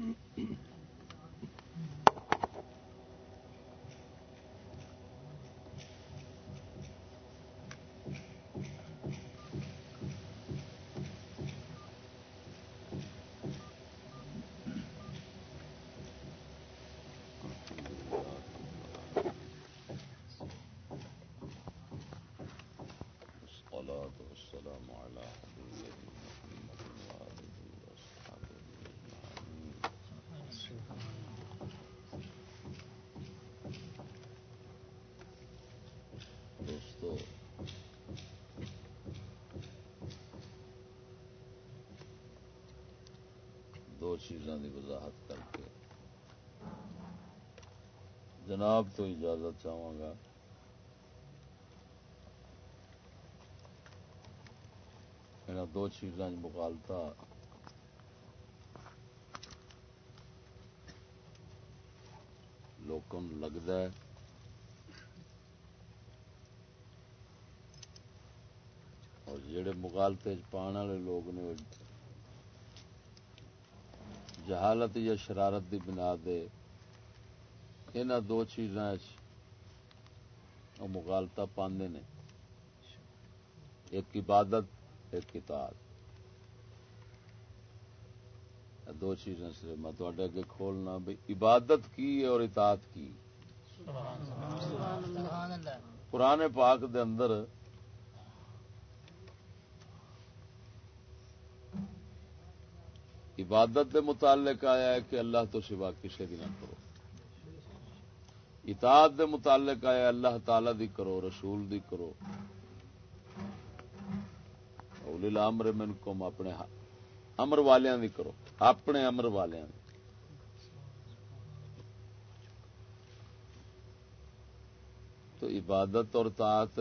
اچھا دو چیزاں وضاحت کر کے۔ جناب تو اجازت چاہوں گا۔ انہاں دو چیزاں مغالتا لوگوں نوں لگدا ہے۔ اور جڑے مغالطے چ پان والے لوگ نے وہ جہالت یا شرارت دی بنا دے انہاں دو چیزاں مغالطہ پاندے نے۔ ایک عبادت ایک اطاعت۔ یہ دو چیزیں سے میں تھوڑے اگے کھولنا بھی۔ عبادت کی اور اطاعت کی؟ قرآن پاک دے اندر عبادت دے متعلق آیا ہے کہ اللہ تو سوا کسی بھی نہ کرو۔ اطاعت دے متعلق آیا اللہ تعالی دی کرو، رسول دی کرو۔ اولی الامر منکم اپنے امر والیاں دی کرو، اپنے امر والیاں دی۔ تو عبادت اور طاعت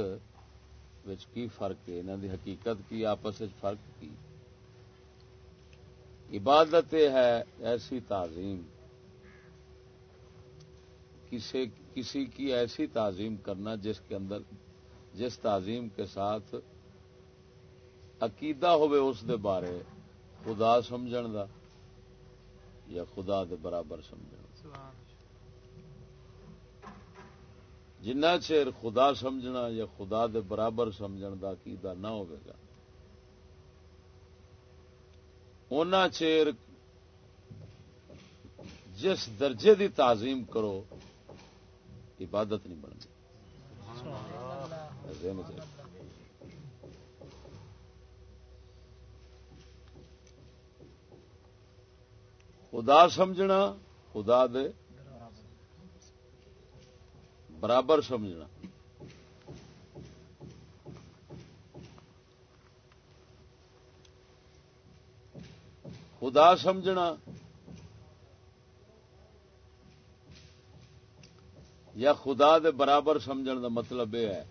وچ کی فرق ہے؟ انہاں دی حقیقت کی، آپس وچ فرق کی؟ عبادت یہ ہے ایسی تعظیم۔ کسی کسی کی ایسی تعظیم کرنا جس کے اندر، جس تعظیم کے ساتھ عقیدہ ہوئے اس دے بارے خدا سمجھن دا یا خدا دے برابر سمجھن جنہ چیر خدا سمجھنا یا خدا دے برابر سمجھن دا عقیدہ نہ ہوئے گا اونا چیر جس درجے دی تعظیم کرو عبادت نہیں بنتی۔ رکھو۔ خدا سمجھنا خدا دے۔ برابر سمجھنا۔ خدا سمجھنا۔ یا خدا دے برابر سمجھن دا مطلب یہ ہے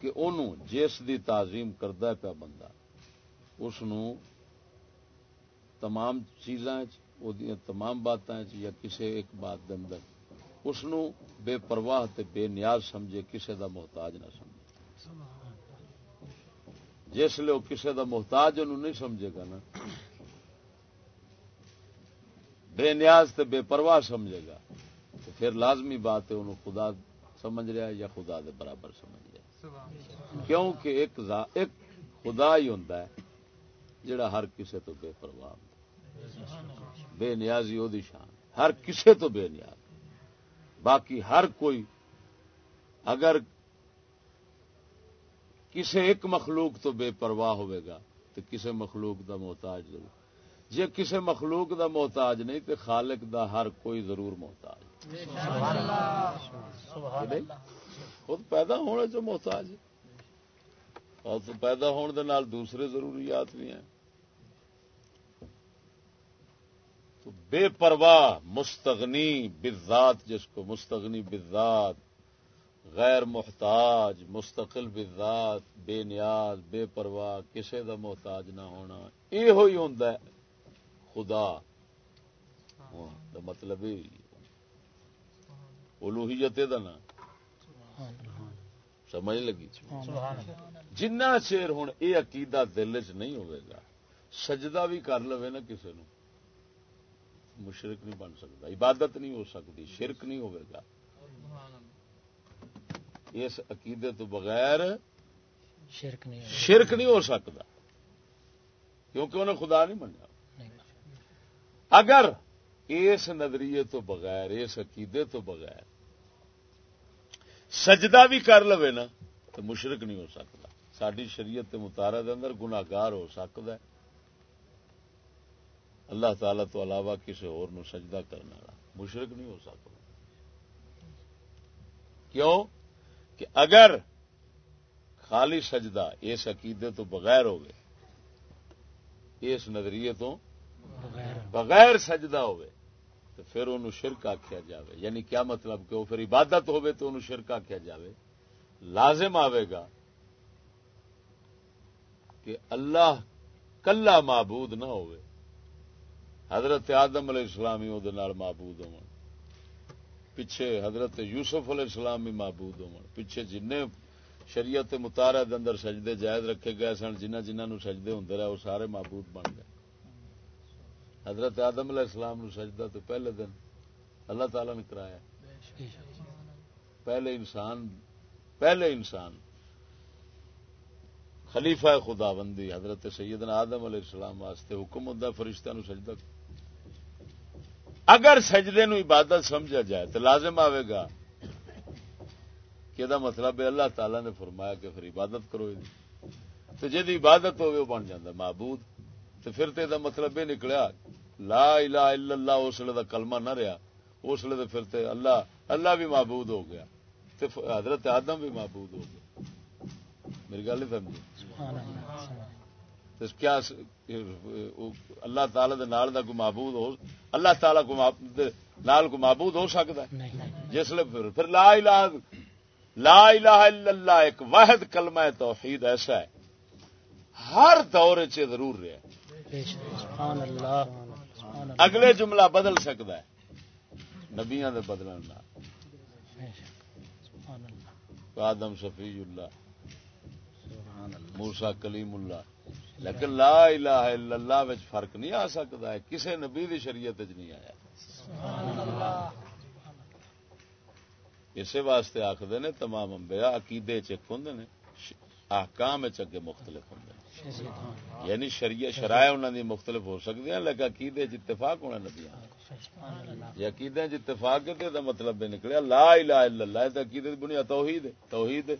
کہ انہوں جس دی تعظیم کردا ہے پیا بندہ۔ اس تمام چیزاں تمام باتاں یا کسی ایک بات دے اندر، اس بے پرواہ تے بے نیاز سمجھے کسی دا محتاج نہ سمجھے۔ جس لیے وہ کسی دا محتاج انہوں نہیں سمجھے گا نا۔ بے نیاز تے بے پرواہ سمجھے گا۔ تو پھر لازمی بات ہے انہوں خدا سمجھ رہا ہے یا خدا دے برابر سمجھ رہا ہے۔ کیونکہ ایک ایک خدا ہی ہوتا ہے جڑا ہر کسے تو بے پرواہ بے نیازی وہ شان ہر کسے تو بے نیاز۔ باقی ہر کوئی اگر کسی ایک مخلوق تو بے پرواہ ہوئے گا تو کسی مخلوق دا محتاج ضرور جے کسی مخلوق دا محتاج نہیں تو خالق دا ہر کوئی ضرور محتاج۔ خود پیدا ہونے جو محتاج ہے۔ اور تو پیدا ہونے دے نال دوسرے ضروریات بھی ہیں۔ تو بے پرواہ مستغنی بذات جس کو مستغنی بذات غیر محتاج، مستقل بذات بے نیاز، بے پرواہ، کسے دا محتاج نہ ہونا یہ ہوئی ہوندا ہے، خدا۔ ہاں، دا مطلب یہ الوہیت دا نا۔ سمجھ لگی جنہ چیر ہوں یہ عقیدہ دل چ نہیں ہوئے گا، سجدہ بھی کر لو نا کسی نو مشرق نہیں بن سکتا، عبادت نہیں ہو سکتی، شرک نہیں ہوگا اس عقیدے تو بغیر شرک نہیں شرک نہیں ہو سکتا۔ کیونکہ انہیں خدا نہیں منیا۔ اگر اس نظریے تو بغیر اس عقیدے تو بغیر سجدہ بھی کر لو نا تو مشرق نہیں ہو سکتا۔ ساری شریعت متارا دے اندر گناگار ہو سکتا ہے۔ اللہ تعالی تو علاوہ کسی اور نو سجدہ کرنے والا مشرق نہیں ہو سکتا۔ کیوں؟ کہ اگر خالی سجدہ اس عقیدے تو بغیر ہو گئے اس نظریے تو بغیر سجدہ ہوئے تو پھر انہوں شرک آخیا جاوے۔ یعنی کیا مطلب کہ وہ پھر عبادت ہوئے تو انہوں شرک آخیا جاوے؟ لازم آئے گا کہ اللہ کلا معبود نہ ہوئے۔ حضرت آدم علیہ السلام ہی وہ معبود ہو پیچھے حضرت یوسف علیہ السلام بھی معبود ہو پیچھے جن شریعت متارا اندر سجدے جائز رکھے گئے سن، جنہ جنہوں نے سجدے ہوں رہے، وہ سارے معبود بن گئے۔ حضرت آدم علیہ السلام نو سجدہ تو پہلے دن اللہ تعالی نے کرایا۔ پہلے انسان پہلے انسان خلیفہ خدا بندی حضرت سیدنا آدم علیہ السلام واسطے حکم ہوتا فرشتہ نو سجدہ اگر سجدے نو عبادت سمجھا جائے تو لازم آئے گا کہ مطلب ہے اللہ تعالی نے فرمایا کہ پھر عبادت کرو تو جی عبادت ہوگی وہ بن جاتا معبود۔ تو پھر تو یہ مطلب یہ نکلیا، لا الہ الا اللہ، اس لیے کلمہ نہ رہا اس لیے تو پھر تے اللہ اللہ بھی معبود ہو گیا۔ تے حضرت آدم بھی معبود ہو گیا۔ میری گل نہیں سمجھی؟ کیا اللہ تعالی دے نال دا کوئی معبود ہو اللہ تعالی کو نال کو معبود ہو سکتا ہے۔ جس لیے پھر پھر لا الہ لا الہ الا اللہ ایک واحد کلمہ توحید ایسا ہے۔ ہر دور چ ضرور رہا ہے۔ اگلے جملہ بدل سکتا ہے۔ نبیا بدلن آدم شفیع اللہ موسا کلیم اللہ۔ لیکن لا الہ الا اللہ وچ فرق نہیں آ سکتا ہے کسی نبی دی شریعت نہیں آیا۔ اسی واسطے آخر نے تمام امبیا عقیدے چک ہوں نے، احکام اگے مختلف ہوں یعنی شرائع انہوں دی مختلف ہو سکتی ہیں لیکن عقیدے اتفاق ہونا نبی جی عقیدے اتفاق ہے تو مطلب نکلیا، لا الہ الا اللہ عقیدے بنیا توحید توحید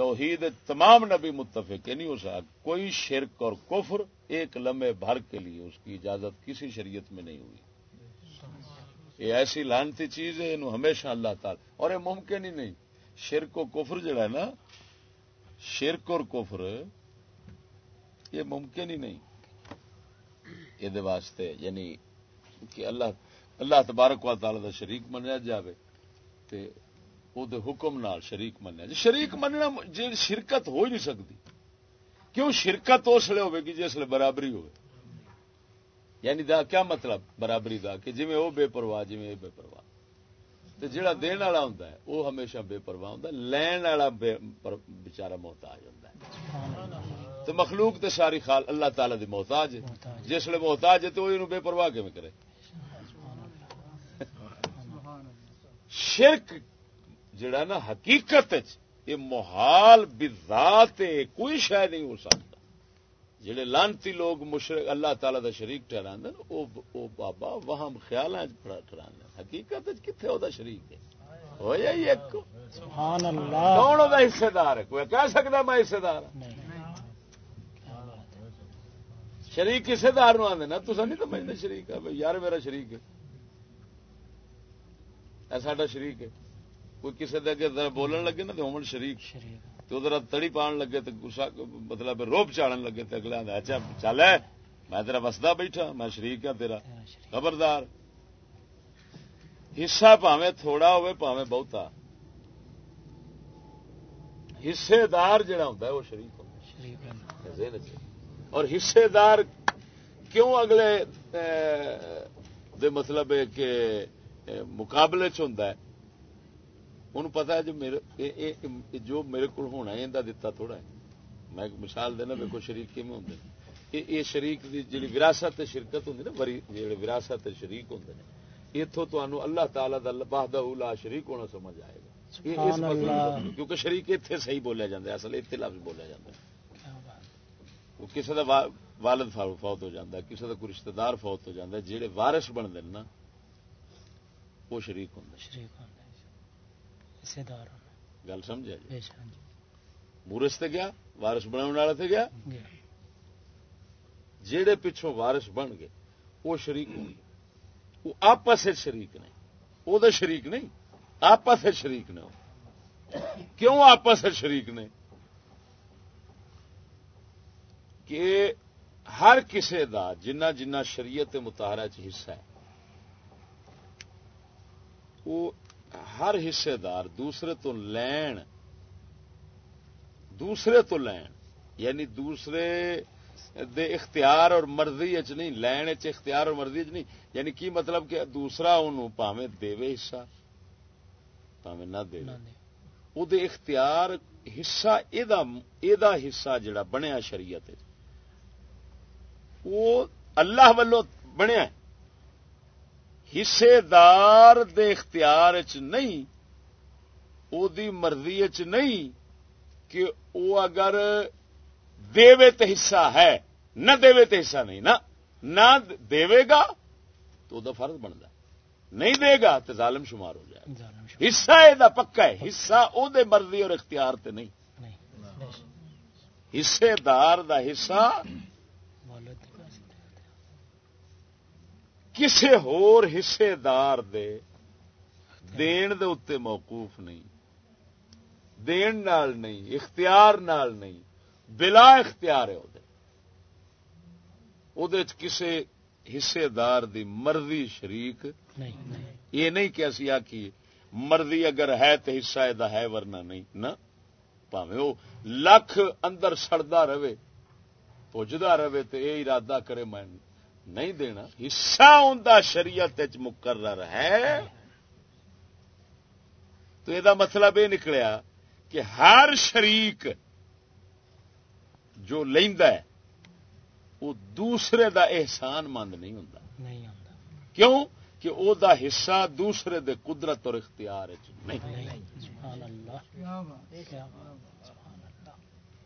توحید تمام نبی متفق نہیں ہو سکتا کوئی شرک اور کفر ایک لمحے بھر کے لیے اس کی اجازت کسی شریعت میں نہیں ہوئی۔ یہ ایسی لانتی چیز ہے ہمیشہ اللہ تعالی۔ اور یہ ممکن ہی نہیں۔ شرک و کفر جڑا ہے نا، شرک اور کفر، یہ ممکن ہی نہیں۔ یہ واسطے یعنی کہ اللہ اللہ تبارک و تعالی دا شریک منیا جائے او دے حکم نال شریک منیا جائے شریک مننا جی شرکت ہو ہی نہیں سکتی۔ کیوں شرکت اس لیے ہوے گی جس لیے برابری ہوئے یعنی دا کیا مطلب برابری دا؟ کہ جی وہ بے پرواہ جی بے پرواہ۔ تو جڑا دن والا ہوں وہ ہمیشہ بے پرواہ ہوں لین والا بچارا محتاج ہوں تو مخلوق تے ساری خال اللہ تعالی دی محتاج ہے۔ جس لیے محتاج ہے تو وہ بے پرواہ میں کرے؟ شرک جڑا نا حقیقت یہ محال بذات کوئی شہ نہیں ہو سکتا۔ جڑے لانتی لوگ مشرق اللہ تعالی دا شریک ٹھہرا او بابا وہاں خیال ٹھہرا حقیقت کتنے وہ شریک ہے؟ ہو جائے ایک؟ کون حصے دار ہے؟ کوئی کہہ سکتا میں حصے دار شریک کسی دار نو آدھے نا تو نہیں سمجھتے شریک؟ ہے یار میرا شریک ہے۔ ساڈا شریک ہے۔ کوئی کسی دے بولن لگے نا تو ہومن شریک تو ادھر تڑی پان لگے تو مطلب روپ چاڑن لگے تو اگلے آدھا اچھا چل ہے میں تیرا وسدا بیٹھا میں شریک ہاں تیرا۔ خبردار۔ حصہ پاوے تھوڑا ہوئے پاوے بہتا۔ حصے دار جڑا ہوتا ہے وہ شریک ہوتا اور حصے دار کیوں اگلے دے مطلب ہے کہ مقابلے چ ہوں پتا ہے جو میرے جو میرے کو ہونا ہے دتا تھوڑا ہے میں مثال دینا دیکھو شریک کم ہوں یہ شریک جی وراثت شرکت ہوں نا جی وراثت شریک ہوں اتوں تو اللہ تعالی باہد لا شریک ہونا سمجھ آئے گا کیونکہ شریک اتنے صحیح بولیا جا ہے اصل اتنے لفظ بولیا جا کسی کا والد فوت ہو جاتا ہے کسی کا کوئی رشتے دار فوت ہو جاتا ہے جہے وارش بنتے نا وہ شریک ہوں گل سمجھا جی؟ مورس تے گیا وارش بنا والے تے گیا؟ جہے پچھوں وارش بن گئے وہ شریک ہو وہ آپس شریک نے وہ تو شریک نہیں۔ آپس شریک نے کیوں آپس شریک نے کہ ہر کسے دا جنہ جنہ شریعت متحرہ چ حصہ ہے وہ ہر حصے دار دوسرے تو لین دوسرے تو لین یعنی دوسرے دے اختیار اور مرضی چ نہیں لین چ اختیار اور مرضی چ نہیں یعنی کی مطلب کہ دوسرا انہوں پاوے دے حصہ پاوے نہ دے او دے اختیار حصہ ایدا حصہ جڑا بنیا شریعت وہ اللہ ولو بنیا حصے دار دے اختیار چ نہیں او دی مرضی چ نہیں کہ وہ اگر دے تو حصہ ہے نہ دے تو حصہ نہیں نہ دے گا تو وہ فرض بنتا نہیں دے گا تو ظالم شمار ہو جائے۔ حصہ یہ پکا ہے حصہ وہ مرضی اور اختیار تے نہیں۔ حصے دار دا حصہ کسی ہور حصے دار دے دین دے اتنے موقوف نہیں دین نال نہیں اختیار نال نہیں بلا اختیار ہے وہ کسی حصے دار دی مرضی شریک یہ نہیں کہ اسی آخی مرضی اگر ہے تو حصہ ہے ورنہ نہیں نہ۔ پاوے وہ لکھ اندر سڑتا رہے پوجتا رہے تو یہ ارادہ کرے میں نہیں دینا حصہ ان شریعت مقرر ہے۔ تو یہ مطلب یہ نکلیا کہ ہر شریک جو ہے وہ دوسرے دا احسان مند نہیں ہوں کیوں؟ کہ او دا حصہ دوسرے دے قدرت اور اختیار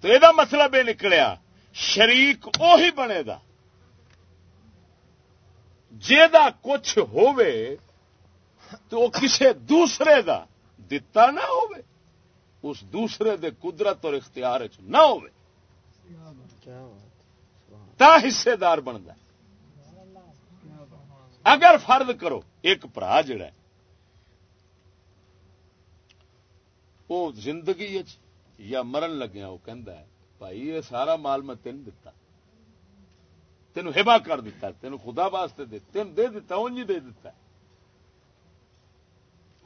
تو یہ مطلب یہ نکلیا شریک اوہی بنے دا جا کچھ تو وہ کسے دوسرے دا دتا نہ اس دوسرے دے قدرت اور اختیار چ نہ ہوئے تا حصے دار بنتا اگر فرد کرو ایک برا جڑا وہ زندگی یا مرن لگیا وہ ہے، بھائی، یہ سارا مال میں تین دتا۔ تین ہبا کر دیتا تین خدا واسطے دے تین دے دیتا انج دے دیتا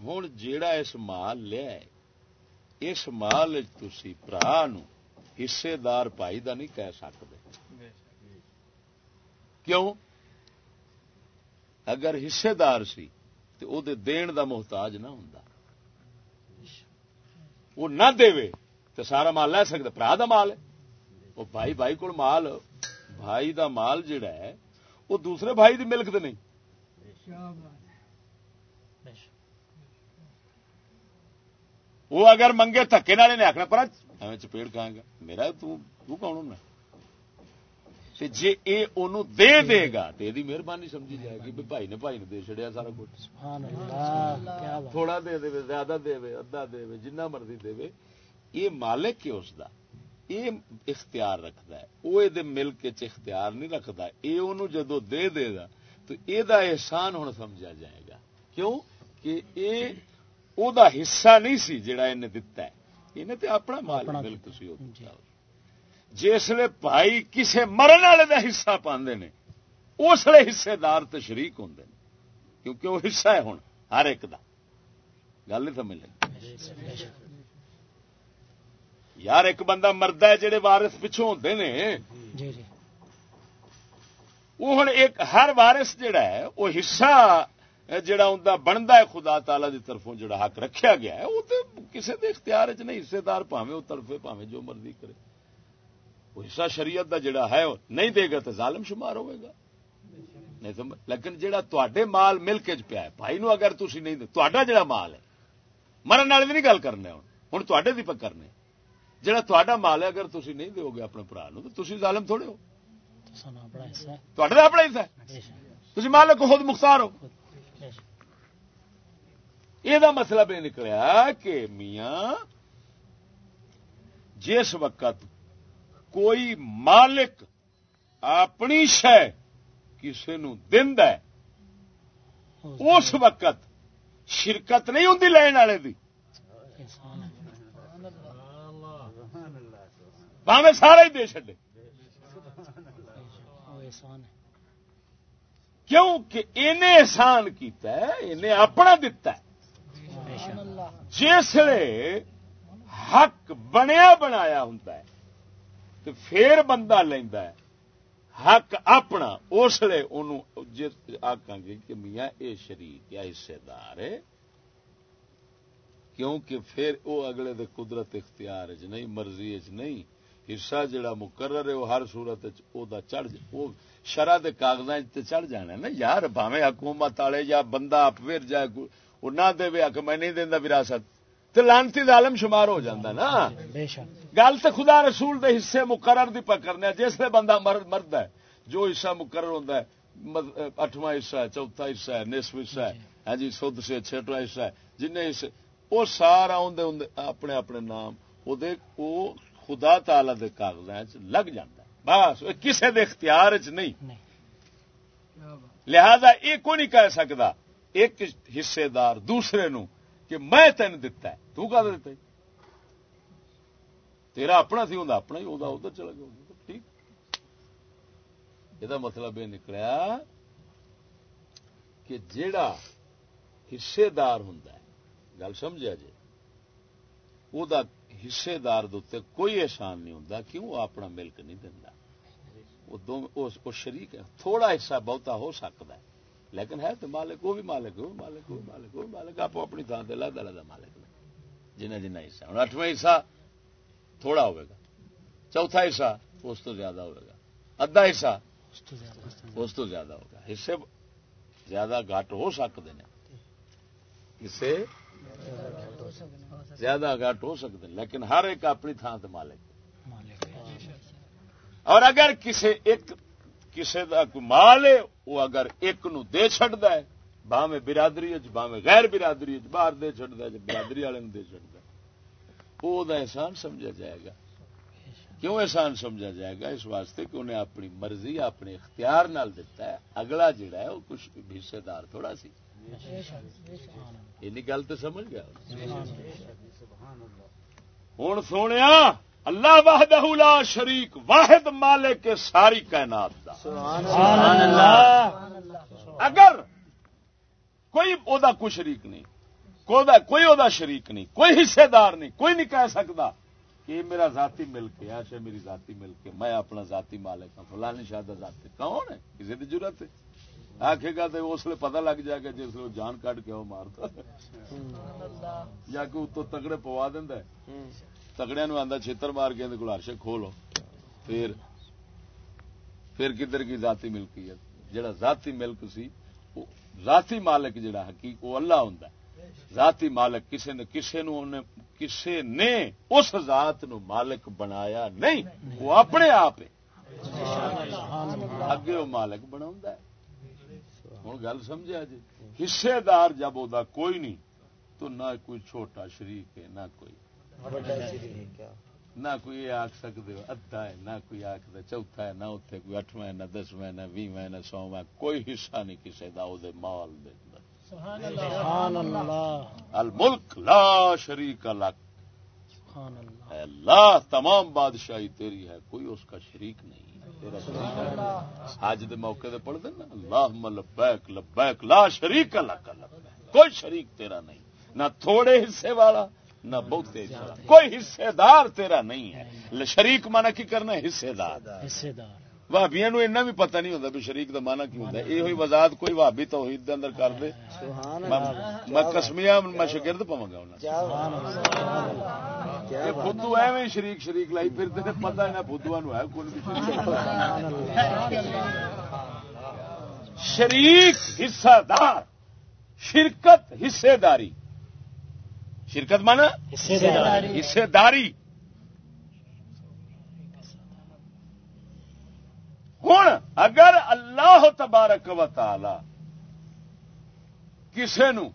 ہوں جیڑا اس مال لیا اس مال تھی برا حصے دار بھائی کا نہیں کہہ سکتے کیوں؟ اگر حصے دار سی تو وہ دین دا محتاج نہ ہوں وہ نہ دے تو سارا مال لے سکتا برا دا مال ہے۔ وہ بھائی بھائی کو مال بھائی دا مال جڑا ہے وہ دوسرے بھائی دی ملک تو نہیں۔ وہ اگر منگے تھکے والے نے آخنا پر چپیڑ کھاں گا میرا تو کون جی یہ دے دے گا تو یہ مہربانی سمجھی جائے گی بھائی نے بھائی نے دے چڑیا سارا کچھ۔ تھوڑا دے دے زیادہ دے ادا دے جنہ مرضی دے۔ یہ مالک ہے اس دا۔ یہ اختیار رکھتا ہے وہ یہ ملک اختیار نہیں رکھتا یہ انہوں جدو دے دے گا تو یہ احسان ہوں سمجھا جائے گا۔ کیوں؟ کہ یہ او دا حصہ نہیں سی جڑا انہیں دتا ہے۔ انہیں تو اپنا مال ملک سی جسے بھائی کسے مرن والے کا حصہ پاندے نے اس لیے حصے دار تو شریک ہوں کیونکہ وہ حصہ ہے ہوں ہر ایک دا۔ گل نہیں سمجھ لگی؟ یار ایک بندہ مرد ہے جہے وارس پچھوں ہوتے نے۔ جی، جی۔ وہ ہوں ایک ہر وارس جڑا ہے وہ حصہ جڑا ان بنتا ہے خدا تعالی دی طرفوں جڑا حق رکھیا گیا ہے وہ تو کسی کے اختیار چ نہیں حصے دار پاوے وہ طرفے پاوے جو مرضی کرے۔ وہ حصہ شریعت دا جڑا ہے نہیں دے گا تو ظالم شمار ہوئے گا۔ نہیں تو لیکن جڑا تے مال مل کے پیا ہے بھائی نو اگر تھی نہیں تا جڑا مال ہے۔ مرن والے نہیں گل کرنے ہوں ہوں تے بھی کرنے جڑا تا مال ہے اگر تھی نہیں دو گے اپنے برا تو تھی ظالم تھوڑے ہو اپنا حصہ ہے تھی مالک خود مختار ہو یہ مطلب یہ نکلیا کہ میاں جس وقت کوئی مالک اپنی شہ کسی ہے اس وقت شرکت نہیں ہوں لین والے کی باہیں سارا ہی دے چڈے کیوں کہ انہیں احسان کیتا ہے انہیں اپنا دتا ہے جسے حق بنیا بنایا ہوں تو پھر بندہ لینا ہے حق اپنا اس لیے جس گے کہ میاں اے شریک یا حصے دار ہے کیونکہ پھر وہ اگلے دے قدرت اختیار چ نہیں مرضی چ نہیں حصہ جڑا مقرر ہے وہ ہر صورت چڑھ وہ شرح کے کاغذات چڑھ جانا نا۔ یار باوے حکومت والے یا بندہ پھر جائے وہ نہ دے آ میں نہیں دینا وراثت۔ لانتی ظالم شمار ہو جاتا نا۔ گل تو خدا رسول دے حصے مقرر دی پکڑنے جس میں بندہ مرد مرد ہے جو حصہ مقرر ہوتا ہے اٹھواں حصہ ہے چوتھا حصہ ہے نصف حصہ ہے۔ ہاں جی سدھ سے چھٹواں حصہ ہے۔ جن حصے وہ سارا اپنے اپنے نام وہ خدا تعالی دے کاغذات لگ جاتا ہے۔ بس کسی دے اختیار چ نہیں۔ لہذا یہ کو نہیں کہہ سکتا؟ ایک حصے دار دوسرے نو کہ میں تین دتا ہے۔ تو کا دیتا تیرا اپنا سی ہوں اپنا ہی ادھر چلا گیا ٹھیک۔ یہ مطلب یہ نکلیا کہ جیڑا حصے دار ہوں گل سمجھا جی وہ حصے دار دے کوئی احسان نہیں ہوں کیوں؟ اپنا ملک نہیں دینا شریک ہے، تھوڑا حصہ بہتا ہو سکتا ہے، لیکن ہے تو مالک، وہ بھی مالک، وہ مالک وہ مالک وہ مالک، آپ اپنی تھان سے اللہ تعالیٰ مالک نے۔ جنہیں جنہیں حصہ ہوں اٹھواں حصہ تھوڑا ہوگا چوتھا حصہ اس تو زیادہ ہوگا ادھا حصہ اس تو زیادہ ہوگا حصے زیادہ گھٹ ہو سکتے ہیں۔ حصے زیادہ گھٹ ہو سکتے لیکن ہر ایک اپنی تھان سے مالک اور اگر کسی ایک کسی کا کوئی مال ہے وہ اگر ایک نو دے چڈا ہے باہیں برادری باہیں غیر برادری باہر دے چڑھتا ہے برادری والے دے چڑھتا وہ احسان سمجھا جائے گا۔ کیوں احسان سمجھا جائے گا؟ اس واسطے کہ انہیں اپنی مرضی اپنے اختیار نال دیتا ہے۔ اگلا جڑا ہے وہ کچھ حصے دار تھوڑا سی۔ یہ گل تو سمجھ گیا؟ ہوں سونے اللہ واحد لا شریک واحد مالک کے ساری کائنات دا۔ سبحان اللہ۔ اگر کوئی دا کوئی شریک نہیں کوئی دا شریک نہیں کوئی حصے دار نہیں کوئی نہیں کہہ سکتا کہ یہ میرا ذاتی ملک ہے ایسے میری ذاتی ملک ہے میں اپنا ذاتی مالک ہوں فلانی شاید ذاتی کون ہے؟ کسی کی ضرورت ہے۔ آخے گا تو اس لیے پتا لگ جائے گا جس لیے جان کٹ کے وہ مارتا یا کہ اتو تگڑے پوا دینا تگڑیا نو آدھا چھتر مار کے گلارشے کھولو۔ پھر پھر کدھر کی ذاتی ملکی ہے؟ جڑا ذاتی ملک سی ذاتی مالک جڑا حقیق وہ اللہ ہوں ذاتی مالک کسی نے کسی نو کسی نے اس ذات نو مالک بنایا نہیں۔ وہ اپنے آپ اگے وہ مالک بنا ہوں گل سمجھا جی حصے دار جب وہ کوئی نہیں تو نہ کوئی چھوٹا شریک ہے نہ کوئی نہ کوئی یہ آخ سکتے ادھا ہے نہ کوئی آخر چوتھا ہے نہ اتنے کوئی اٹھواں نہ دسواں نہ ویواں نہ سواں کوئی حصہ نہیں کسی کا وہ مال دے الملک لا شریک الک اللہ تمام بادشاہی تیری ہے کوئی اس کا شریک نہیں۔ حج دے موقع دے پڑھ دینا اللہ لبیک لبیک، لا شریک الک کوئی شریک تیرا نہیں، نہ تھوڑے حصے والا، نہ بہتے کوئی حصے دار تیرا نہیں ہے شریک مانا کی کرنا حصے دار۔ حصے دار۔ بھابیا نو ایسا بھی پتا نہیں ہوتا بھی شریک کا مانا کی ہوتا یہ وزاد کوئی بھابی تو اندر کر دے۔ میں کسمیا میں شگرد پوا گا بدھو ایویں شریک شریک لائی پھر پتا ہے بدھو نو ہے شریک حصہ دار شرکت حصے داری شرکت مانا؟ حصے داری ہوں اگر اللہ تبارک و تعالی کسے نو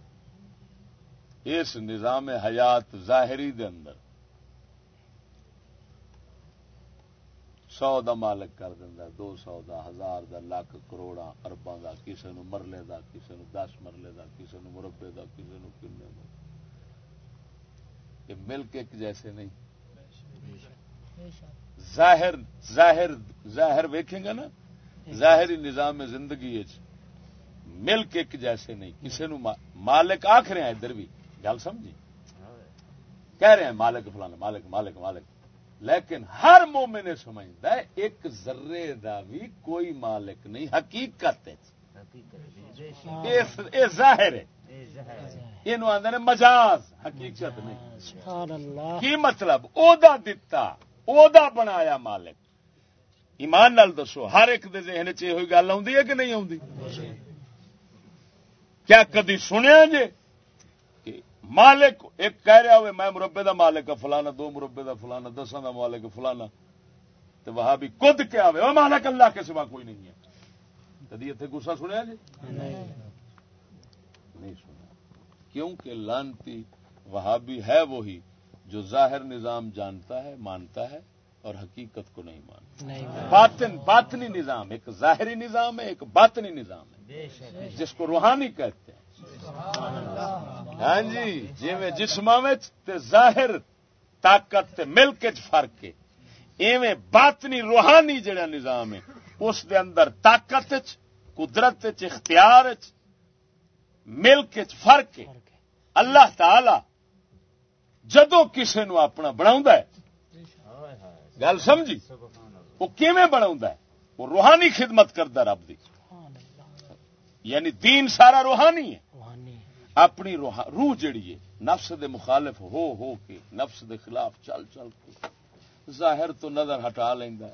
اس نظام حیات ظاہری دے اندر سو دا مالک کر دینا دو سو دا، ہزار دا، لاکھ کروڑا ارباں دا، کسے نو مرلے دا، کسے نو دس مرلے دا، کسے نو مربے دا، کسے نو کنے دا۔ یہ ملک ایک جیسے نہیں۔ ظاہر ظاہر ظاہر ویکھیں گا نا؟ ظاہری نظام زندگی ملک ایک جیسے نہیں کسی نو مالک آخ رہے ہیں ادھر بھی۔ گل سمجھی؟ کہہ رہے ہیں مالک فلانا مالک مالک مالک۔ لیکن ہر مومن نے سمجھتا ہے ایک ذرے دا بھی کوئی مالک نہیں حقیقت ظاہر ہے۔ یہ آدھے مجاز حقیقت نہیں۔ کی مطلب؟ او دا دتا۔ او دا بنایا مالک ایمان نال دسو ہر ایک دے ذہن چ ہوئی گل ہے کہ نہیں آتی کیا کدی سنیا جے کہ مالک ایک کہہ رہا ہوئے میں مربے دا مالک ہے فلانا دو مربے دا فلانا دساں دا مالک فلانا تو وہاں بھی کد کیا ہوئے وہ مالک اللہ کے سوا کوئی نہیں ہے کدی اتنے گسا سنیا جی نہیں سنا کیونکہ لانتی وہاں بھی ہے وہی جو ظاہر نظام جانتا ہے مانتا ہے اور حقیقت کو نہیں مانتا۔ باطن باطنی نظام ایک ظاہری نظام ہے ایک باطنی نظام ہے۔ جس کو روحانی کہتے ہیں۔ ہاں جی جی میں جسم ظاہر طاقت ملک چ فرق ہے۔ ایویں باطنی روحانی جڑا نظام ہے اس دے اندر طاقت قدرت اختیار ملک چ فرق ہے۔ اللہ تعالی جدو کسی نو اپنا بنا گل سمجھی؟ وہ کیویں بنا وہ روحانی خدمت کرتا رب دی۔ یعنی دین سارا روحانی ہے۔ اپنی روح جڑی ہے نفس دے مخالف ہو ہو کے نفس دے خلاف چل چل کے۔ ظاہر تو نظر ہٹا لینا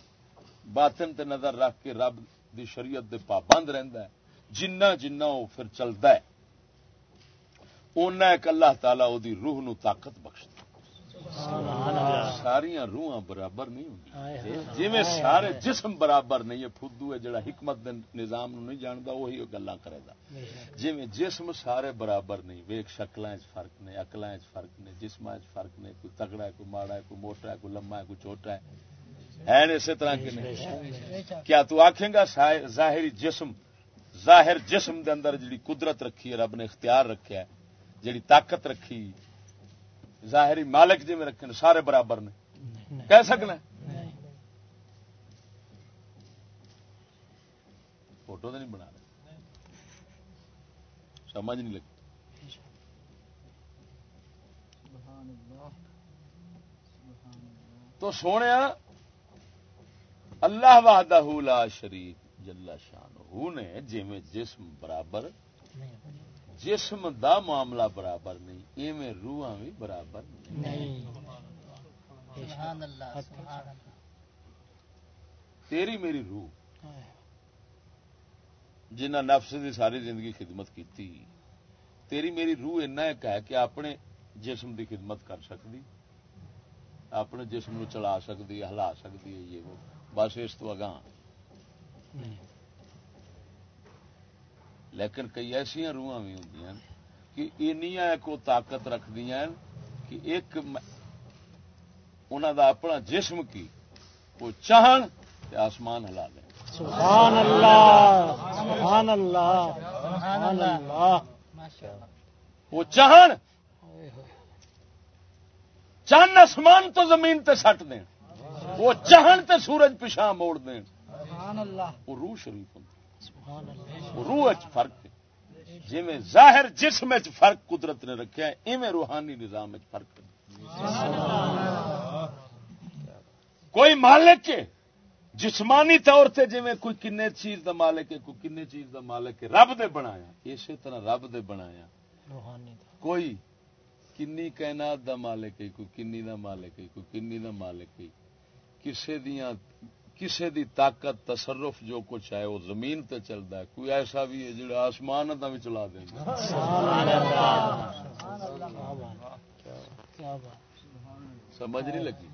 باطن تے نظر رکھ کے رب دی شریعت دے پابند رہندا ہے۔ جنہ جنہ وہ پھر چلتا ہے۔ ایک اللہ تعالی او دی روح نو طاقت بخشتا ساریا روح برابر نہیں ہوں جی سارے جسم برابر نہیں ہے فدو ہے جڑا حکمت نظام نو نہیں جانتا وہی گلا کرے گا جی جسم سارے برابر نہیں ویک شکل فرق نے اکل فرق نے جسم فرق نے کوئی تگڑا ہے کوئی ماڑا ہے کوئی موٹا ہے کوئی لما ہے کوئی چھوٹا ہے۔ ہے اسی طرح کے نہیں۔ کیا تو آخیں گا ظاہری جسم ظاہر جسم دے اندر جڑی قدرت رکھی ہے رب نے اختیار رکھا ہے جڑی طاقت رکھی ظاہری مالک جی میں رکھے سارے برابر نے۔ کہہ سکنا فوٹو تو نہیں بنا رہے۔ سمجھ نہیں لگی تو سونے، اللہ وحدہ لا شریف جلا شان نے جی جسم برابر جسم دا معاملہ برابر نہیں ایویں روح بھی برابر نہیں۔ تیری میری روح۔ جنہ نفس دی ساری زندگی خدمت کی تیری میری روح اینا ایک ہے کہ اپنے جسم دی خدمت کر سکتی اپنے جسم نو چلا سکتی ہلا سکتی ہے یہ وہ۔ بس اس تو اگاں لیکن کئی ایسا روح بھی ہوں کہ ایک طاقت رکھ دیا کہ ایک انہوں دا اپنا جسم کی وہ چاہن آسمان ہلا دیں۔ سبحان سبحان اللہ سبحان اللہ۔ وہ چاہن چند آسمان تو زمین تے سٹ دیں۔ وہ چاہن تے سورج پچھا موڑ دیں۔ وہ روح شریف ہوں روح فرق جی ظاہر جسم فرق قدرت نے رکھا ہے روحانی نظام فرق کوئی مالک جسمانی طور سے جی کوئی کن چیز کا مالک ہے کوئی کن چیز کا مالک ہے رب دے بنایا۔ اسی طرح رب دے بنایا۔ کوئی کنی کائنات دا مالک ہے کوئی کنی دا مالک ہے کوئی کنی دا مالک ہے۔ کسے دیاں کسے دی طاقت تصرف جو کچھ ہے وہ زمین تے چلتا ہے۔ کوئی ایسا بھی ہے جڑا آسمان دا بھی چلا دیں سمجھ نہیں لگی؟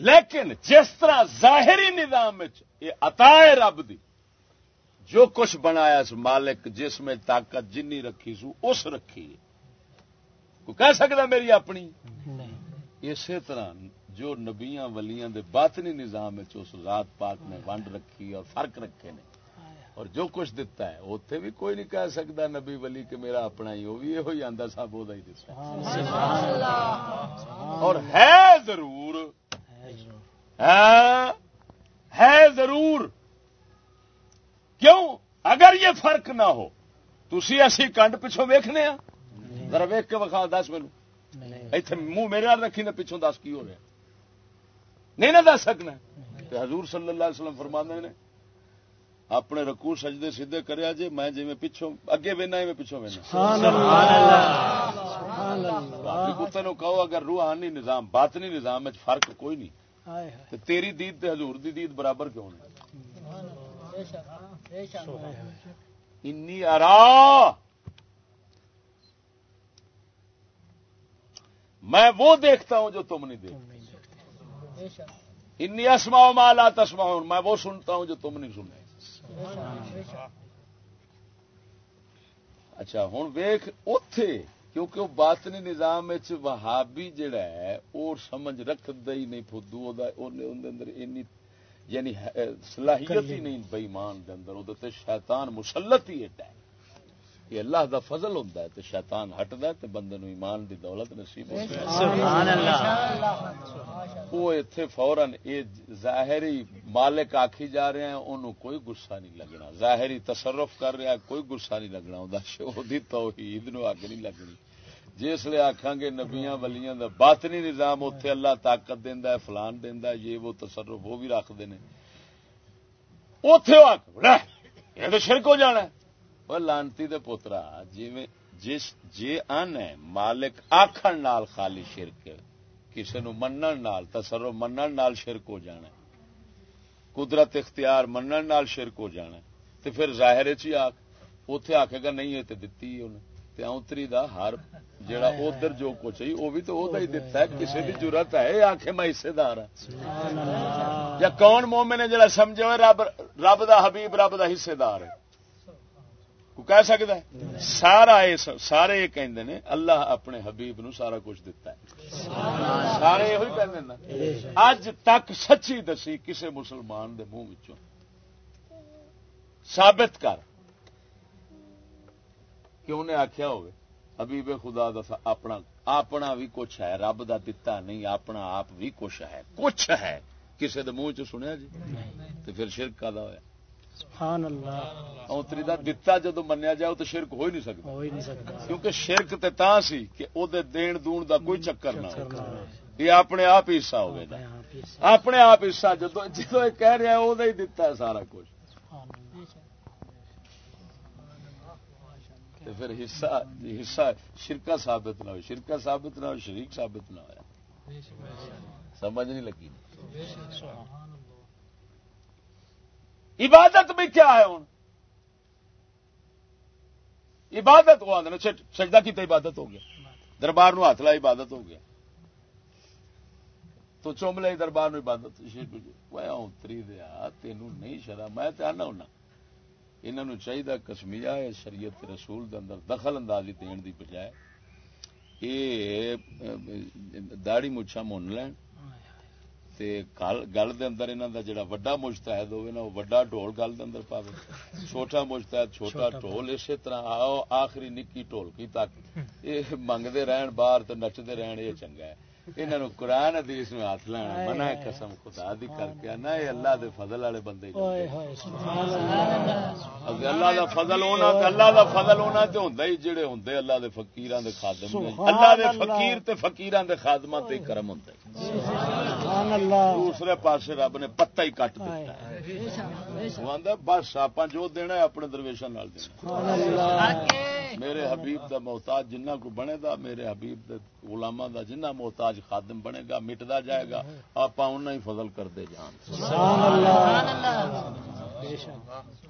لیکن جس طرح ظاہری نظام یہ عطا رب دی جو کچھ بنایا اس مالک جس میں طاقت جنی رکھی سو اس رکھی کوئی کہہ سکتا میری اپنی؟ اسی طرح جو نبیاں ولیاں دے باطنی نظام اس ذات پاک نے ونڈ رکھی اور فرق رکھے نے۔ اور جو کچھ دتا ہے اتنے بھی کوئی نہیں کہہ سکتا نبی ولی کہ میرا اپنا ہی وہ بھی یہ آتا سب وہ اور ہے ضرور ہے ضرور۔ کیوں؟ اگر یہ فرق نہ ہو تھی اسی کنڈ پچھوں ویخنے ذرا ویک کے وکھا دس مینو اتنے منہ میرے رکھی نے پچھوں دس کی ہو رہا نہیں نہ دس سکنا۔ حضور صلی اللہ علیہ وسلم فرما نے اپنے رکو سجدے سیدے کریا جی میں جی پچھوں اگے وینا میں پچھوں وینا۔ کتے نو کہو اگر روحانی نظام باطنی نظام فرق کوئی نہیں۔ تیری دید تے حضور دی دید برابر کیوں نہیں؟ انی ارا۔ میں وہ دیکھتا ہوں جو تم نہیں دیکھتے۔ انی اسما مالا تسما میں وہ سنتا ہوں جو تم نہیں سنے اچھا ہوں ویخ اتے کیونکہ وہ باطنی نظام وہابی جڑا ہے وہ سمجھ رکھد ہی نہیں فدو اندر یعنی صلاحیت ہی نہیں بئیمان دے اندر وہ شیطان مسلط ہی ایڈا ہے۔ یہ اللہ دا فضل ہوتا ہے تو شیطان ہٹتا ہے تو بندے نو ایمان دی دولت نصیب وہ اتے فورن یہ ظاہری مالک آخی جا رہے ہیں انہوں کوئی گسا نہیں لگنا۔ ظاہری تصرف کر رہا کوئی گسا نہیں لگنا۔ وہ توحید نو اگ نہیں لگنی۔ جس لیے آخان گے نبیاں ولیاں دا باطنی نظام اتے اللہ طاقت دینا ہے فلان دینا یہ وہ تصرف وہ بھی رکھتے ہیں اتے شرک ہو جانا ہے۔ وہ لانتی دے پوترا جی جس جی ان ہے مالک آخر نال خالی شرک کسی نو منن نال تصرف منن نال شرک ہو جانا قدرت اختیار منن نال شرک ہو جانا تو پھر ظاہر چی آخ اتے آخے گا نہیں ہے دتی انہیں اونتری دا ہر جڑا ادھر جو کچھ ہے وہ بھی تو ہی دتا ہے کسی کی ضرورت ہے۔ آخے میں حصے دار ہوں یا کون مومن ہے جڑا سمجھے رب رب دا حبیب رب دا حصے دار ہے؟ کہہ سکتا ہے؟ سارا سارے یہ کہ اللہ اپنے حبیب نو سارا کچھ دتا ہے۔ سارے یہ اج تک سچی دسی کسے مسلمان دے منہ ثابت کر۔ کہ انہیں آخیا ہوگی حبیب خدا دا اپنا اپنا بھی کچھ ہے رب دا دتا نہیں اپنا آپ بھی کچھ ہے۔ کچھ ہے۔ کسی منہ چ سنیا جی؟ تو پھر شرک کا ہوا سبحان اللہ. اوتری دا دتا جدو منیا جائے تو شرک ہو ہی نہیں سکتا۔ کیونکہ شرک تے تا سی کہ او دے دین دون دا کوئی چکر نہ ہو یہ اپنے آپ حصہ ہوئے دا۔ اپنے آپ حصہ۔ جدو جدو کہہ رہا ہے او دا ہی دتا ہے سارا کچھ۔ پھر حصہ حصہ شرکا ثابت نہ ہو شرکا ثابت نہ ہو شریک ثابت نہ ہوا سمجھ نہیں لگی۔ عبادت بھی کیا ہے ہوں عبادت وہ آدھے سجدہ کی تو عبادت ہو گیا۔ دربار نو ہاتھ لا، عبادت ہو گیا۔ تو چوم لے، دربار نو عبادت۔ جی، اتری دیا تینوں نہیں شرا میں آنا ہونا۔ انہوں چاہیے کسمیا شریعت رسول دے اندر دخل اندازی دین دی بجائے یہ داڑی مچھا من لین۔ گل دے اندر انہوں دا جڑا وڈا نا وہ وڈا ڈول گل دے اندر پاوے۔ چھوٹا مشتحد چھوٹا ڈول اسی طرح آؤ آخری نکی ڈول کی تک۔ یہ منگتے رہن باہر تو نچتے رہن یہ چنگا ہے۔ انہوں قرآن حدیث میں ہاتھ لینا منع قسم خدا دی کر کے نہ یہ اللہ دے فضل والے بندے اللہ۔ دا فضل ہونا اللہ دا فضل ہونا تے ہوندا ہی جڑے ہوندے اللہ دے فقیراں دے خادم اللہ دے فقیر تے فقیراں دے خادماں تے کرم ہوندا ہے دوسرے پاسے رب نے پتا ہی کٹ دیا بس آپ جو دینا اپنے درویشوں میرے حبیب دا محتاج جنہ کو بنے گا میرے حبیب غلامہ دا جنہ محتاج خادم بنے گا مٹتا جائے گا آپ ہی فضل کرتے جان۔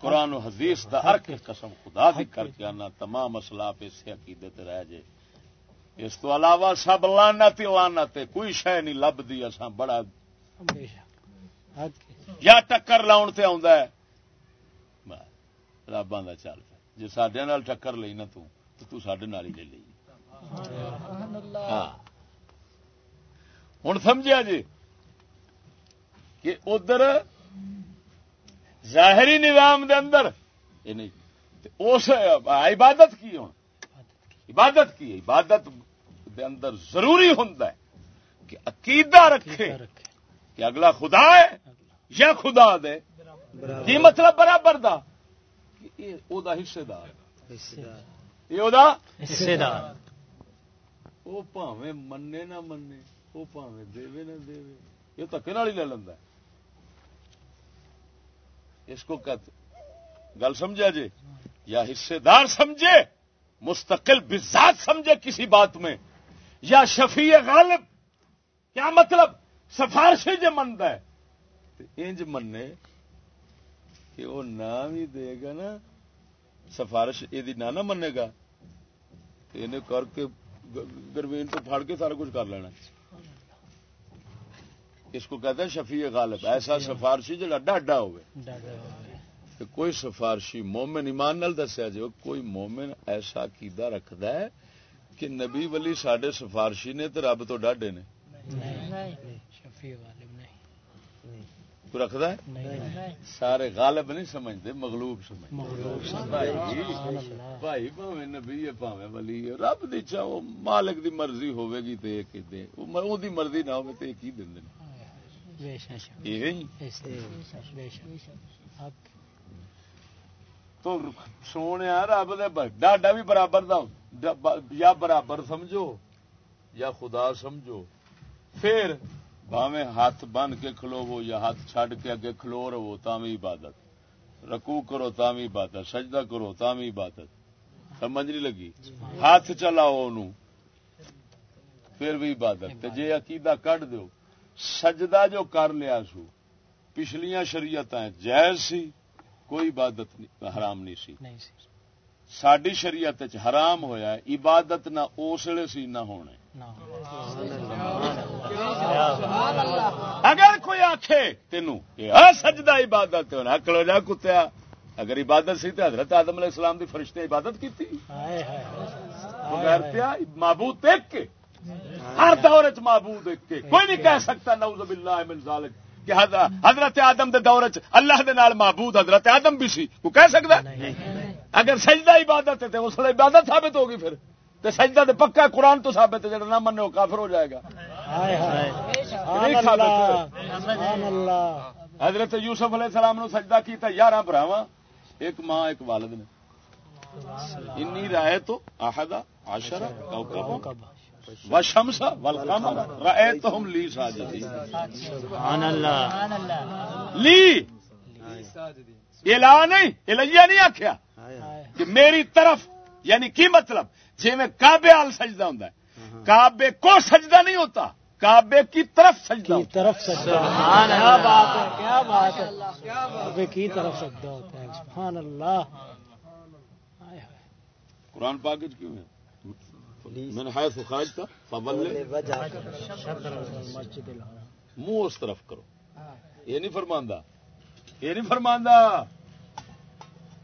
قرآن و حدیث دا ہر قسم خدا دی کر کے آنا تمام اسلاف اسے عقیدت رہ جائے۔ اس تو علاوہ سب لانا لانا کوئی شہ نہیں لبھی اصا بڑا۔ یا ٹکر لاؤن تے ہے۔ ربا کا چل۔ جی سڈے ٹکر لی نا تو سڈے ہی لے لی ہاں۔ ہوں سمجھا جی کہ ادھر ظاہری نظام دے اندر اس عبادت کی ہوں عبادت کی عبادت دے اندر ضروری ہوں کہ عقیدہ رکھے کہ اگلا خدا ہے یا خدا دے۔ کی مطلب برابر دا؟ دا حصے دار حصے دار وہ پاوے منے نہ منے وہ پاوے دے نہ دے یہ تکے ہی لے لینا اس کو گل سمجھا جی یا حصے دار سمجھے مستقل بزاد سمجھے کسی بات میں یا شفیع غالب کیا مطلب سفارشی جو منتا ہے انج منے کہ وہ نہ بھی دے گا نا سفارش یہ نہ منے گا۔ انہیں کر کے گروین تو پھاڑ کے سارا کچھ کر لینا۔ اس کو کہتے ہیں شفیع غالب۔ ایسا سفارشی جڑا ڈاڈا ہوئے۔ کوئی سفارشی مومن ایمان نال دسیا جو کوئی مومن ایسا کیدا رکھد ہے کہ نبی ولی سڈے سفارشی نے تو رب تو ڈاڈے نے۔ رکھد سارے غالب نہیں سمجھتے مغلوب بھائی پاوے نبی ولی رب دی چاہو مالک دی مرضی ہوے گی یہ مرضی نہ ہو دیں تو سونے رب ڈاڈا بھی برابر دا۔ یا برابر سمجھو یا خدا سمجھو۔ پھر باویں ہاتھ بن کے کھلوو یا ہاتھ چھڈ کے اگے کھلو رہو تامی عبادت۔ رکو کرو تامی عبادت۔ سجدہ کرو تامی عبادت۔ سمجھ نہیں لگی؟ ہاتھ چلاؤ پھر بھی عبادت۔ جی عقیدہ کٹ دو سجدہ جو کر لیا سو پچھلیاں شریعت جائز سی کوئی عبادت حرام نہیں سی۔ ساری شریعت حرام ہویا عبادت نہ اسلے سی نہ ہونے۔ اگر کوئی آخ تین سجدہ عبادت کلو جا کتیا اگر عبادت سی تو حضرت آدم علیہ السلام دی فرشتے عبادت کی معبود دیکھ کے ہر دور چ معبود ایک کوئی نہیں کہہ سکتا نعوذ باللہ من ذالک کہ حضرت آدم دے دور چ اللہ دے نال معبود حضرت آدم بھی سی کو کہہ سکتا اگر سجدہ عبادت ہے تو اس لیے عبادت ثابت ہوگی پھر۔ تو سجدہ تے پکا قرآن تو ثابت ہے جڑا نہ وہ کافر ہو جائے گا۔ حضرت یوسف علیہ السلام نو سجدہ کیتا یارہ براوا ایک ماں ایک والد نے۔ انی رائے تو آحدہ عشرہ کوکبہ وشمسا والقمر رأيتهم لي ساجدين سبحان اللہ۔ لی؟ نہیں الیا نہیں آخیا کہ میری طرف یعنی کی مطلب؟ جی میں کعبے آل سجدہ ہوں کعبے کو سجدہ نہیں ہوتا کعبے کی طرف سجدہ کی طرف سجدہ کیا بات ہے کیا بات ہے۔ کعبے کی طرف سجدہ ہوتا ہے۔ سبحان اللہ۔ قرآن پاک کیوں ہے؟ میں نے حیث خارج تھا منہ اس طرف کرو۔ یہ نہیں فرماندہ یہ نہیں فرماندہ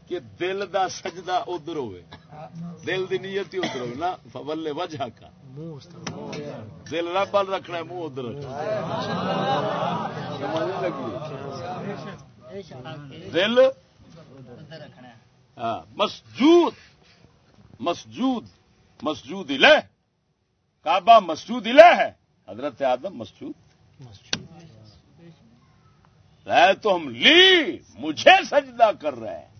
کہ دل دا سجدہ ادھر ہوئے۔ دل دی نیت ہی ادھر نا فول وجہ کا۔ دل رب وال رکھنا ہے منہ ادھر دل ہاں مسجود مسجود مسجود الہ۔ کعبہ مسجود الہ ہے۔ حضرت آدم مسجود۔ رہے تو ہم لی مجھے سجدہ کر رہے ہیں۔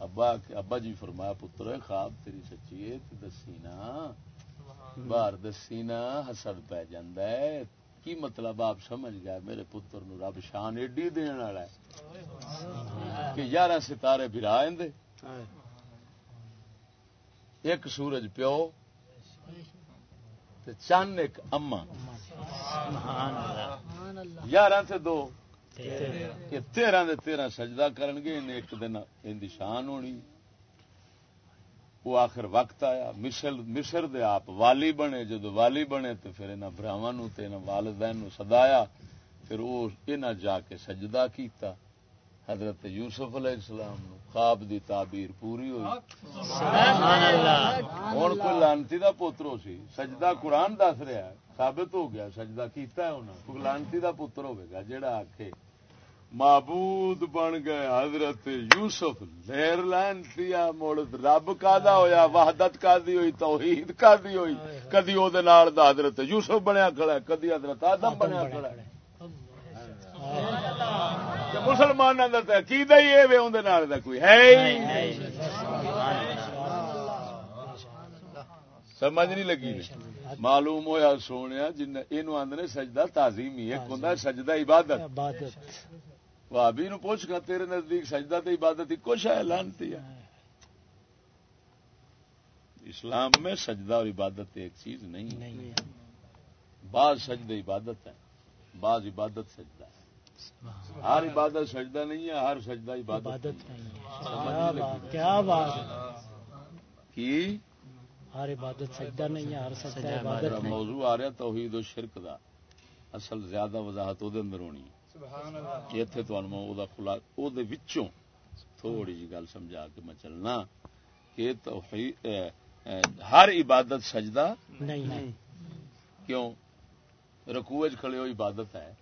ابا ابا جی فرمایا پتر خواب تیری سچی ہے دسی نا۔ باہر دسی نا حسد پی ہے۔ کی مطلب آپ سمجھ گیا میرے پتر نو رب شان ایڈی دین والا ہے۔ کہ یارہ ستارے برا دے ایک سورج پیو چند ایک اما۔ یارہ سے دو۔ تیرہ دے تیرہ سجدہ کرن گے ایک دن ان شان ہونی۔ وہ آخر وقت آیا۔ مصر مصر دے آپ والی بنے جدو والی بنے تو پھر انہوں براہم نو والدین نو سدایا۔ پھر وہ انہاں جا کے سجدہ کیتا۔ حضرت یوسف علیہ السلام نو خواب دی تعبیر پوری ہوئی۔ ہوں کوئی لانتی دا پوترو سی؟ سجدہ قرآن دس رہا ثابت ہو گیا سجدہ کیتا ہے انہوں لانتی دا پتر ہوگا جہاں آ کے معبود بن گئے حضرت یوسف لہر لین پیا مڑ رب کا ہویا وحدت کا دی ہوئی توحید کا دی ہوئی کدی او دے نال دا حضرت یوسف بنیا کھڑا ہے کدی حضرت آدم بنیا کھڑا ہے۔ مسلمانوں کا تو عقیدہ ہی ہے اون دے نال دا کوئی ہے ہی سمجھ نہیں لگی معلوم ہویا سونے جن یہ آدھے سجدہ تعظیمی ایک ہوں سجدہ عبادت۔ بھابی نو پوچھ گا تیرے نزدیک سجدہ تو عبادت ہی کچھ ہے لانتی ہے۔ اسلام میں سجدہ اور عبادت ایک چیز نہیں بعض سجدہ عبادت ہے بعض عبادت سجدہ ہے۔ ہر عبادت سجدہ نہیں ہے ہر سجدہ عبادت کیا بات کی؟ ہر عبادت سجدہ نہیں ہے ہر سجدہ عبادت موضوع آ رہا توحید و شرک دا۔ اصل زیادہ وضاحت وہ اندر ہونی ہے۔ اتے تھوڑی جی گل سمجھا کے میں چلنا کہ ہر عبادت سجدہ نہیں کیوں؟ رکوع کھڑے ہو عبادت ہے۔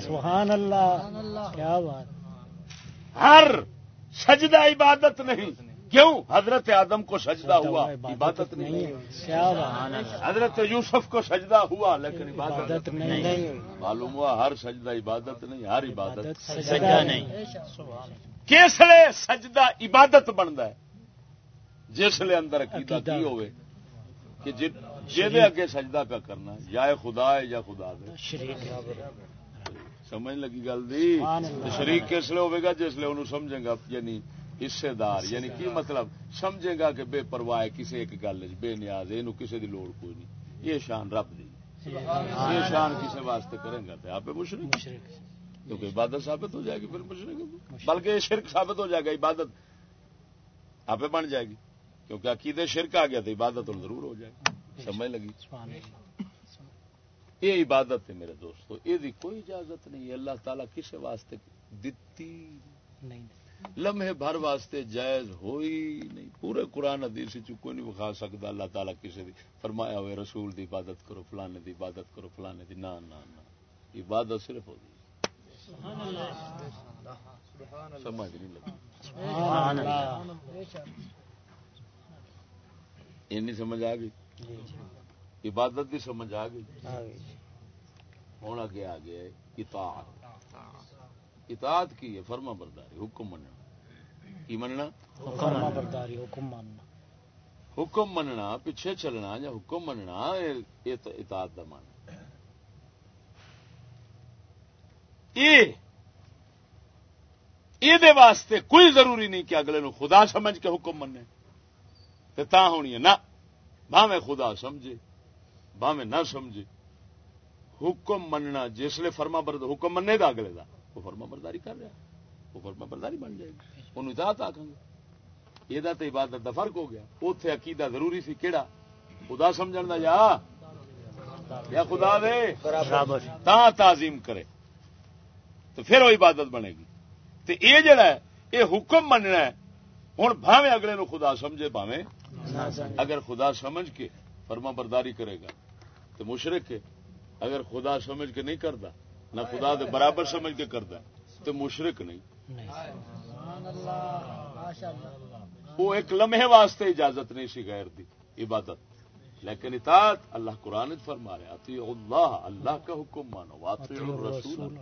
سبحان اللہ۔ کیا بات۔ ہر سجدہ عبادت نہیں۔ کیوں؟ حضرت آدم کو سجدہ ہوا عبادت نہیں حضرت یوسف کو سجدہ ہوا لیکن عبادت نہیں معلوم ہوا ہر سجدہ عبادت نہیں ہر عبادت سجدہ نہیں۔ کس لیے سجدہ عبادت بنتا ہے؟ جس لیے اندر عقیدہ کی ہوئے کہ جی اگے سجدہ پہ کرنا یا خدا ہے یا خدا دے۔ سمجھ لگی گل دی؟ شریک کس لیے ہوگا جس لیے انہوں سمجھے گا یعنی حصے دار یعنی کی مطلب؟ سمجھے گا کہ بے پرواہ کسی ایک گل بے نیاز یہ کسی دی لوڑ کوئی نہیں۔ یہ شان رب دی۔ یہ شان کسی واسطے کریں گا تو آپ مشرق کیونکہ عبادت ثابت ہو جائے گی پھر مشرق بلکہ یہ شرک ثابت ہو جائے گا عبادت آپ بن جائے گی۔ کیونکہ عقیدے شرک آ گیا تو عبادت ضرور ہو جائے گی۔ سمجھ لگی؟ یہ عبادت ہے میرے دوستو یہ کوئی اجازت نہیں اللہ تعالیٰ کسی واسطے دتی نہیں لمحے بھر واسطے جائز ہوئی نہیں۔ پورے قرآن حدیث کوئی نہیں بخا سکتا اللہ تعالیٰ کسی دی۔ فرمایا ہوئے رسول دی عبادت کرو، فلانے دی عبادت کرو، فلانے دی۔ نہ نہ نہ۔ عبادت صرف ہوگی۔ سمجھ نہیں لگی۔ این سمجھ آ گئی؟ عبادت دی سمجھ آ گئی؟ ہوں اگے آ گیا اطاعت۔ اطاعت کی ہے؟ فرما برداری، حکم مننا۔ کی مننا؟ حکم مننا. حکم مننا. پیچھے چلنا یا حکم مننا اطاعت دا من یہ واسطے کوئی ضروری نہیں کہ اگلے نو خدا سمجھ کے حکم منے تا ہونی ہے نہ۔ باہیں خدا سمجھے باہیں نہ سمجھے۔ حکم مننا جسے فرما برد حکم منے گا اگلے کا وہ فرما برداری کر رہا وہ فرما برداری بن جائے گی۔ انہوں اطاعت آخ گے۔ یہ تو عبادت کا فرق ہو گیا۔ اتے عقیدہ ضروری سی کہڑا خدا سمجھ دا یا؟ یا خدا دے؟ تا تعظیم کرے۔ تو پھر وہ عبادت بنے گی۔ تو یہ جڑا ہے یہ حکم مننا ہے ہوں بھاوے اگلے نو خدا سمجھے بھاوے اگر خدا سمجھ کے فرما برداری کرے گا تو مشرق ہے۔ اگر خدا سمجھ کے نہیں کرتا نہ خدا دے برابر سمجھ کے کرتا تو مشرق نہیں۔ وہ ایک لمحے واسطے اجازت نہیں سی غیر دی عبادت۔ لیکن اطاعت اللہ قرآن فرما رہے آتی اللہ اللہ کا حکم مانو رسول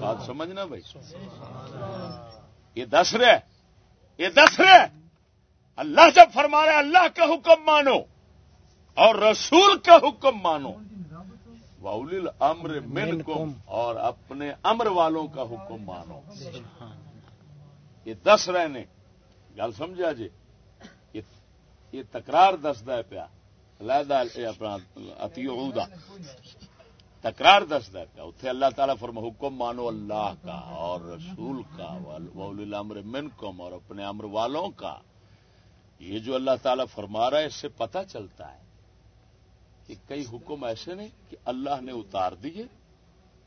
بات سمجھنا بھائی؟ یہ دس رہے یہ دس رہے اللہ جب فرما رہے اللہ کا حکم مانو اور رسول کا حکم مانو واؤل امر من کم اور اپنے امر والوں کا حکم مانو۔ یہ دس رہنے گل سمجھا جی؟ یہ تکرار دستا ہے پیا۔ علیحدہ اپنا اتی تکرار دستا ہے پیا۔ اتنے اللہ تعالیٰ فرما حکم مانو اللہ کا اور رسول کا واؤل امر من اور اپنے امر والوں کا۔ یہ جو اللہ تعالیٰ فرما رہا ہے اس سے پتہ چلتا ہے۔ کہ کئی حکم ایسے نہیں کہ اللہ نے اتار دیے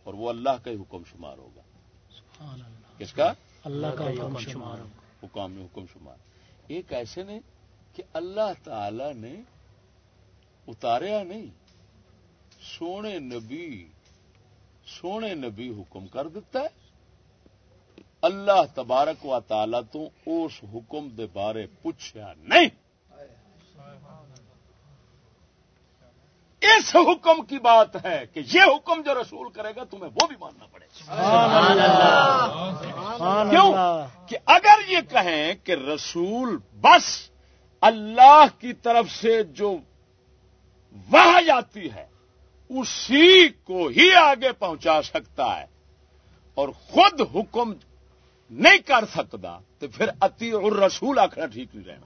اور وہ اللہ کا ہی حکم شمار ہوگا۔ کس کا؟ اللہ کا حکم شمار حکام حکم شمار۔ ایک ایسے نے کہ اللہ تعالی نے اتاریا نہیں؟ سونے نبی سونے نبی حکم کر دیتا ہے۔ اللہ تبارک و تعالی تو اس حکم دے بارے پوچھا نہیں۔ اس حکم کی بات ہے کہ یہ حکم جو رسول کرے گا تمہیں وہ بھی ماننا پڑے گا۔ کیوں؟ کہ اگر یہ کہیں کہ رسول بس اللہ کی طرف سے جو وہ جاتی ہے اسی کو ہی آگے پہنچا سکتا ہے اور خود حکم نہیں کر سکتا تو پھر اتی اور رسول آخر ٹھیک نہیں رہنا۔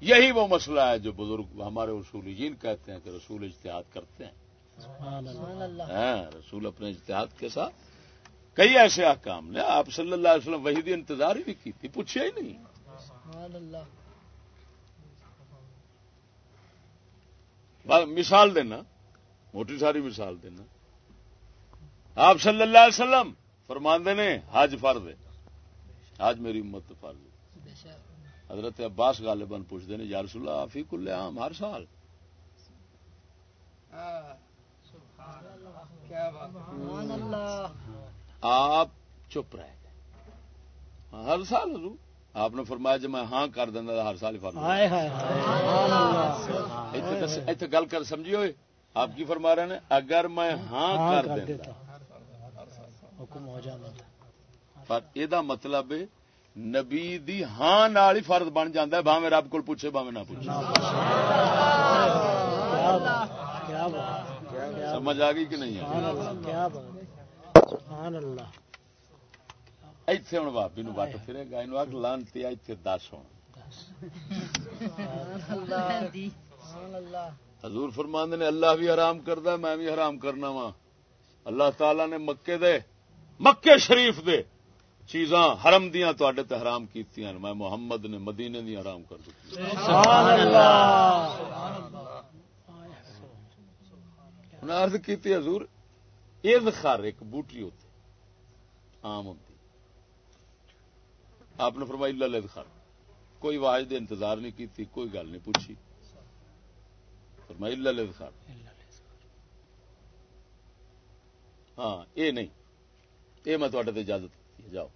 یہی وہ مسئلہ ہے جو بزرگ ہمارے اصول کہتے ہیں کہ رسول اجتہاد کرتے ہیں۔ ہاں رسول اپنے اجتہاد کے ساتھ کئی ایسے احکام نے آپ صلی اللہ علیہ وسلم وہی انتظار ہی کی تھی پوچھے ہی نہیں۔ مثال دینا موٹی ساری مثال دینا۔ آپ صلی اللہ علیہ وسلم فرماندے نے حج فرد ہے۔ حج میری امت فرد حضرت عباس غالباً پوچھتے ہیں یا رسول اللہ فی کل عام ہر سال۔ آپ چپ رہے گئے۔ ہر سال حضور۔ آپ نے فرمایا جب میں ہاں کر دینا ہر سال اتنے گل کر سمجھی ہوئے آپ کی فرما رہے ہیں اگر میں ہاں کر دیتا۔ پر یہ مطلب نبی دی ہاں نال ہی فرد بن جاتا ہے باہیں رب کو پوچھے باہیں نہ پوچھے۔ سمجھ آ گئی کہ نہیں ایتھے ہوں بابی نو وٹ پھرے گا یہ اگ لانتی اتنے دس ہوں حضور فرماند نے، اللہ بھی حرام کردا میں بھی حرام کرنا وا اللہ تعالی نے مکے دے، مکے شریف دے۔ چیزاں حرم دیا تے حرام کی میں محمد نے مدینے دیا حرام کر دی ارد کی حضور عید خر ایک بوٹی ہوتی آم ہوتی۔ آپ نے فرمائی للد خر۔ کوئی واحد انتظار نہیں کی کوئی گل نہیں پوچھی۔ فرمائی للد خر۔ ہاں یہ نہیں یہ میں تے اجازت جاؤ۔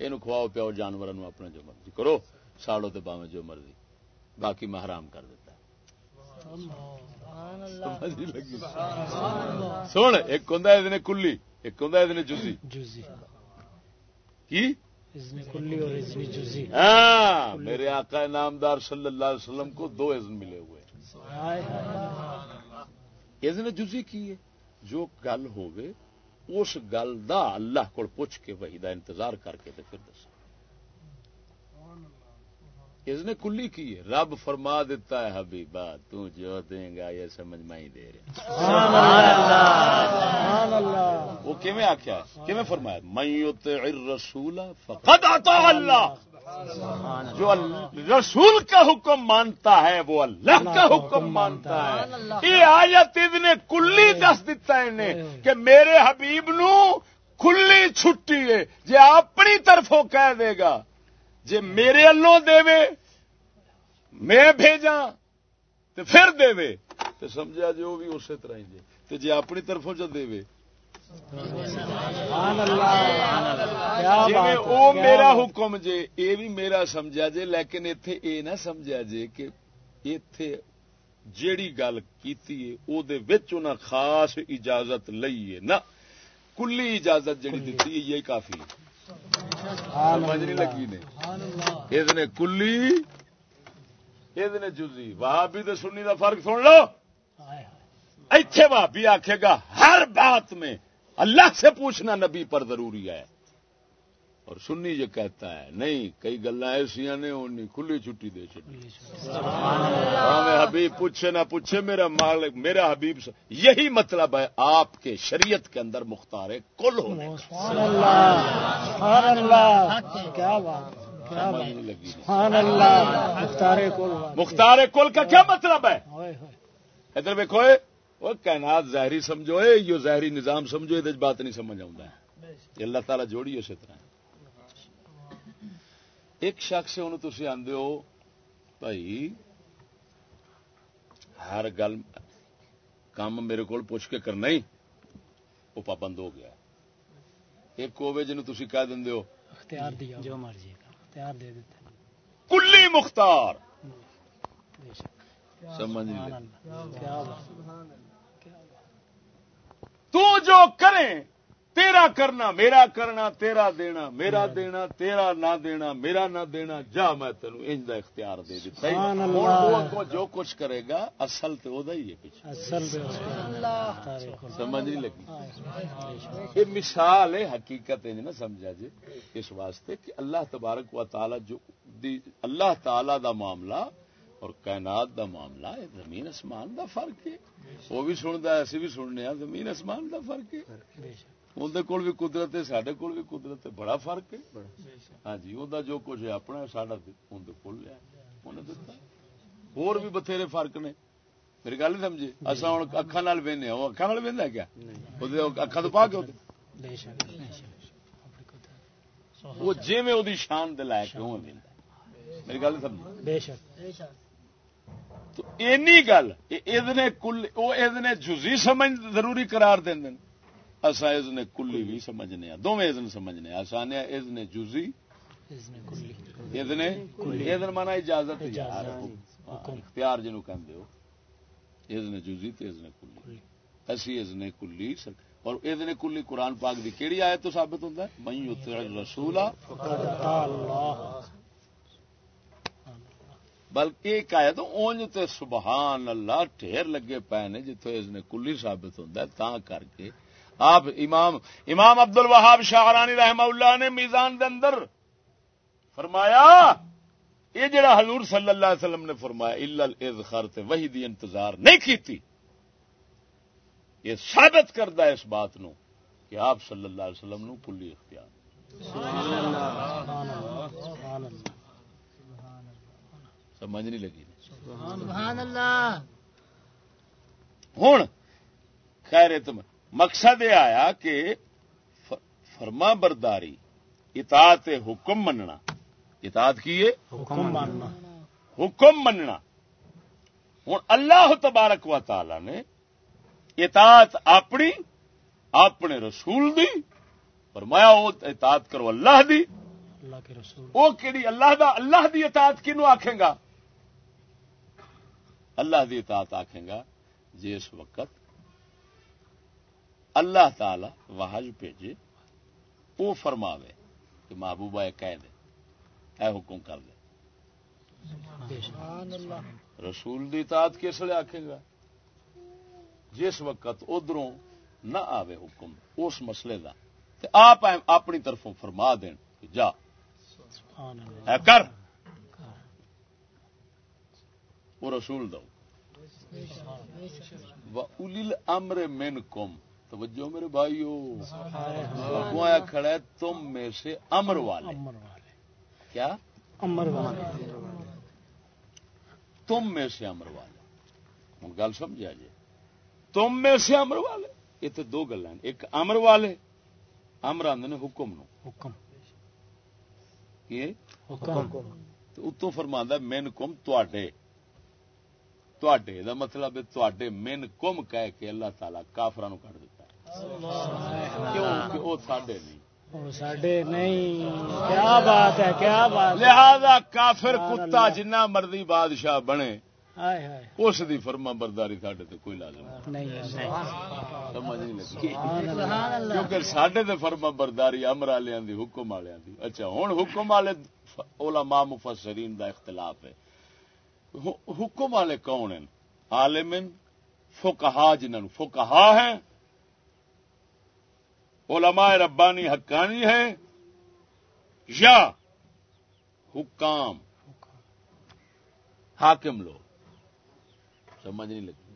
یہ کھواؤ پیاؤ جانور اپنے جو مرضی کرو ساڑو تو پاوے جو مرضی۔ باقی میں حرام کر دیتا۔ سن ایک ہوں کلی۔ ایک ہوں جزی کی؟ ہاں میرے آقا نامدار صلی اللہ علیہ وسلم کو دو اذن ملے ہوئے۔ اذن جزی کی ہے؟ جو گل ہوگی اس گل دا اللہ کو پوچھ کے وہی دا انتظار کر کے پھر دس اس نے کلی کی ہے۔ رب فرما دیتا ہے حبیبا تو جو دے گا یہ سمجھ میں ہی دے رہا وہ کیویں آخیا کیویں فرمایا میں رسول فقد آتا اللہ۔ جو رسول کا حکم مانتا ہے وہ اللہ کا حکم مانتا ہے. یہ آیت نے کلی دس دتا کہ میرے حبیب نو کھلی چھٹی ہے جی اپنی طرفوں کہہ دے گا جی میرے الوں دے میں بھیجا تو پھر دے تو سمجھا جی وہ بھی اسی طرح ہی دے جی اپنی طرفوں چ دے او میرا حکم جے اے بھی میرا سمجھا جے لیکن اتے اے نہ سمجھا جے کہ اتے جیڑی گل کیتی ہے او دے وچ انہاں خاص اجازت لئی ہے نہ کلی اجازت جڑی دتی ہے یہ کافی ہے لگی نے؟ یہ کلی یہ جزی وہابی تو سنی کا فرق سن لو۔ ایتھے وہابی آکھے گا ہر بات میں اللہ سے پوچھنا نبی پر ضروری ہے۔ اور سنی یہ کہتا ہے نہیں کئی گلا ایسا نے کھلی چھٹی دے حبیب پوچھے نہ پوچھے میرا مالک میرا حبیب یہی مطلب ہے آپ کے شریعت کے اندر مختار کل ہونے مختار کل۔ کا کیا مطلب ہے؟ ادھر دیکھو وہ کائنات ظاہری سمجھو یہ ظاہری نظام سمجھو یہ بات نہیں سمجھ آؤں اللہ تعالیٰ جوڑی اسی طرح ایک شخص انہوں تھی آدھے ہو بھائی ہر گل کام میرے کو پوچھ کے کرنا ہی وہ پابند ہو گیا ایک ہوے جن تھی کہہ دیں ہو اختیار دیا جو مرضی اختیار دے دیتے کلی مختار۔ سمجھ تو جو کریں تیرا کرنا میرا کرنا تیرا دینا میرا دینا تیرا نہ دینا میرا نہ دینا جا میں تین انج اختیار دے دیتا جو کچھ کرے گا اصل تو وہ ہی ہے پیچھے۔ سمجھ نہیں لگی۔ یہ مثال ہے حقیقت نہ سمجھا جی۔ اس واسطے کہ اللہ تبارک و تعالی جو اللہ تعالی دا معاملہ اور کائنات دا معاملہ ہے زمین اسمان دا فرق ہے۔ وہ بھی سنتا ہے اسی بھی سننے زمین اسمان دا فرق ہے۔ اندر کول بھی قدرت ہے سڈے کول بھی قدرت ہے۔ بڑا فرق ہے۔ ہاں جی وہ جو کچھ ہے اپنا ساڈا اندر کول لیا انہیں دتا۔ اور بھی بتھیرے فرق نے۔ میری گل نہیں سمجھے؟ اصا ہوں اکھان وہنے وہ اکھان وہدا کیا؟ اکھان تو پا کے وہ جی میں وہ شان دے لائق میری گل نہیں سمجھ تو اینی گل یہ جزی سمجھ ضروری قرار دیں اصا ازن کلی بھی سمجھنے دونوں ازن سمجھنے آسان ازن جزی ازن مانا اجازت اختیار جنو کہ ازن جزی تو ازن کلی۔ اسی ازن کلی اور ازن کلی قرآن پاک دی کیڑی آئے تو ثابت ہوتا ہے؟ میں یطع رسول بلکہ ایک آیا تو اونج تے سبحان اللہ ٹھیر لگے پے نے جتوں ازن کلی ثابت ہوتا ہے تا کر کے آپ امام امام عبد الوہاب شاہرانی رحمہ اللہ نے میزان دے اندر فرمایا، یہ جڑا حضور صلی اللہ علیہ وسلم نے فرمایا، الا الاظہار تے وہی دی انتظار نہیں کیتی۔ یہ ثابت کرتا ہے اس بات نو کہ آپ صلی اللہ علیہ وسلم نو کلی اختیار۔ سبحان اللہ سبحان اللہ۔ سمجھ نہیں لگی۔ ہوں خیر تم مقصد یہ آیا کہ فرما برداری اطاعت حکم مننا۔ اطاعت کی حکم مننا۔ حکم مننا۔ ہوں اللہ تبارک و تعالی نے اطاعت اپنی اپنے رسول دی فرمایا وہ اطاعت کرو اللہ دی۔ وہ کہڑی اللہ دا اللہ دی اطاعت کنو آخے گا؟ اللہ دی اطاعت آخے گا جس وقت اللہ تعالی واہج بھیجے وہ فرماوے کہ محبوبہ کہہ دے اے حکم کر دے۔ رسول دی اطاعت کس لیے آخے گا؟ جس وقت ادھروں نہ آوے حکم اس مسئلے دا تے آپ اپنی طرفوں فرما دین کہ جا۔ اے کر۔ وہ رسول دو۔ امر مین کم توجہ میرے بھائیو آیا کھڑا ہے تم میں سے امر والے۔ کیا؟ امر والے۔ تم میں سے امر والے۔ ہوں گل سمجھا جی تم میں سے امر والے۔ یہ تو دو گلا ایک امر والے امر آدھے نے حکم نو۔ حکم۔ تو اتوں فرما مین کم تے دا مطلب مین کم کہہ کے اللہ تعالی کافران کٹ دیتا لہذا کافر کتا جنہ مرضی بادشاہ بنے اس دی فرما برداری تے کوئی لازم نہیں نہیں کیونکہ سڈے تے فرما برداری امر والوں دی حکم والوں دی اچھا ہوں حکم والے علماء مفسرین دا اختلاف ہے حکم والے کون ہیں عالم فکہا جنہوں فکہا ہے علماء ربانی حقانی ہے یا حکام حاکم لوگ سمجھ نہیں لگی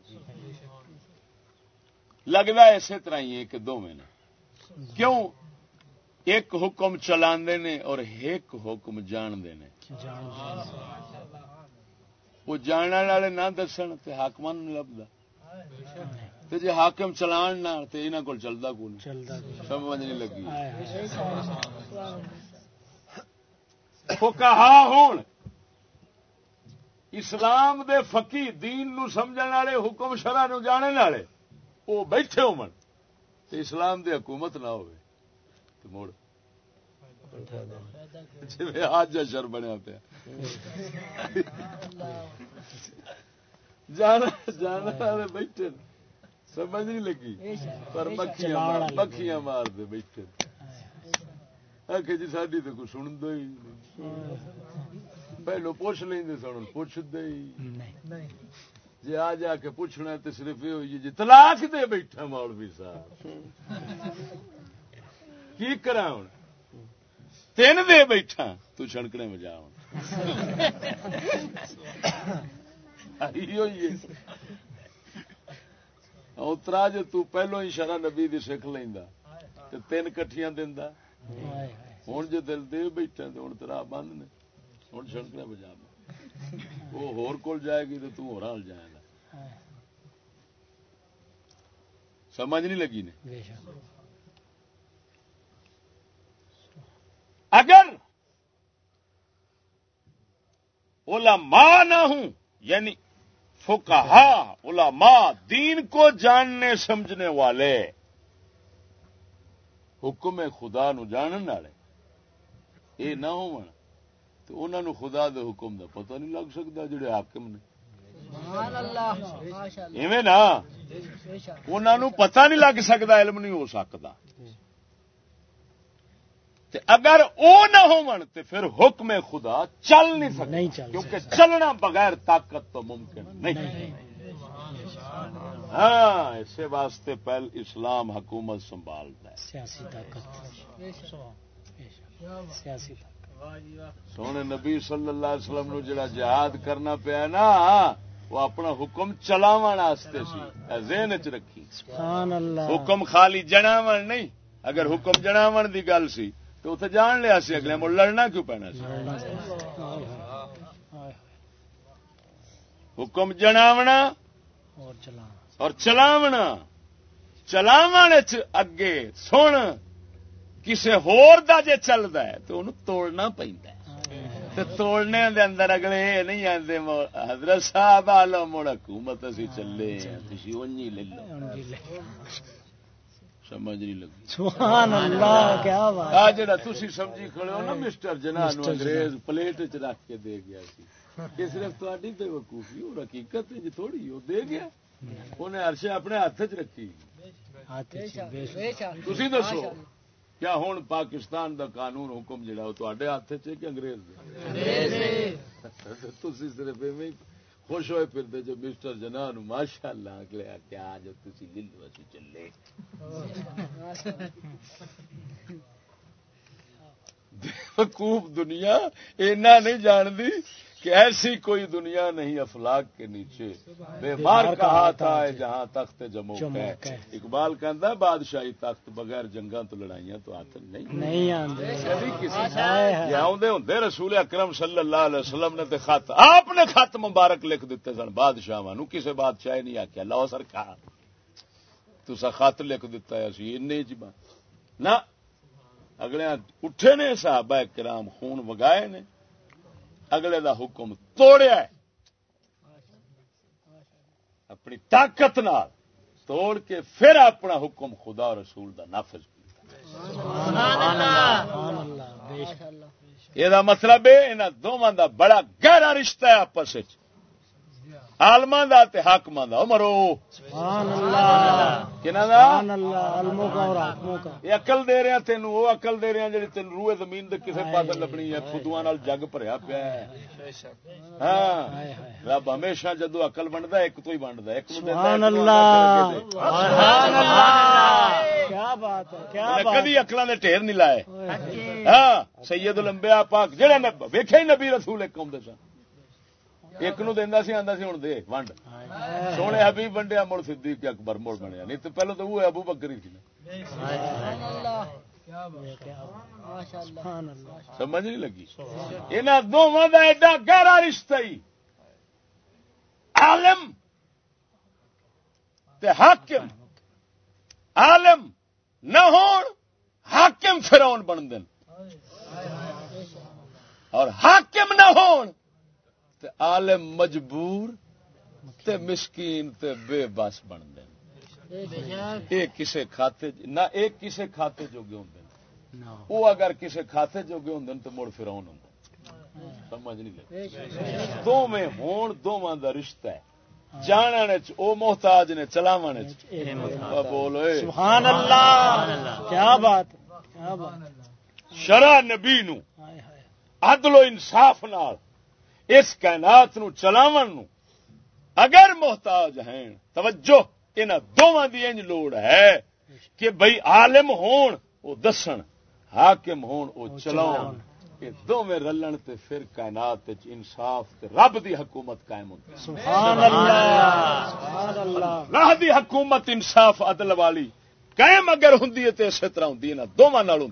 لگتا اسی طرح ہی ہے کہ دو مہینے کیوں ایک حکم چلا اور ایک حکم جان دے وہ جاننے والے نہ دسن تو حاقم نہیں لبتا جی حاکم چلان نہ چلتا کون؟ سمجھ نہیں لگی۔ کہا ہوں اسلام دے فقی دین نو سمجھن والے حکم شرح نو جاننے والے وہ بیٹھے ہو اسلام دی حکومت نہ ہوئے تو موڑ جی آج شر بنیا پیا۔ جانا بیٹھے سمجھ نہیں لگی۔ پر مکھیاں مار دے بیٹھے جی ساری تو کچھ سن دو پہلو پوچھ لیں سن پوچھ دے جی آ جا کے پوچھنا تو صرف یہ ہوئی جی تلاش دے بیٹھا مولوی صاحب۔ کی کرا ہوں تین دے بیٹھا تو چھڑکنے میں جا اترا جو تو پہلو ہی شرح نبی دی سکھ لینا تین کٹیاں دینا ہوں جو دل دے بیٹھا تو ہوں تیرا بند نے۔ ہوں چھڑکنے بجا وہ ہور کول جائے گی تو ہو جائے گا۔ سمجھ نہیں لگی نے؟ اگر علماء نہ ہوں یعنی فکہ علماء دین کو جاننے سمجھنے والے۔ حکم خدا نو جانن والے۔ یہ نہ ہو تو انہوں خدا دے حکم دا پتہ نہیں لگ سکتا جڑے حاکم نے۔ ایویں نا انہوں پتہ نہیں لگ سکتا علم نہیں ہو سکتا اگر او نہ ہو پھر حکم خدا چل نہیں سکتا کیونکہ چلنا بغیر طاقت تو ممکن نہیں۔ ہاں اسی واسطے پہل اسلام حکومت سنبھالتا ہے۔ سیاسی طاقت۔ سونے نبی صلی اللہ علیہ وسلم نو جڑا جہاد کرنا پیا نا وہ اپنا حکم چلاو سی ذہن چ رکھی۔ حکم خالی جناو نہیں اگر حکم جناو دی گل سی تو اتنے جان لیا سی اگلے، مڑ لڑنا کیوں پینا سی؟ حکم جناونا اور چلاونا۔ چلاو اگے سن کسی ہوا جی چلتا ہے تو انہوں توڑنا پہ توڑنے دے اندر اگلے نہیں آتے حضرت صاحب آلو، مڑ حکومت اسی چلے تھی لے لو۔ سمجھ نہیں لگی۔ سبحان اللہ کیا بات آ جڑا تسی سمجھی کھڑے ہو نا مسٹر جنان انگریز پلیٹ وچ رکھ کے دے گیا سی۔ کہ صرف تہاڈی تے وقوفی ہو حقیقت جی تھوڑی ہو دے گیا۔ انہیں عرش اپنے ہاتھ چ رکھی۔ تسی دسو کیا ہوں پاکستان دا قانون حکم جڑا وہ تے ہاتھ چ کہ انگریز تسی صرف ایویں خوش ہوئے پھر جو مسٹر جنا ماشاء اللہ اگلے کیا جو تھی لو چلے۔ خوب دنیا اینا نہیں جانتی۔ کہ ایسی کوئی دنیا نہیں افلاق کے نیچے بے مار کہا تھا جہاں تخت جمو اقبال کہتا ہے بادشاہی تخت بغیر جنگا تو لڑائیاں تو ہاتھ نہیں۔ ہوں رسول اکرم صلی اللہ علیہ وسلم نے خط آپ نے خط مبارک لکھ دیتے سن بادشاہ کسی بادشاہ نہیں آخیا لو سرکار تسا خط لکھ دتا ہے اسی نہ اگلے اٹھے نے صحابہ کرام خون وگائے نے۔ اگلے دا حکم توڑیا ہے۔ اپنی طاقت نال توڑ کے پھر اپنا حکم خدا رسول دا نافذ یہ مطلب ہے دونوں دا بڑا گہرا رشتہ ہے آپس آلما حاقم کا مرو۔ یہ اقل دے رہا تین وہ اقل دے رہا جی تین روئے زمین دے کسی پاس لبنی ہے خدو جگ بھریا پیا ہاں۔ رب ہمیشہ جدو اقل بنتا ایک تو ہی بنتا ایک کدی اکلوں کے ٹھیر نہیں لائے۔ ہاں سید لمبیا پاک جہاں ویخے ہی نبی رسول ایک آدھے سن۔ ایک نو دینا سی آدھا سی ہوں دے، ونڈ۔ سونے ابھی ونڈیا، مڑ صدیق اکبر مڑ بنیا۔ نہیں تو پہلے تو وہ ابو بکری تھی سمجھ نہیں لگی۔ یہاں دونوں کا ایڈا گہرا رشتہ ہی۔ عالم۔ تے حاکم۔ عالم نہ ہون، حاکم فراؤن بن دین۔ اور حاکم نہ ہون تے عالم مجبور تے مسکین تے بے بس بن دین۔ ایک کسے کھاتے نہ ایک کسے کھاتے جو گے ہوندے وہ اگر کسے کھاتے جو گے ہوندے تو مڑ فرعون ہوندا سمجھ نہیں لگی دو میں ہون دوواں دا رشتہ ہے۔ جاننے چ او محتاج نے چلاونے چ۔ بولو سبحان اللہ۔ کیا بات کیا بات۔ شرع نبی نو۔ عدل و انصاف نال اس کائنات نو چلاون نو اگر محتاج ہیں توجہ ان دونوں کی انج لوڑ ہے کہ بھائی عالم ہون وہ دسن حاکم ہون وہ چلاؤ یہ دونوں رلن تے پھر کائنات انصاف تے رب دی حکومت قائم ہوتی سبحان اللہ۔ راہ دی حکومت انصاف عدل والی قائم اگر ہوں تو اسی طرح ہوں دونوں ہوں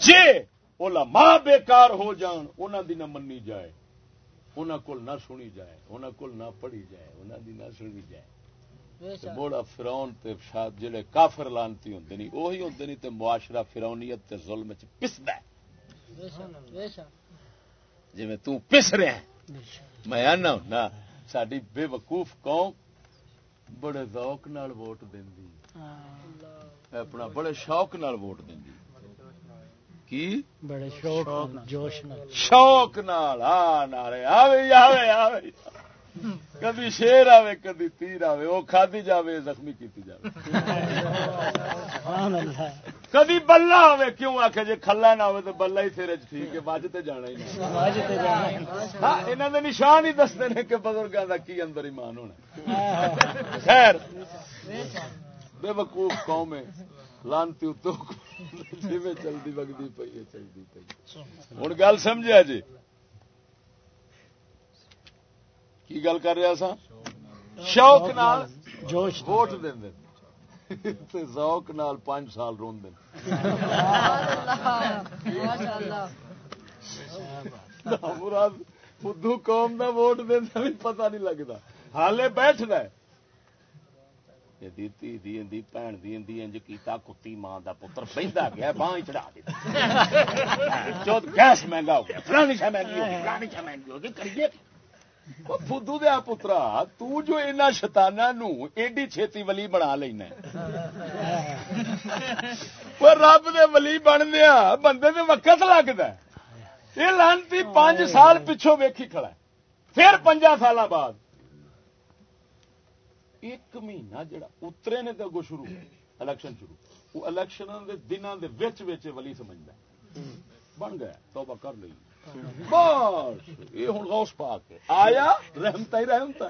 جی علماء بیکار ہو جان انہوں دی نہ منی جائے۔ انہوں کو نہ سنی جائے انہوں کو نہ پڑھی جائے انہوں دی نہ سنی جائے۔ موڑا فراؤن جڑے کافر لانتی ہوں نہیں وہی ہوں نہیں تو معاشرہ فرونیت تے ظلم چ پسد جی میں توں پس رہا میں آنا ہوں نا ساری بے وقوف قوم بڑے ذوق نال ووٹ دینی اپنا بڑے شوق نال ووٹ دینی کی بڑے شوق جوش شوق نال ہاں آوے آوے آوے۔ کدی شیر آوے کدی تیر آوے وہ کھادی جاوے زخمی کیتی جاوے۔ کدی بلا آوے کیوں آخ جی کھلا نہ ہوئے تو بلا ہی تیرے ٹھیک ہے بج تے جانا ہی ہاں نے نشان ہی دستے ہیں کہ بزرگوں کا کی اندر ایمان ہونا خیر۔ بے وقوف قوم ہے۔ لانتی اتو جی چلتی وگتی پی ہے چلتی پی ہوں گل سمجھا جی کی گل کر رہا سا شوق نال۔ جوش ووٹ دے۔ ذوق نال پانچ سال رو مراد قوم کا ووٹ دینا بھی پتہ نہیں لگتا حالے بیٹھنا ہے۔ کتی ماں کا پتر بہتا گیا باہ چڑھا گیس مہنگا ہو گیا فلانی شہ مہنگی فلانی شہ مہنگی ہوگی کریے فدو دیا پترا ان شتانا ایڈی چھتی ولی بنا لینا رب دے ولی بن دیا بندے دے وقت لگتا یہ لانتی پانچ سال پچھوں ویکھی کھڑا پھر پنجا سال بعد ایک مہینہ جڑا اترے نے تو اگو شروع الیکشن شروع۔ وہ الیکشن دے دنوں کے ولی سمجھتا بن گیا، توبہ کر لی بس، یہ ہوں غوث پا کے آیا رحمتا ہی رحمتا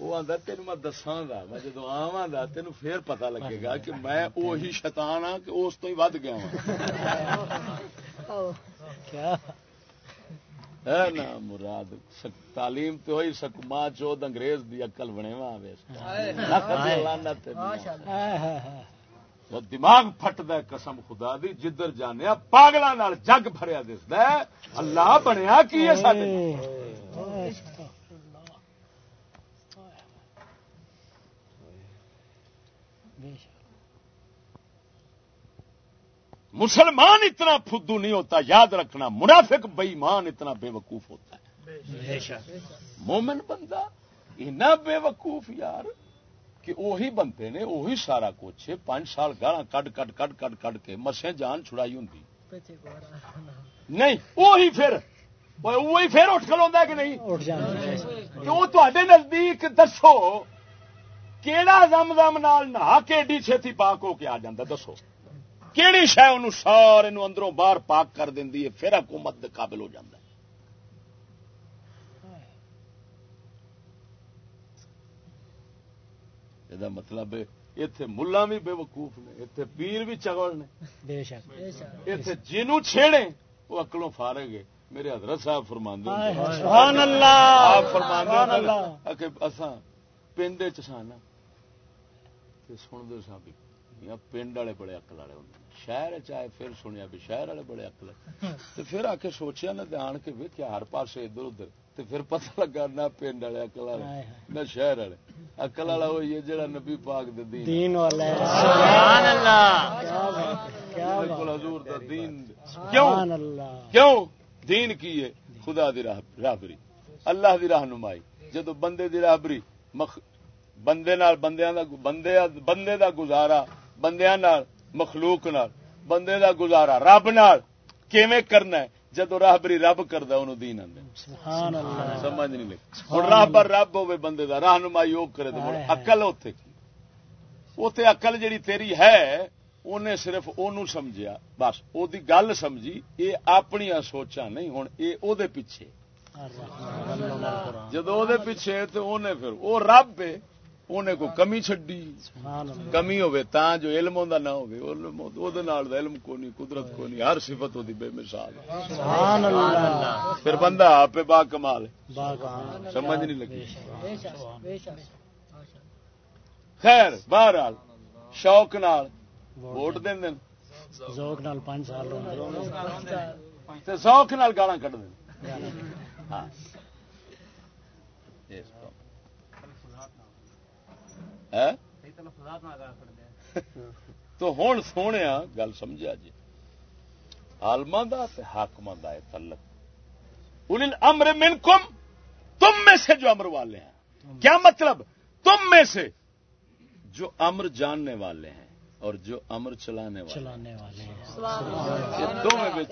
وہ آتا تین میں دساں گا میں جدو آوا گا تین پھر پتا لگے گا کہ میں وہی شیطان ہاں کہ اس تو ہی ود گیا ہوں نا مراد؟ تعلیم تو ہوئی سکما چود انگریز دی اکل بنے دماغ پھٹ دے قسم خدا دی جدھر جانے پاگل جگ بھریا دس اللہ بنیا کی مسلمان اتنا فدو نہیں ہوتا یاد رکھنا منافق بےمان اتنا بے وقوف ہوتا ہے۔ مومن بندہ اتنا بے وقوف یار کہ وہی بندے نے وہی سارا کچھ پانچ سال گالا کڈ کڈ کڈ کڈ کڈ کے مسے جان چھڑائی ہوں نہیں وہی پھر وہی پھر اٹھ کھلوا کہ نہیں؟ وہ تے نزدیک دسو کیڑا زم زم نال نہا کے ایڈی چھتی پاک ہو کے آ جاتا دسو۔ کہڑی شہ ان سارے اندروں باہر پاک کر دینی ہے پھر حکومت دے قابل ہو جاتا ہے۔ یہ مطلب اتے ملا بھی بے وقوف نے اتے پیر بھی چگڑ نے۔ اتے جنوں چھیڑے وہ اکلوں فارے گے میرے حضرت صاحب فرما فرما اصا پنڈ سن دو سا پنڈ والے بڑے اکل والے ہوں شہر چاہے پھر سنیا بھی شہر والے بڑے اکل تو پھر آ کے سوچیا نہ آن کے ویکیا ہر پاسے ادھر ادھر۔ تو پھر پتہ لگا نہ پنڈ والے اکل والے نہ شہر والے۔ اکل والا وہی ہے جڑا نبی پاک دے دین دین والا ہے۔ سبحان اللہ۔ بالکل حضور دا دین۔ کیوں؟ سبحان اللہ۔ کیوں؟ دین کی ہے؟ خدا دی راہ راہبری۔ اللہ دی رہنمائی جدو بندے دی راہبری مخ بندے نال بندیاں دا بندے بندے دا گزارا بندیاں نال مخلوق نال بندے دا گزارا رب نال۔ کیویں کرنا ہے؟ جدو راہبری رب کردا اونوں دین آندے سبحان اللہ۔ سمجھ نہیں لگی ہن راہبر رب ہوے بندے دا رہنمائی او کرے تے عقل اوتھے اوتھے عقل جڑی تیری ہے انہیں صرف اونوں سمجھیا۔ بس او دی گل سمجھی اے اپنی سوچاں نہیں ہن اے او دے پیچھے۔ جدو او دے پیچھے تے اونے پھر او رب ہے اونے کو کمی اللہ کمی ہوے تاں جو علم ہوندا نہ ہوے او دے نال دا علم کو نہیں قدرت کو نہیں ہر صفت دی بے مثال سبحان اللہ پھر بندہ آپ با کمال ہے سمجھ نہیں لگی خیر بہرحال شوق نال ووٹ دین دین ذوق نال پانچ سال ہوندے تے شوق نال گالاں کڈ دین ہاں اس کو ہے تو ہوں سونے گل سمجھا جی۔ آلما حاقم کا تعلق۔ اول امر منکم تم میں سے جو امر والے ہیں۔ کیا مطلب؟ تم میں سے جو امر جاننے والے ہیں اور جو امر چلانے والے چلانے والے ہیں۔ دو میں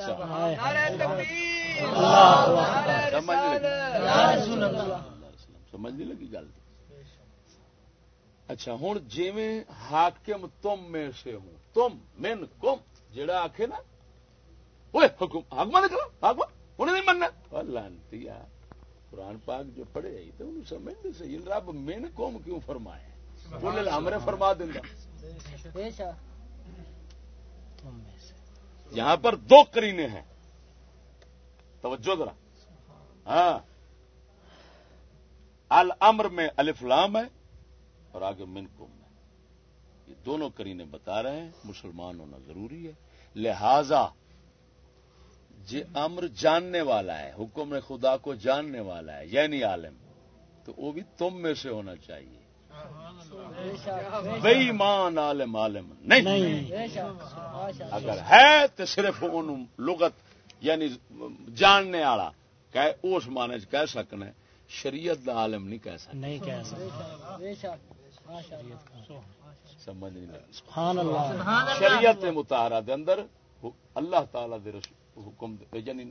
سمجھ نہیں لگی گل؟ اچھا ہوں جی حاکم تم میں سے ہوں۔ تم من کم جڑا آخ نا۔ وہ حکم حکم نکلو حکم انہیں نہیں مننا۔ لانتی قرآن پاک جو پڑھے آئی تو انہوں سمجھ نہیں صحیح رب من قوم کیوں فرمایا بولے ہمارے فرما دینا تم میں سے۔ یہاں پر دو کرینے ہیں۔ توجہ ذرا۔ ہاں۔ الامر میں الف لام ہے۔ اور آگے من کم ہے یہ دونوں کرینے بتا رہے ہیں مسلمان ہونا ضروری ہے۔ لہذا جی امر جاننے والا ہے حکم خدا کو جاننے والا ہے یعنی عالم تو وہ بھی تم میں سے ہونا چاہیے۔ بے ایمان عالم عالم نہیں۔ اگر ہے تو صرف ان لغت یعنی جاننے والا اس معنی کہہ سکنا ہے شریعت دا عالم نہیں کہہ سکتا۔ نہیں کہہ سکتے سمجھ نہیں اللہ۔ شریعت متحرہ دے اندر اللہ تعالی دے حکم دے یعنی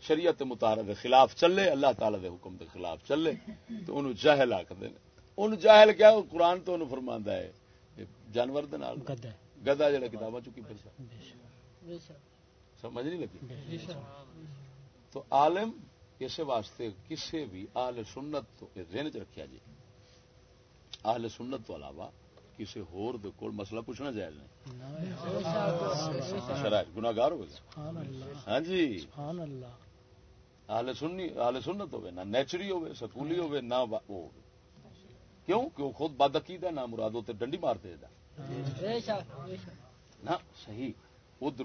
شریعت متحرہ دے خلاف چلے اللہ تعالی دے حکم دے خلاف چلے۔ تو انہوں جاہل آخر ان جاہل کیا؟ قرآن تو انہوں فرماندا ہے جانور دے نال گدا گدا جڑا کتاباں چکی پھر سمجھ نہیں لگی؟ تو عالم اس واسطے کسے بھی آل سنت تو ذہن چ رکھیا جی۔ آل سنت تو علاوہ کسی ہور دے کول مسئلہ پوچھنا جائز نہیں۔ شرائط گناہگار سبحان اللہ۔ ہاں جی۔ سبحان اللہ۔ آل سنی آل سنت ہوے نہ نیچری ہوے سکولی ہوے نہ وہ ہوے کیوں؟ کہ خود بد عقیدہ نہ مرادو تے ڈنڈی مارتے دا نہ صحیح۔ ادھر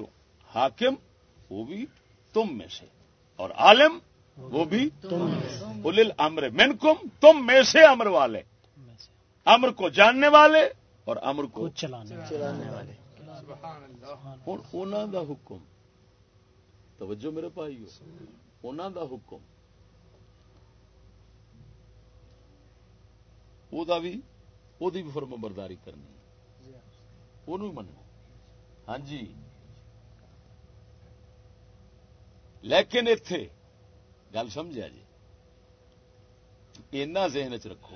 حاکم وہ بھی تم میں سے۔ اور عالم وہ بھی تم میں سے۔ امر منکم تم میں سے امر والے۔ امر کو جاننے والے اور امر کو چلانے والے۔ ہوں انہوں دا حکم۔ توجہ میرے بھائی انہوں دا حکم۔ او دا بھی او دی بھی فرما برداری کرنی ہی مننا۔ ہاں جی۔ لیکن اتے گل سمجھا جی اینا ذہن چ رکھو۔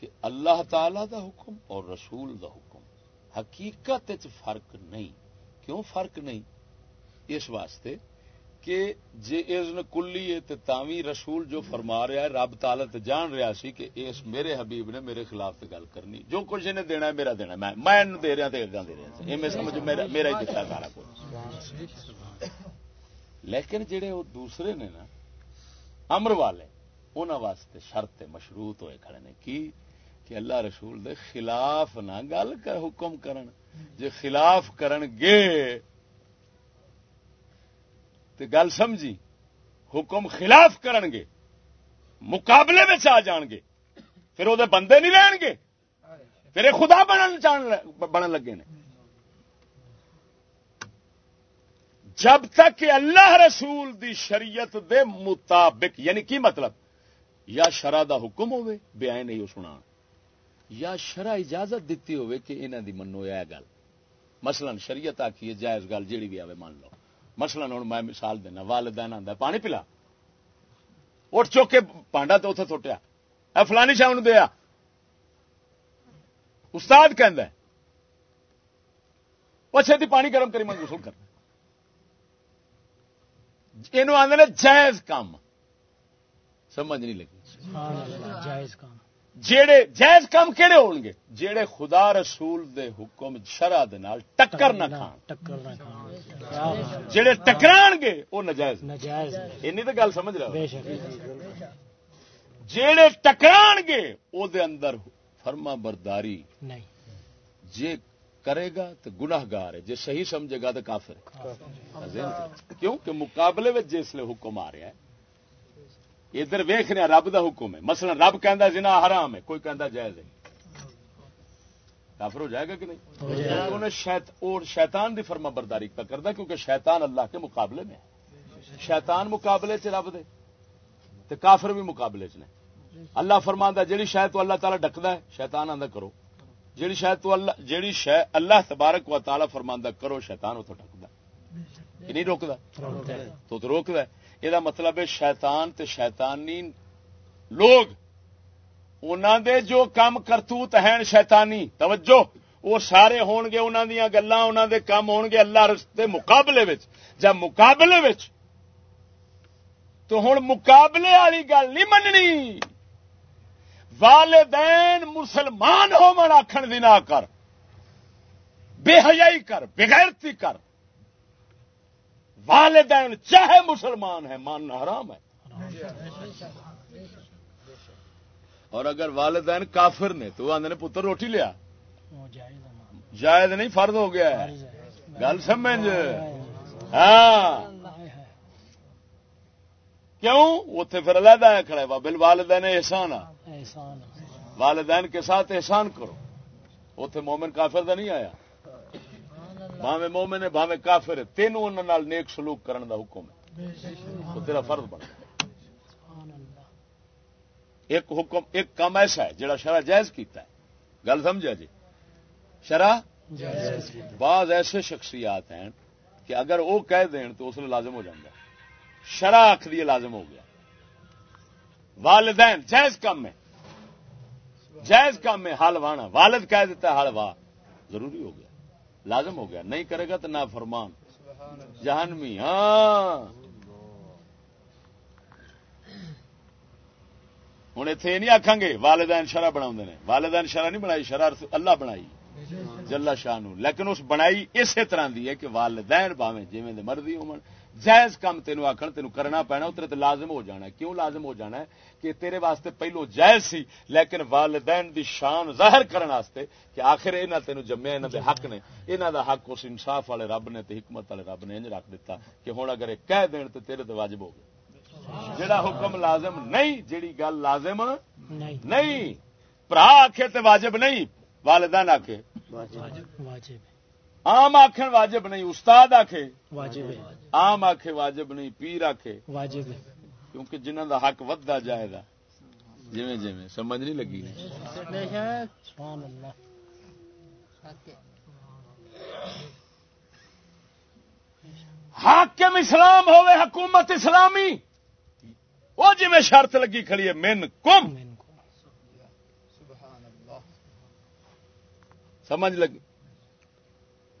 کہ اللہ تعالی دا حکم اور رسول دا حکم۔ حقیقت فرق نہیں۔ کیوں فرق نہیں؟ اس واسطے کہ جے اذن کلی ہے تے تاوی رسول جو فرما رہا ہے، رب تعالی تے جان رہا سی کہ اس میرے حبیب نے میرے خلاف تے گل کرنی۔ جو کچھ انہیں دینا ہے، میرا دینا میں میں دے رہا تے اگاں دے رہا اے میں سمجھ میرا میرا ہی دتا سارا کچھ لیکن جڑے وہ دوسرے نے نا، امر والے انہاں واسطے شرط مشروط ہوئے کھڑے نے کی کہ اللہ رسول دے خلاف نہ گل کر حکم کرن۔ جے خلاف کرن گے تو گل سمجھی، حکم خلاف کرن گے، مقابلے میں آ جان گے، پھر وہ بندے نہیں رہن گے۔ پھر یہ خدا بنن بنن لگے نے۔ جب تک کہ اللہ رسول دی شریعت دے مطابق یعنی کی مطلب؟ یا شرح دا حکم ہوے بیا نہیں سنا یا شرح اجازت دیتی ہوے کہ انہوں دی منو یہ گل۔ مثلا شریعت آخی جائز گل جیڑی بھی آئے مان لو۔ مسلا ہوں میں مثال دینا، والدین آتا پانی پلا۔ اٹھ چوک کے پانڈا تو اتنے سٹیا۔ اے فلانی شاہ دیا استاد کہ چھتی پانی گرم کری میں غسل کرنا۔ یہ آدھے جائز کام۔ سمجھ نہیں لگی۔ جائز کام۔ جیڑے جائز کام کہڑے ہون گے جیڑے خدا رسول دے حکم شرع دے نال ٹکر نہ کھان۔ ٹکر نہ کھان۔ جیڑے ٹکران گے وہ نجائز۔ نجائز۔ اینی تے گل سمجھ رہا جیڑے ٹکران گے او دے اندر فرما برداری نہیں۔ جے کرے گا تو گناہ گار ہے جے صحیح سمجھے گا تو کافر ہے۔ کیوں؟ کہ مقابلے میں جس لیے حکم آ رہا ہے ادھر ویخنے رب دا حکم ہے۔ مثلا رب کہ جنا حرام ہے کوئی کہہ جائز ہے۔ کافر ہو جائے گا کہ نہیں؟ شیط اور شیطان دی فرما برداری کا کرتا کیونکہ شیطان اللہ کے مقابلے میں ہے۔ شیطان مقابلے چ رب دے تے کافر بھی مقابلے چ نے۔ اللہ فرماندا جیڑی شاید تو اللہ تعالی ڈکدا ہے شیطان آندا کرو۔ جیڑی شاید تو اللہ جیڑی شے اللہ تبارک و تعالی فرماندا کرو شیطان اتوں ڈکدا نہیں روکدا؟ تو تو روکدا ہے۔ یہ مطلب ہے شیطان تے شیطانی لوگ انہوں دے جو کام کرتوت ہیں شیطانی توجہ وہ سارے ہون گے انہوں دیا گلا انہوں دے کام ہون گے اللہ رستے مقابلے وچ جب مقابلے وچ تو ہوں مقابلے والی گل نہیں مننی والدین مسلمان ہو من آخر دن کر بے حیائی کر بغیرتی کر والدین چاہے مسلمان ہے ماننا حرام ہے۔ اور اگر والدین کافر نے تو آدھے پتر روٹی لیا۔ جائز نہیں فرد ہو گیا ہے۔ گل سمجھ؟ ہاں۔ کیوں؟ اتے پھر علیحدہ کھڑے بل والدین احسان والدین کے ساتھ احسان کرو۔ اتے مومن کافر کا نہیں آیا۔ باوے مومن ہے باوے کافر ہے۔ تینوں انہوں نیک سلوک کرن دا حکم ہے۔ وہ تیرا فرض بن ایک حکم، ایک کام ایسا ہے جڑا شرح جائز کیتا ہے۔ گل سمجھا جی؟ شرح بعض ایسے شخصیات ہیں کہ اگر وہ کہہ دین تو اس نے لازم ہو جاتا شرح آخری لازم ہو گیا۔ والدین، جائز کم ہے۔ جائز کم ہے حل وانا والد کہہ دیتا ہے حل واہ ضروری ہو گیا۔ لازم ہو گیا نہیں کرے گا تو نہ فرمان جہانوی ہاں۔ ہوں اتنے نہیں آخان گے والدین شرح بنا والدین شرح نہیں بنائی، شرح اللہ بنائی۔ جلا شاہ لیکن اس بنائی اسی طرح دی ہے کہ والدین باوے جی مرضی ہو جائز کام تینوں آخر تینوں کرنا پینا اتنے تو لازم ہو جانا ہے۔ کیوں لازم ہو جانا ہے؟ کہ تیرے واسطے پہلو جائز سی لیکن والدین دی شان ظاہر کرنے واسطے کہ آخر یہ تینوں جمیا یہاں دے حق نے۔ یہاں دا حق اس انصاف والے رب نے حکمت والے رب نے انج رکھ دیتا کہ ہوں اگر کہہ دین تو تیرے تو واجب ہو گیا جڑا حکم لازم نہیں جیڑی گل لازم نہیں۔ برا آخے تو واجب نہیں والدین آخے واجب۔ آم آخ واجب نہیں استاد آخے واجب آم آخ واجب نہیں پیر آخے واجب کیونکہ جنہوں دا حق ودا جائے گا جی جی سمجھ نہیں لگی۔ حاکم اسلام ہوئے حکومت اسلامی۔ وہ جی میں شرط لگی کھڑی ہے من کم۔ سمجھ لگی؟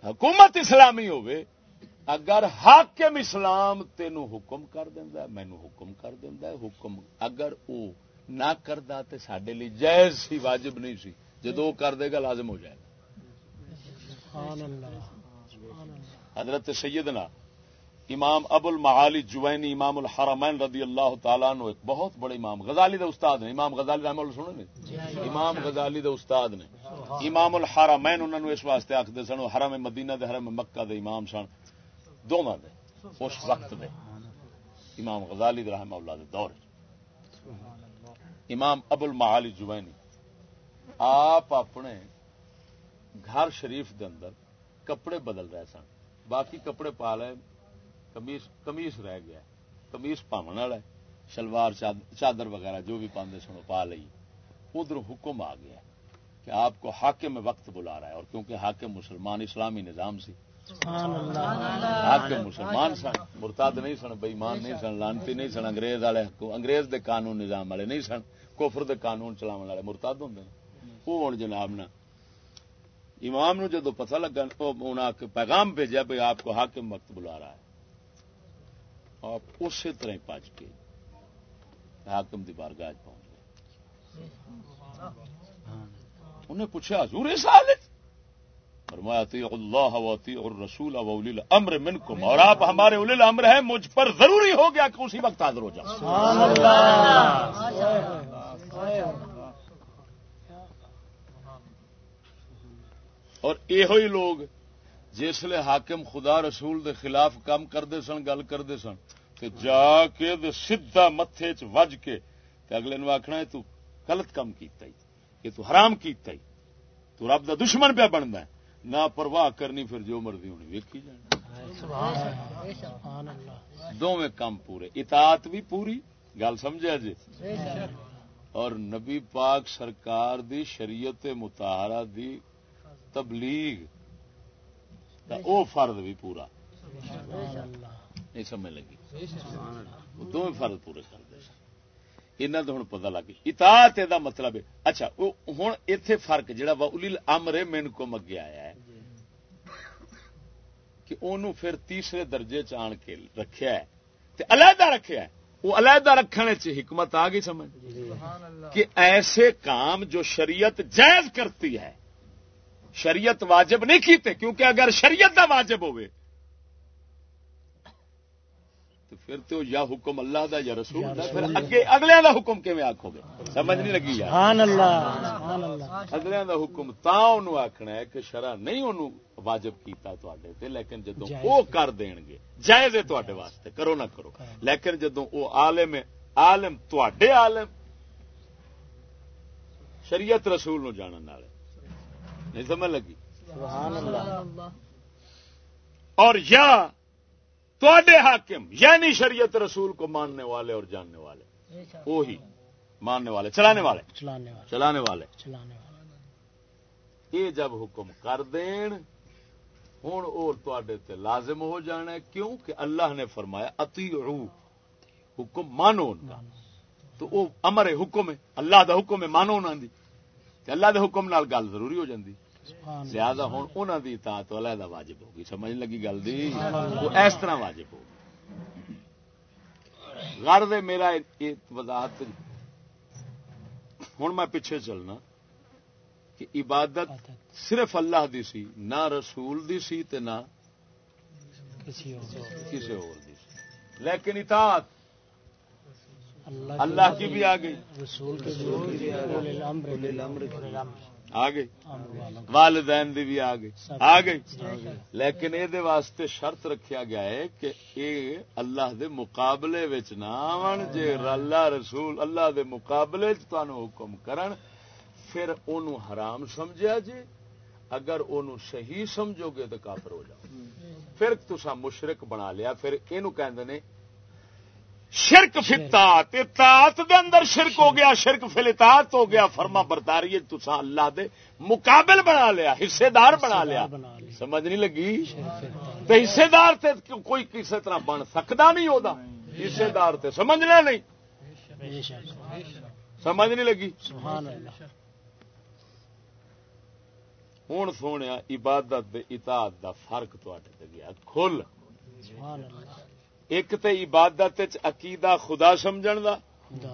حکومت اسلامی ہوے اگر حاکم اسلام تینو حکم کر دینا مینو حکم کر دینا حکم اگر وہ نہ کردا تے سڈے لی جائز سی واجب نہیں سی جدو وہ کر دے گا لازم ہو جائے گا۔ حضرت سیدنا امام ابو المعالی جوینی، امام الحرمین رضی اللہ تعالیٰ عنہ ایک بہت بڑے امام، غزالی دے استاد نے امام غزالی رحمہ اللہ سنے نے امام غزالی دے استاد نے۔ امام الحرمین انہوں نے اس واسطے آخر سن، وہ حرم مدینہ دے، حرم مکہ دے امام سن۔ دونوں دے، اس وقت دے۔ امام غزالی دے رحمہ اللہ دے دور۔ امام ابو المعالی جوینی، آپ اپنے گھر شریف دے اندر کپڑے بدل رہے سن۔ باقی کپڑے پا لے۔ کمیس کمیس رہ گیا کمیس پاون والا ہے۔ شلوار چاد- چادر وغیرہ جو بھی پاندے سن وہ پا لئی۔ ادھر حکم آ گیا کہ آپ کو حاکم وقت بلا رہا ہے اور کیونکہ حاکم مسلمان اسلامی نظام سی۔ حاکم مسلمان سن مرتاد نہیں سن بےمان نہیں سن لانتی نہیں سن انگریز والے انگریز دے قانون نظام والے نہیں سن کفر دے قانون چلاون والے مرتاد ہوں وہ ہوں جناب نا امام نو جدو پتہ لگا پیغام بھیجا بھائی آپ کو حاکم وقت بلا رہا ہے۔ آپ اسی طرح ہی پچ کے حاکم دی بارگاہ پہنچ گئے۔ انہیں پوچھا حضور اس حالت فرمایا اطیع اللہ و اطیع الرسول و اولی الامر منکم اور آپ ہمارے اولی الامر ہیں مجھ پر ضروری ہو گیا کہ اسی وقت حاضر ہو جاؤ سبحان اللہ۔ اور یہ لوگ جسے حاکم خدا رسول دے خلاف کام کرتے سن، گل کرتے سن، تے جا کے تے سیدھا متے چ وج کے، تے اگلے نو آخنا ہے تو غلط کام کیتا ہی یہ تو حرام کیتا ہی۔ تو رب دا دشمن پہ بنتا ہے۔ نہ پرواہ کرنی پھر جو مرضی ہونی، ویکھی جانا۔ دونوں کام پورے۔ اطاعت بھی پوری، گل سمجھا جی؟ اور نبی پاک سرکار دی شریعت متحرہ دی تبلیغ او فرد بھی پورا۔ نہیں سمجھ لگی۔ وہ دونوں فرد پورے کرتے انہوں تو ہوں پتا لگ اطاعت دا مطلب ہے۔ اچھا ہوں اتے فرق جہا وا الیل امر مین کو اگے آیا ہے۔ کہ انہوں پھر تیسرے درجے چ آن کے رکھیا ہے۔ تے علیحدہ رکھیا ہے۔ وہ علیحدہ رکھنے چ حکمت آ گئی سمجھ۔ کہ ایسے کام جو شریعت جائز کرتی ہے شریعت واجب نہیں کیتے کیونکہ اگر شریعت دا واجب ہوئے تو پھر تو یا حکم اللہ دا یا رسول دا پھر اگے اگلے دا حکم کیویں آکھو گے سمجھ نہیں لگی یار؟ سبحان اللہ سبحان اللہ۔ اگلے دا حکم تا انہوں آکھنا ہے کہ شرع نہیں انہوں واجب کیتا تواڈے تے لیکن جدوں او کر دین گے جائز ہے تواڈے واسطے کرو نہ کرو۔ لیکن جدوں او عالم ہے عالم تواڈے عالم شریعت رسول نو جانن والے۔ نہیں سمجھ لگی؟ سبحان اللہ۔ اور یا تواڈے حاکم یعنی شریعت رسول کو ماننے والے اور جاننے والے۔ وہی ماننے والے چلانے والے۔ چلانے والا چلانے والے۔ چلانے والا یہ جب حکم کر دین ہوں اور تے تے لازم ہو جانا ہے کیوں کہ اللہ نے فرمایا اطیعو۔ حکم مانو ان کا۔ تو وہ امر ہے حکم ہے اللہ دا حکم ہے مانو انہاں دی۔ تے اللہ دے حکم نال گل ضروری ہو جاندی۔ زیادہ ہوں انہاں دی اطاعت علیحدہ واجب ہوگی سمجھ لگی گل دی؟ وہ اس طرح واجب ہوگی۔ غرض میرا وضاحت۔ ہوں میں پیچھے چلنا کہ عبادت صرف اللہ دی سی نہ رسول دی سی تے نہ کسی اور۔ کسی اور دی سی۔ لیکن اطاعت اللہ کی بھی آ گئی۔ رسول کے بھی اولی الامر اولی الامر آ گئی۔ والدین دی بھی آ گئی۔ آ گئی۔ لیکن یہ واسطے شرط رکھیا گیا ہے کہ یہ اللہ دے مقابلے وچ نہ آون جے اللہ رسول اللہ دے مقابلے تانوں حکم کرن پھر اونوں حرام سمجھیا جی۔ اگر اونوں صحیح سمجھو گے تو کافر ہو جاؤ۔ پھر تسا مشرک بنا لیا۔ پھر اینو کہندے نے شرک فطاعت اطاعت دے اندر شرک ہو گیا شرک. فل اطاعت ہو گیا فرما برداری تسا اللہ دے مقابل بنا لیا حصے دار بنا لیا۔ سمجھ نہیں لگی؟ تو حصے دار تے کوئی کسی طرح بن سکتا نہیں ہوتا حصے دار تے سمجھنا نہیں؟ سمجھ نہیں لگی؟ ہوں سونے عبادت اطاعت دا فرق تے گیا۔ کھل۔ سبحان اللہ۔ ایک تے عبادت عقیدہ خدا سمجھن دا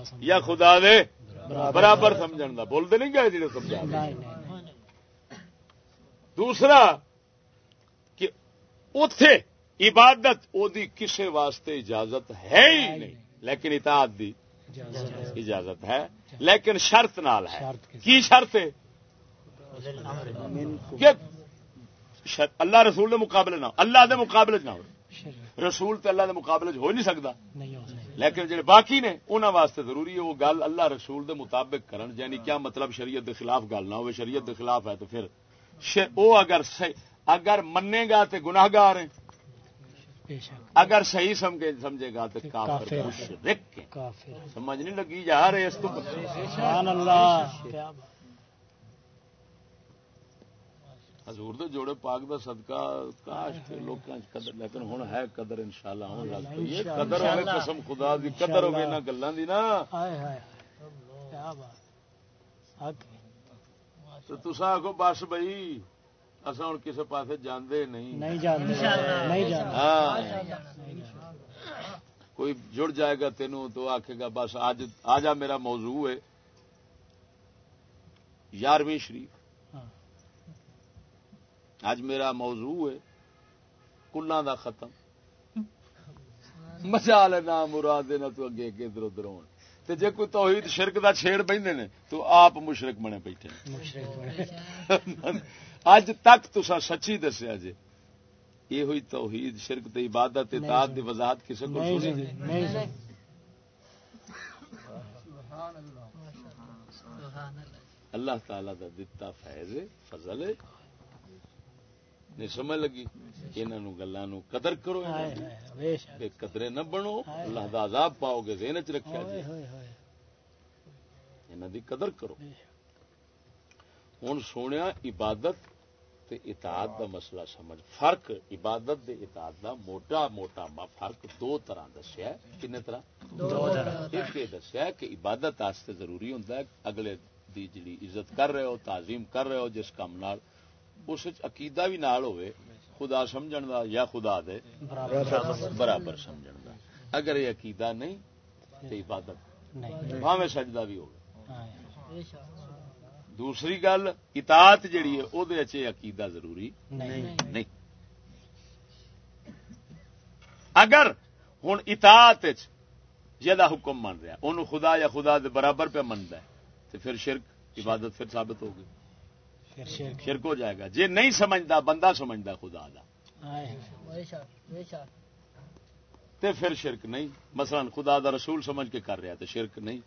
سمجھ یا خدا دے برابر۔ سمجھن دا؟ بولتے نہیں گئے جی سمجھا دوسرا کہ اتے عبادت او دی کسے واسطے اجازت ہے ہی نہیں لیکن اطاعت دی اجازت۔ ہے لیکن شرط نال ہے۔ کی شرط ہے؟ کہ اللہ رسول دے مقابلے نہ اللہ دے مقابلے نہ ہو۔ رسول تے اللہ دے مقابلے ہو نہیں سکتا لیکن جڑے باقی نے انہاں واسطے ضروری ہے وہ گل اللہ رسول دے مطابق کرن یعنی کیا مطلب شریعت دے خلاف گل نہ ہوے شریعت دے خلاف ہے تو پھر او اگر اگر منے گا تو گناہگار ہیں۔ اگر صحیح سمجھے سمجھے گا تو کافر۔ مشرک سمجھ نہیں لگی یار اس تو۔ سبحان اللہ کیا بات حضور دے جوڑے پاک دا صدقہ کاش کے لوکاں چ قدر لیکن ہن ہے قدر انشاءاللہ ہون لگ پئی ہے۔ قدر ہوے قسم خدا دی قدر ہوے انہاں گلاں دی نا۔ ہائے ہائے کیا بات۔ حق۔ تو تساں آکھو بس بھئی اساں ہن کسے پاسے جاندے نہیں۔ نہیں جانتے نہیں جانتے ہاں۔ کوئی جڑ جائے گا تینوں تو آکھے گا بس آج آجا میرا موضوع ہے یارویں شریف۔ آج میرا موضوع ہے کلاں دا ختم۔ مجال نہ مراد نہ تو اگے اگے ادھر ادھر ہون۔ تے جے کوئی توحید شرک دا چھیڑ بیندے نے تو آپ مشرک بنے بیٹھے اج تک تسا سچی دسیا جے یہ ہوئی توحید شرک تے عبادت اطاعت دی وضاحت کسے کو سنی سنی اللہ۔ تعالی دا دتا فیض فضل ہے۔ نہیں سمجھ لگی گلاں نو قدر کرو بے قدرے نہ بنو اللہ دا عذاب پاؤ گے ذہن چ ہائے جی۔ انہاں دی قدر کرو۔ ہن سونیا عبادت تے اطاعت دا مسئلہ سمجھ۔ فرق عبادت دے اطاعت دا موٹا موٹا ما فرق دو طرح دسیا ہے۔ کنے طرح؟ دو طرح۔ ایک یہ دسیا ہے کہ عبادت واسطے ضروری ہوندا ہے۔ اگلے دی جڑی عزت کر رہے ہو تعظیم کر رہے ہو جس کام نال اس عقیدہ بھی نال ہوئے خدا سمجھن دا یا خدا دے برابر سمجھن دا۔ اگر یہ عقیدہ نہیں تو عبادت بھاویں سجدہ بھی ہوگا ہائے دوسری گل اطاعت جڑی ہے او دے عقیدہ ضروری نہیں۔ اگر ہن اطاعت وچ جدا حکم من رہا اونوں خدا یا خدا دے برابر پہ مندا ہے تو پھر شرک عبادت پھر ثابت ہوگی۔ شرک شرک ہو جائے گا۔ جے نہیں سمجھدا بندہ سمجھدا خدا دا۔ ہائے تے پھر شرک نہیں۔ مثلا خدا دا رسول سمجھ کے کر رہا تو شرک نہیں۔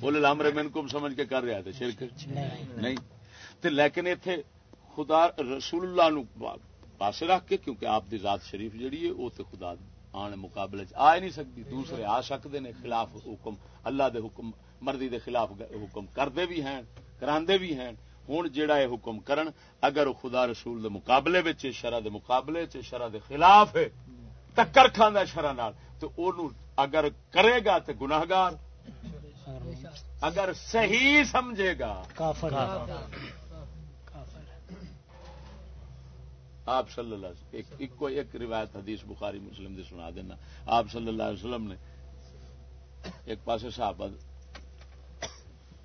بولے لامر منکم سمجھ کے کر رہا تو شرک نہیں۔ نہیں۔ تے لیکن ایتھے خدا رسول اللہ نو پاسے رکھ کے کیونکہ آپ دی ذات شریف جڑی ہے وہ تے خدا آنے مقابلے آ ہی نہیں سکتی دوسرے آ سکتے نے خلاف حکم اللہ دے حکم مرضی دے خلاف حکم کردے بھی ہیں کراندے بھی ہیں۔ ہن جیڑا یہ حکم کرن اگر وہ خدا رسول دے مقابلے وچ شرع دے مقابلے چ شرع دے خلاف ہے ٹکر کھاندا شرع نال تو اونوں اگر کرے گا تے گناہگار اگر صحیح سمجھے گا کافر آپ صلی اللہ علیہ وسلم ایک ایک کوئی ایک روایت حدیث بخاری مسلم دی سنا دینا۔ آپ صلی اللہ علیہ وسلم نے ایک پاسے صحابہ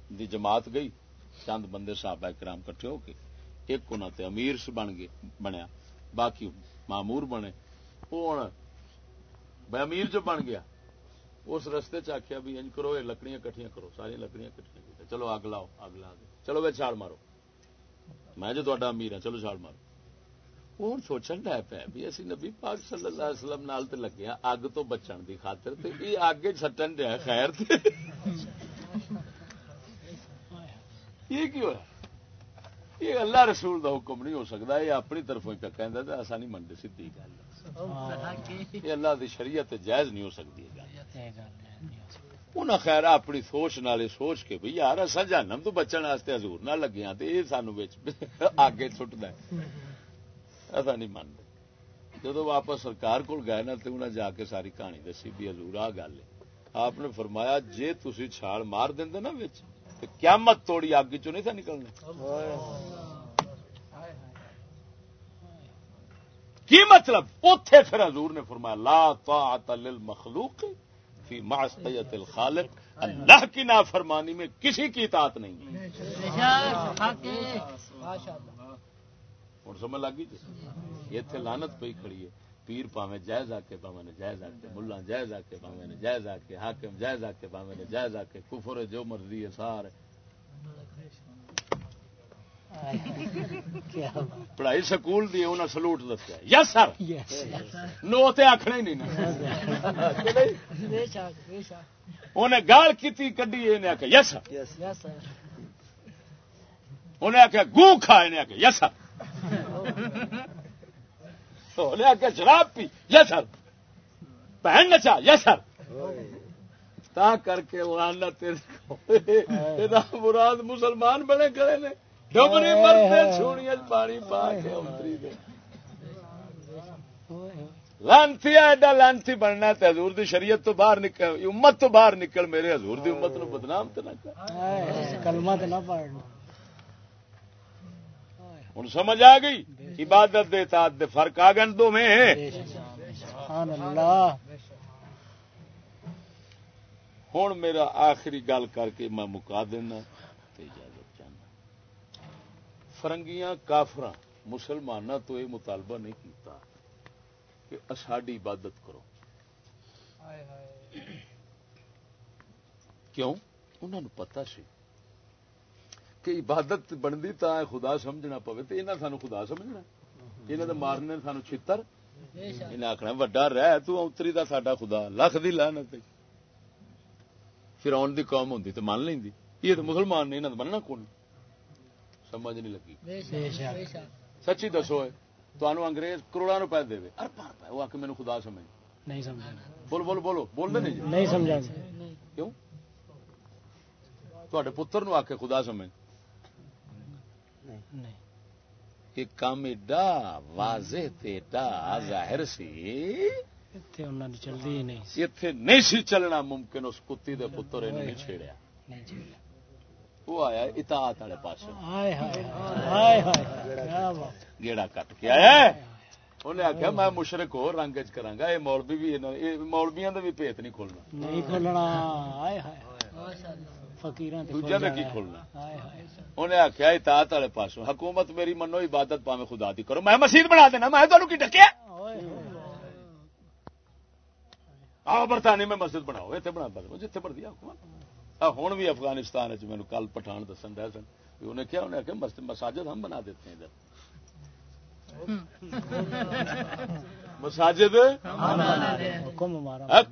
دی جماعت گئی چند بندے صحابہ کرام کٹھے ہو کے، ایک انہوں تے امیر بن گئے، بنیا، باقی معمور بنے۔ وہ ہن بھائی امیر جو بن گیا، اس رستے چ بھی انج کرو، یہ لکڑیاں کٹھیاں کرو ساری لکڑیاں کٹھیاں چلو اگ لاؤ اگ لا چلو بے چھال مارو۔ میں جو تا امیر ہاں چلو چھال مارو۔ وہ سوچن ڈے پیا بھی اسی نبی پاک صلی اللہ علیہ وسلم نال تے لگے ہاں، اگ تو بچن دی خاطر تے، یہ اگ سٹن ڈیا ہاں، خیر تے۔ یہ کی ہوا یہ اللہ رسول دا حکم نہیں ہو سکتا یہ اپنی طرفوں پہ کہندا تے اسا نہیں منتے سیدھی گل یہ اللہ دی شریعت جائز نہیں ہو سکتی یہ گل۔ یہ گل نہیں ہو سکتی انہاں خیر اپنی سوچ نالے سوچ کے بھئی یار اسا جہنم تو بچن واسطے حضور نہ لگے ہاں تے یہ سانو وچ آگے سٹدا ہے۔ ایسا نہیں مانتے جدو واپس سرکار کول گئے نا تو انہیں جا کے ساری کہانی دسی بھی حضور آ گل ہے۔ آپ نے فرمایا جے تھی چھال مار دیں نا بچ قیامت توڑی اگ چ نہیں تھا نکلنا کی مطلب؟ اتے پھر حضور نے فرمایا لا طاعت للمخلوق فی معصیت الخالق اللہ کی نافرمانی میں کسی کی اطاعت نہیں ہوں سمجھ لگی جی؟ اتنے لانت پی کھڑی ہے۔ پیر پاوے جائز آ کے پاوے نے جائز آ کے ملا جائز آ کے پاوے نے جائز آ کے حاکم جائز آ کے پاوے نے جائز آ کے کفر جو مرضی ہے سارے۔ پڑھائی سکول دی انہیں سلوٹ دسیا۔ یس سر نو تے آخنا ہی نہیں انہیں گال کی کڈی انہیں آخیا یس سر انہیں آخیا گو کھا انہیں آخیا یس سر انہیں آخیا شراب پی۔ یس سر۔ بہن نچا۔ یس سر۔ تا کر کے مراد مسلمان بڑے کھڑے نے۔ ڈبری مرتے سونی پانی پا کے اتری دے۔ لانتی ایڈا لانتی بننا تے حضور دی شریعت تو باہر نکل امت تو باہر نکل۔ میرے حضور دی امت نو بدنام تو نہ کر۔ کلمہ تے نہ پڑھ۔ ہن سمجھ آ گئی؟ عبادت دے اطاعت دے فرق آ گئے دو میں سبحان اللہ۔ ہوں میرا آخری گل کر کے میں مکا دینا فرنگیاں کافر مسلمانوں تو یہ مطالبہ نہیں کیتا کہ ساری عبادت کرو۔ کیوں؟ انہوں نے پتا سی۔ کہ عبادت بنتی تا خدا سمجھنا پوے تو یہاں سانو خدا سمجھنا یہاں تو مارنے سانو چھتر۔ انہیں آخنا وڈا رہ تری کا ساڈا خدا لکھ دی لانا پھر آن دی قوم ہوں تو من لینی یہ تو مسلمان نے یہاں مننا کون؟ سمجھ نہیں لگی۔ سچی دسو تمہوں انگریز کروڑا روپئے دے وہ آ کے میرے خدا سمجھ نہیں سمجھا بولو بولو۔ بولو بول دے نہیں سمجھا کیوں؟ تے پتر نو آ کے خدا سمجھ یہ کام ایڈا واضح ایڈا ظاہر سی۔ چلتی نہیں سی۔ چلنا ممکن اس کتی دے پتر نہیں چھیڑیا۔ وہ آیا اتات والے پاس گیڑا کٹ کے آیا انہیں آخیا میں مشرق ہو رنگ چ مولوی بھی مولویا کا بھی پیت نہیں کھولنا۔ نہیں کھولنا۔ کی کھولنا؟ انہیں آخیا اتات والے پاس حکومت میری منو عبادت پاوے خدا دی کرو۔ میں مسیح بنا دینا میں تمہیں کی ڈکیا؟ برطانیہ میں مسجد بناؤ اتنے بنا جتنے مرضی حکومت۔ ہوں بھی افغانستان مینو کل پٹھان دسن رہے سن۔ انہیں کیا انہیں کہ مساجد ہم بنا دیتے ہیں ادھر۔ مساجد؟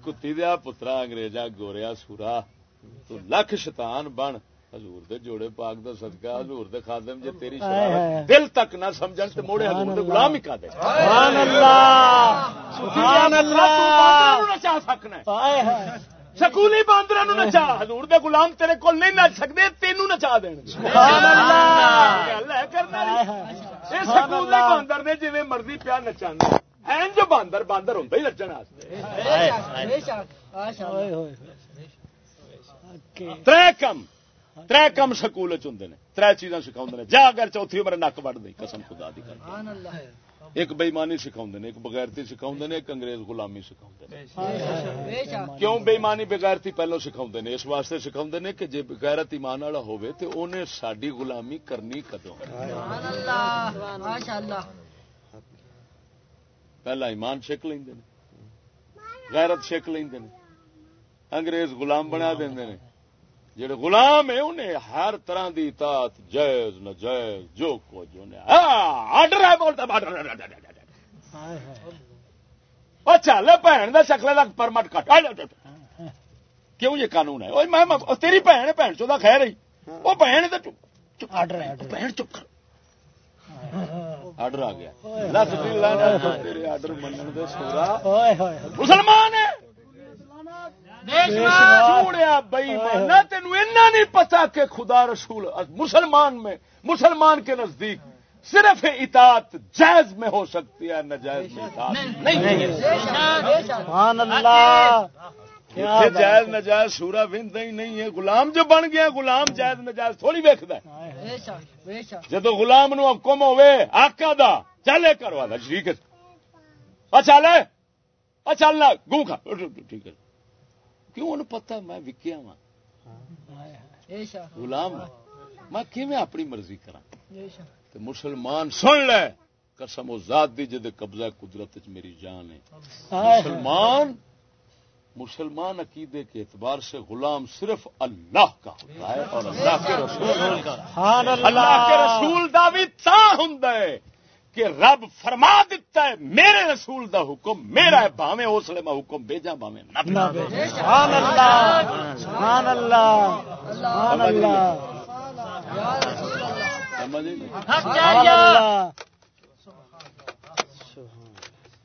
کتی دیا پترا انگریزا گوریا سورا۔ تو لکھ شیطان بن۔ حضور دے جوڑے پاک دا صدقہ حضور دے خادم جے تیری دل تک نہ سمجھن تے موڑے حضور دے غلام ہی کا دے۔ سبحان اللہ۔ سبحان اللہ نچا سکنا سکولی باندر نچا ہزور دے گلام تیرے کو نہیں نچ سکتے تینوں نچا دین۔ سکولی باندر نے جی مرضی پیا نچا جو باندر باندر ہوں ہی نچن تر کم تر کم سکول ہوں تر چیزاں سکھاؤ جا کر چوتھی عمر نک وڈ دئی قسم خدا دی کر ایک بےمانی سکھاؤ ایک بغیرتی سکھاؤ ایک انگریز غلامی سکھاؤ کیوں بےمانی بغیرتی پہلو سکھاؤ نے؟ اس واسطے سکھاؤ نے کہ جی بغیرت ایمان والا ہوے ساری غلامی کرنی کدو پہلا ایمان چک لیں غیرت چک لیں انگریز غلام بنا دیں جڑے غلام ہے انہیں ہر طرح دی اطاعت جائز نہ جائز جو کچھ انہیں آرڈر ہے بولتا چل بھن کا شکل کا پرمٹ کٹ۔ کیوں یہ قانون ہے؟ میں تیری بھن بھن چوہا خیر رہی وہ بہن بہن چپ کر۔ آرڈر آ گیا۔ آرڈر من مسلمان ہے۔ بئی تین نہیں پتا کہ خدا رسول مسلمان میں مسلمان کے نزدیک صرف اطاعت جائز میں ہو سکتی ہے نجائز میں اطاعت نہیں جائز۔ نجائز سورا وندا ہی نہیں ہے۔ غلام جو بن گیا غلام جائز نجائز تھوڑی ویکد۔ جدو غلام نو حکم ہوے آقا دا چلے کروا دا ٹھیک ہے۔ آ چلنا گوں کھا۔ ٹھیک ہے۔ کیوں پتا؟ میں وکیا وا ہائے۔ غلام ہاں۔ میں کیویں اپنی مرضی کرا تے مسلمان سن لے۔ قسم و ذات دی جدے قبضہ قدرت وچ میری جان ہے۔ مسلمان مسلمان عقیدے کے اعتبار سے غلام صرف اللہ کا ہوتا ہے اور اللہ کے رسول اللہ۔ کے رسول دا بھی تا ہوندا ہے۔ کہ رب فرما دیتا ہے میرے رسول دا حکم میرا ہے بھاویں اس لیے میں حکم بھیجا بھیجے۔ سبحان اللہ سبحان اللہ سبحان اللہ۔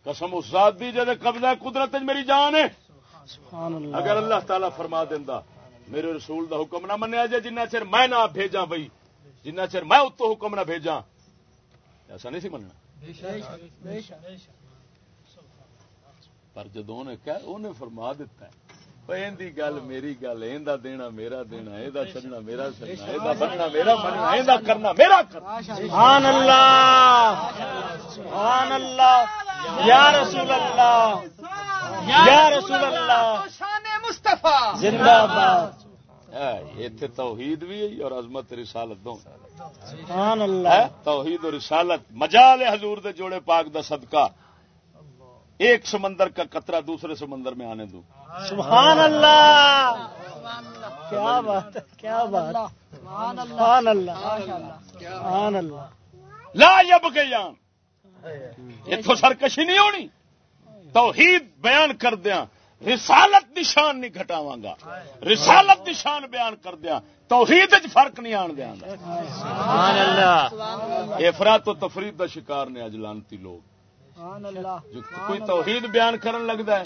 قسم اس ذات دی قبضہ قدرت میری جان ہے۔ اگر اللہ تعالی فرما دینا میرے رسول دا حکم نہ منیا جائے جنہ چر میں نہ بھیجا بھائی جنہ چر میں اتو حکم نہ بھیجا ایسا نہیں سی مننا پر جدو انہیں کہا انہیں فرما دیتا ہے گل میری گل ان دا دینا میرا دینا یہ چڑھنا میرا چڑھنا یہ بننا میرا بننا یہ کرنا میرا کرنا سبحان اللہ سبحان اللہ یا رسول اللہ یا رسول اللہ زندہ باد اتنے توحید بھی ہے اور عظمت رسالت دو۔ سبحان اللہ۔ توحید اور رسالت۔ مجال حضور دے جوڑے پاک دا صدقہ۔ ایک سمندر کا قطرہ دوسرے سمندر میں آنے دوں سبحان اللہ۔ کیا بات کیا بات سبحان اللہ۔ سبحان اللہ۔ لا یب گیان اتو سرکشی نہیں ہونی۔ توحید بیان کر دیا رسالت نشان نہیں گھٹاواں گا۔ رسالت نشان بیان کر دیا توحید وچ فرق نہیں آن دیا گا۔ سبحان اللہ۔ تو تفرید دا شکار نے اج لانتی لوگ۔ جو کوئی توحید بیان کرن لگتا ہے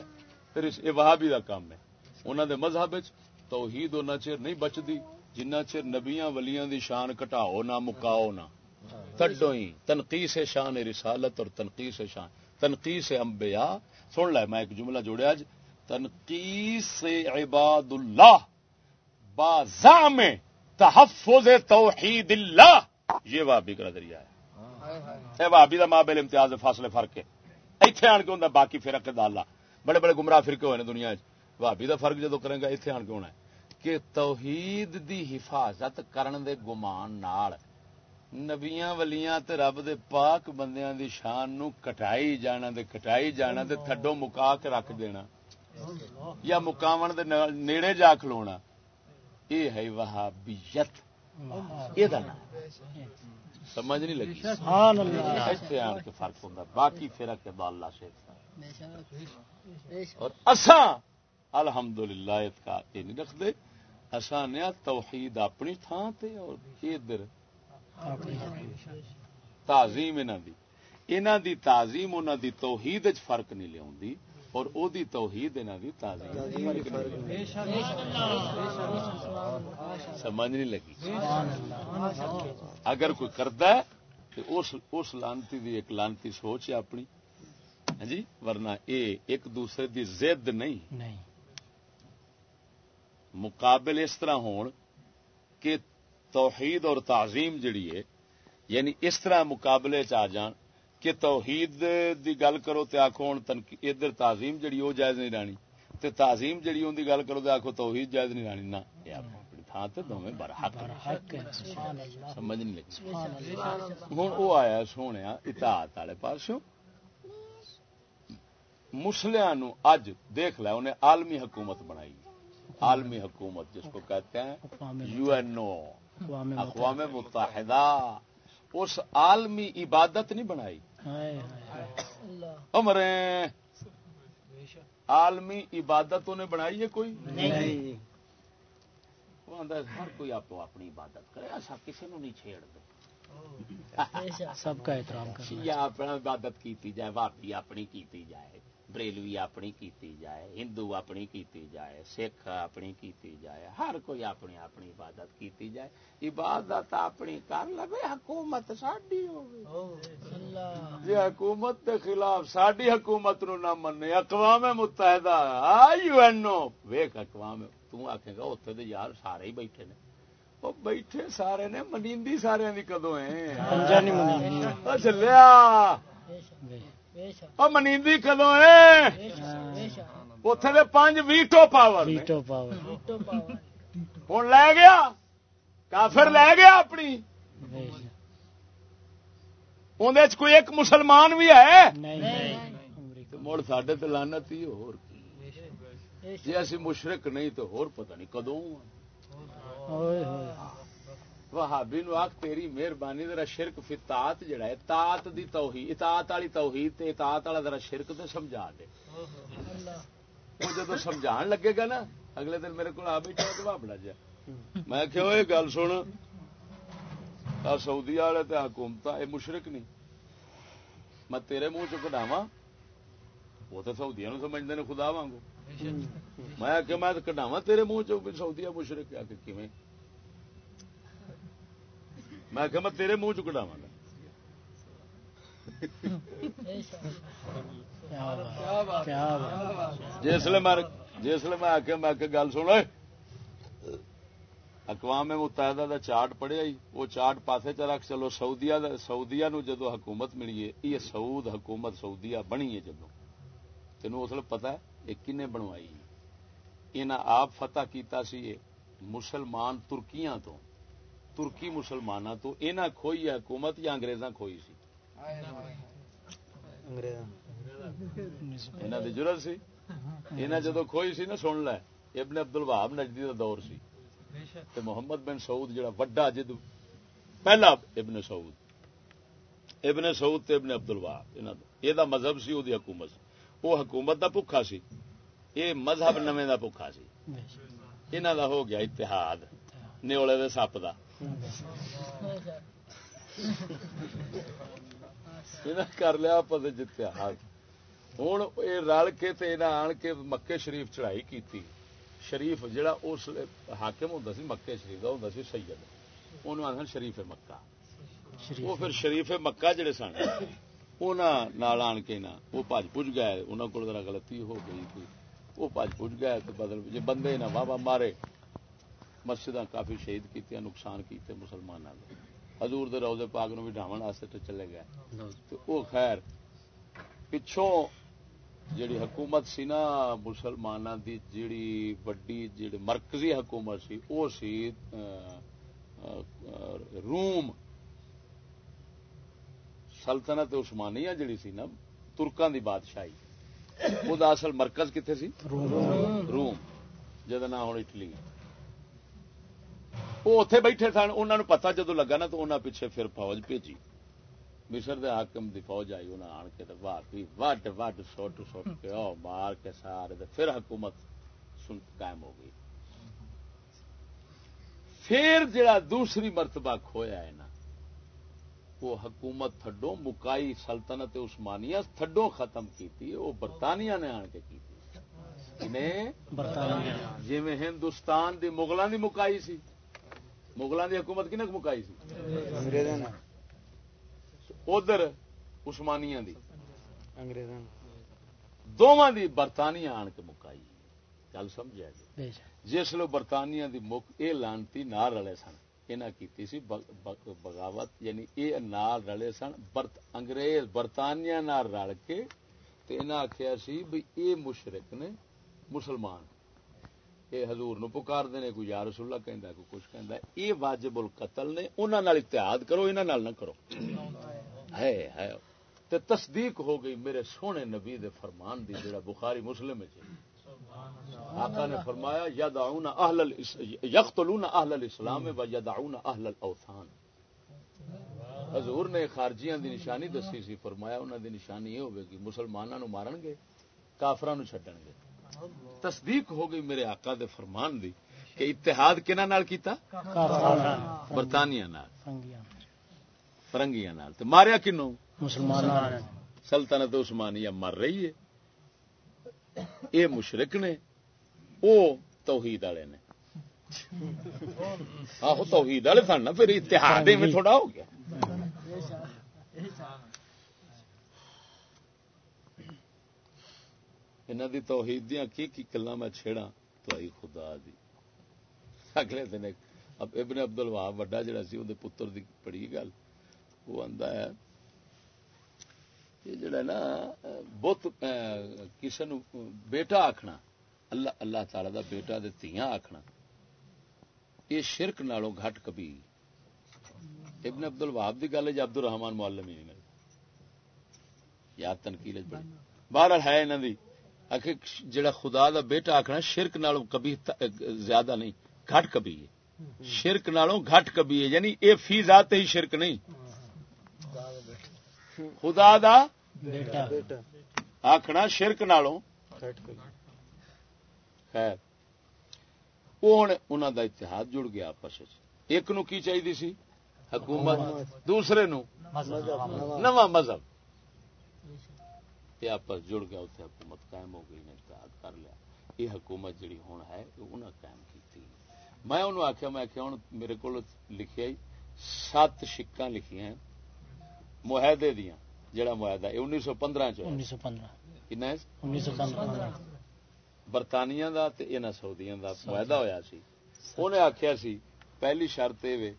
پھر اس- یہ وہابی دا کام ہے۔ انہوں دے مذہب وچ توحید اُنہ چر نہیں بچتی جنہ چر نبیاں ولیاں دی شان کٹاؤ نہ مکاؤ نہ۔ تڈو ہی۔ تنقیس شان رسالت اور تنقیس شان تنقیس انبیاء۔ سن لے میں ایک جملہ جوڑیا اج تنقیس عباد اللہ بازام تحفظ توحید اللہ۔ یہ وہابی کا نظریہ ہے۔ اے بھابی دا مابل امتیاز فاصلے فرق ہے۔ ایتھے آن کے ہوندا باقی فرق دا اللہ۔ بڑے بڑے گمراہ فرقے ہوئے نے دنیا بھابی دا فرق جدو کرے گا ایتھے آن کے ہونا ہے۔ کہ توحید دی حفاظت کرن دے گمان نال نبیاں ولیاں تے رب دے پاک بندیاں دی شان نو کٹائی جانا دے کٹائی جانا دے تھڈو مکا کے رکھ دینا۔ یا مکاون دے نال- نیڑے جا کھلونا یہ ہے وہابیت۔ یہ سمجھ نہیں لگی؟ سبحان اللہ۔ ایتھے آن کے فرق ہوتا باقی فرق ہے اللہ سے اور اساں الحمدللہ اتکا یہ نہیں رکھتے اساں نے توحید اپنی تھان تے اور ادھر تعظیم انہاں دی۔ انہاں دی تعظیم انہاں دی توحید وچ فرق نہیں لیاوندی اور او دی توحید انہاں دی تعظیم۔ سمجھ نہیں لگی۔ اگر کوئی کرتا ہے تو اس اس لانتی دی ایک لانتی سوچ ہے اپنی۔ ہاں جی؟ ورنہ اے ایک دوسرے دی نہیں۔ نہیں۔ مقابل اس طرح ہون کہ توحید اور تعظیم جڑی ہے یعنی اس طرح مقابلے چ آ جان کہ توحید دی گل کرو تے آخو ہن تنقی- ادھر تعظیم جڑی وہ جائز نہیں رانی تے تعظیم جڑی ان دی گل کرو تے آخو توحید جائز نہیں رانی نہ اپنی تھان تے دوویں برحق سمجھ نہیں لگی۔ ہوں آیا سونے اطاعت والے پاسوں۔ مسلیاں نو اج دیکھ لے انہیں عالمی حکومت بنائی۔ عالمی حکومت جس کو کہتے ہیں یو این او۔ اقوام متحدہ۔ اس عالمی عبادت نہیں بنائی۔ عمرے عالمی عبادت انہیں بنائی ہے کوئی؟ نہیں۔ ہر کوئی آپ اپنی عبادت کرے ایسا کسی نو نہیں چھیڑ دے سب کا احترام شیعہ اپنا عبادت کیتی جائے واپی اپنی کیتی جائے۔ بریلوی اپنی کیتی جائے ہندو اپنی کیتی جائے سکھ اپنی کیتی جائے ہر کوئی اپنی اپنی عبادت کیتی جائے عبادت اپنی کر لگے حکومت ساڈی جی حکومت کے خلاف ساری حکومت نو نہ منے اقوام متحدہ یو این او۔ ویخ اقوام تکے گا اتنے یار سارے ہی بیٹھے نے۔ وہ بیٹھے سارے نے منی سارے کدو چلیا منی کدو اتے پانچ ویٹو پاور ہوں لے گیا؟ کافر لے گیا اپنی؟ اندر کوئی ایک مسلمان بھی ہے؟ مڑ سڈے تو لانت ہی ہو جی اسی مشرق نہیں تو ہور پتہ نہیں کدوں وہابی نو آخ تیری مہربانی ذرا شرک فطاعت جڑا ہے۔ تاعت دی توحید اطاعت والی توحید تے اطاعت والا ذرا شرک تے سمجھا دے۔ وہ جدو سمجھان لگے گا نا اگلے دن میرے کو آ بیٹھا تو بابڑا جا میں کہ یہ گل سن۔ سعودی والے تے حکومت یہ مشرک نہیں۔ میں تیرے منہ چ کڈاوا وہ تو سعودیا نو سمجھتے ہیں خدا وانگو۔ میں کہ میں کڈاوا تیرے منہ چ سعودیا مشرک آ کے کیویں؟ میں کہ میں تیرے منہ چ کڈاوا گا۔ جسل میں جسل میں آ کے میں گل سن اقوام متحدہ دا چارٹ پڑھیا وہ چارٹ پاسے چ رکھ، چلو سعودیا سعودیا نو جدو حکومت ملی ہے، یہ سعود حکومت سعودیا بنی ہے جدو۔ تینوں اس پتا ہے، یہ کن بنوائی؟ انہیں آپ فتح کیتا سی مسلمان ترکیاں تو۔ ترکی مسلمانوں تو انہیں کھوئی ہے حکومت یا انگریزاں کھوئی سی؟ انہوں کی ضرورت سی؟ انہیں جدو کھوئی سی نا سن لے ابن عبد الوہاب نجدی کا دور سی۔ تے محمد بن سعود جڑا وڈا جد پہلا ابن سعود۔ ابن سعود تے ابن عبد الوہاب یہ مذہب سی وہ حکومت سی۔ وہ حکومت دا بکا سی۔ یہ مذہب نویں دا بکا سی۔ انہوں دا ہو گیا اتحاد نیولے دے سپ دا۔ کر لیا پتے جتحاد ہوں یہ رل کے آن کے مکے شریف چڑھائی کی شریف جڑا اس حاکم ہوں سی مکے شریف کا ہوں سی سید انہوں آدھے شریف مکہ وہ پھر شریف مکہ جڑے سن انہوں آن کے نا وہ پج پج گئے انہوں کو غلطی ہو گئی تھی وہ پج پج گئے بدل جی بندے نہ واہ واہ مارے مسجد کافی شہید کی نقصان کیتے مسلمانوں نے حضور دے روزے پاک نو بھی واسطے تو چلے گئے۔ تو وہ خیر پچھوں جیڑی حکومت سی نا مسلمانوں دی جیڑی وڈی جیڑی مرکزی حکومت سی وہ سی روم سلطنت عثمانیہ جڑی سی نا ترکان دی بادشاہی۔ وہ اصل مرکز کتنے سی؟ روم۔ جہد نام ہوں اٹلی۔ وہ اتے بیٹھے سن انہوں نے پتا جدو لگا نا تو انہوں پیچھے پھر فوج بھیجی۔ مصر دے حاکم دی فوج آئی انہیں آن کے واہ وڈ وڈ سٹ سٹ کے او مار کے سارے پھر حکومت قائم ہو گئی۔ پھر جڑا دوسری مرتبہ کھویا ہے نا وہ حکومت تھڈو مکائی سلطنت عثمانیہ تھڈو ختم کی وہ برطانیہ نے آن کے کی جی ہندوستان دی مغلوں دی مکائی سی۔ مغلوں دی حکومت کن مکائی سی؟ ادھر عثمانیہ دی۔ دونوں دی برطانیہ آن کے مکائی۔ گل سمجھا جی جس لو برطانیہ دی مک یہ لانتی نہ رلے سن۔ کیتی سی بغاوت یعنی یہ نال رلے سن۔ انگریز برطانیہ نال رل کے آخیا سی بھی یہ مشرق نے مسلمان یہ حضور نو پکار دے کوئی یا رسول اللہ کہندا کوئی کچھ کہندا یہ واجب القتل نے انہاں نال اتحاد کرو، انہاں نال نہ کرو۔ ہے ہے۔ تے تصدیق ہو گئی میرے سونے نبی دے فرمان دی، جڑا بخاری مسلم ہے۔ آقا نے فرمایا یدعون اہل یقتلون اہل الاسلام و یدعون اہل الاوثان۔ حضور نے خارجیاں دی نشانی دسی سی، فرمایا انہاں دی نشانی یہ ہوے گی، مسلماناں نو مارن گے، کافراں نو چھڈن گے۔ تصدیق ہو گئی میرے آقا دے فرمان دی کہ اتحاد کنا نال کیتا؟ برطانیہ نال۔ فرنگیاں نال۔ تے ماریا کنوں؟ مسلماناں سلطنت عثمانیہ مر رہی ہے۔ یہ مشرق نے وہ توحید والے نے۔ آہو، توحید والے سن نا، پھر اتحاد میں تھوڑا ہو گیا۔ انہوں دی توحید دیا کی کی کلا میں چھیڑا تو آئی خدا دی۔ اگلے دن اب ابن عبد الوہاب وڈا جڑا سی اندر پتر دی پڑی گل۔ وہ آندا ہے، یہ جڑا نا، بت کسی نو بیٹا آکھنا۔ اللہ اللہ تعالی دا بیٹا دے تیاں آکھنا۔ یہ شرک نالوں گھٹ کبھی ابن عبد الوہاب دی گل ہے جی، عبد الرحمان معلم ہی یاد تنقید بڑی۔ بہرحال ہے انہاں دی۔ آخر جڑا خدا دا بیٹا آخنا شرک نالوں کبھی زیادہ نہیں گھٹ کبھی ہے۔ شرک نالوں گھٹ کبھی ہے۔ یعنی اے فی ذات ہی شرک نہیں۔ خدا دا آخنا شرک نالوں خیر۔ وہ ہوں انہوں دا اتحاد جڑ گیا آپس ایک نو کی چاہیے سی؟ حکومت دوسرے نو؟ نواں مذہب۔ آپس جڑ گیا اتنے حکومت قائم ہو گئی اتحاد کر لیا۔ یہ حکومت جڑی ہوں ہے انہیں قائم کی میں انہوں آخیا میں آخیا ہوں میرے کو لکھیا سات شکا لکھی ہیں معاہدے دیا جڑا معاہدہ یہ انیس سو پندرہ۔ برطانیہ دا تے انہاں سعودیاں دا معاہدہ ہویا سی۔ انہیں آخیا سی پہلی شرط یہ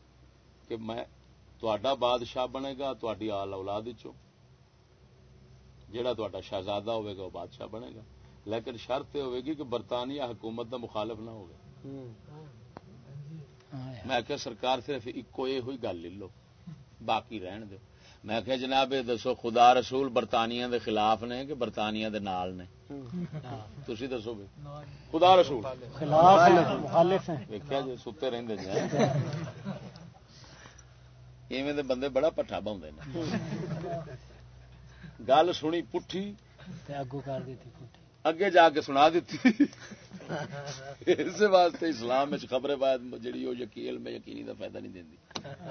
کہ میں تا بادشاہ بنے گا تاری آل اولاد چو جہاں تا شہزادہ ہوئے گا وہ بادشاہ بنے گا۔ لیکن شرط یہ ہوئے گی کہ برطانیہ حکومت دا مخالف نہ ہوگا میں کہ سرکار صرف ایکو یہ ہوئی گل لے لو باقی رہن دو میں کہ جناب یہ دسو خدا رسول برطانیہ دے خلاف نے کہ برطانیہ دے نال نے؟ تھی دسو گے خدا رسول۔ ویکیا جی ستے رہتے جی۔ ایویں دے بندے بڑا پٹھا بہت گل سنی پٹھی اگے جا کے سنا دیتی۔ اس واسطے اسلام خبریں بعد جی وہ یقین میں یقینی کا فائدہ نہیں دینی۔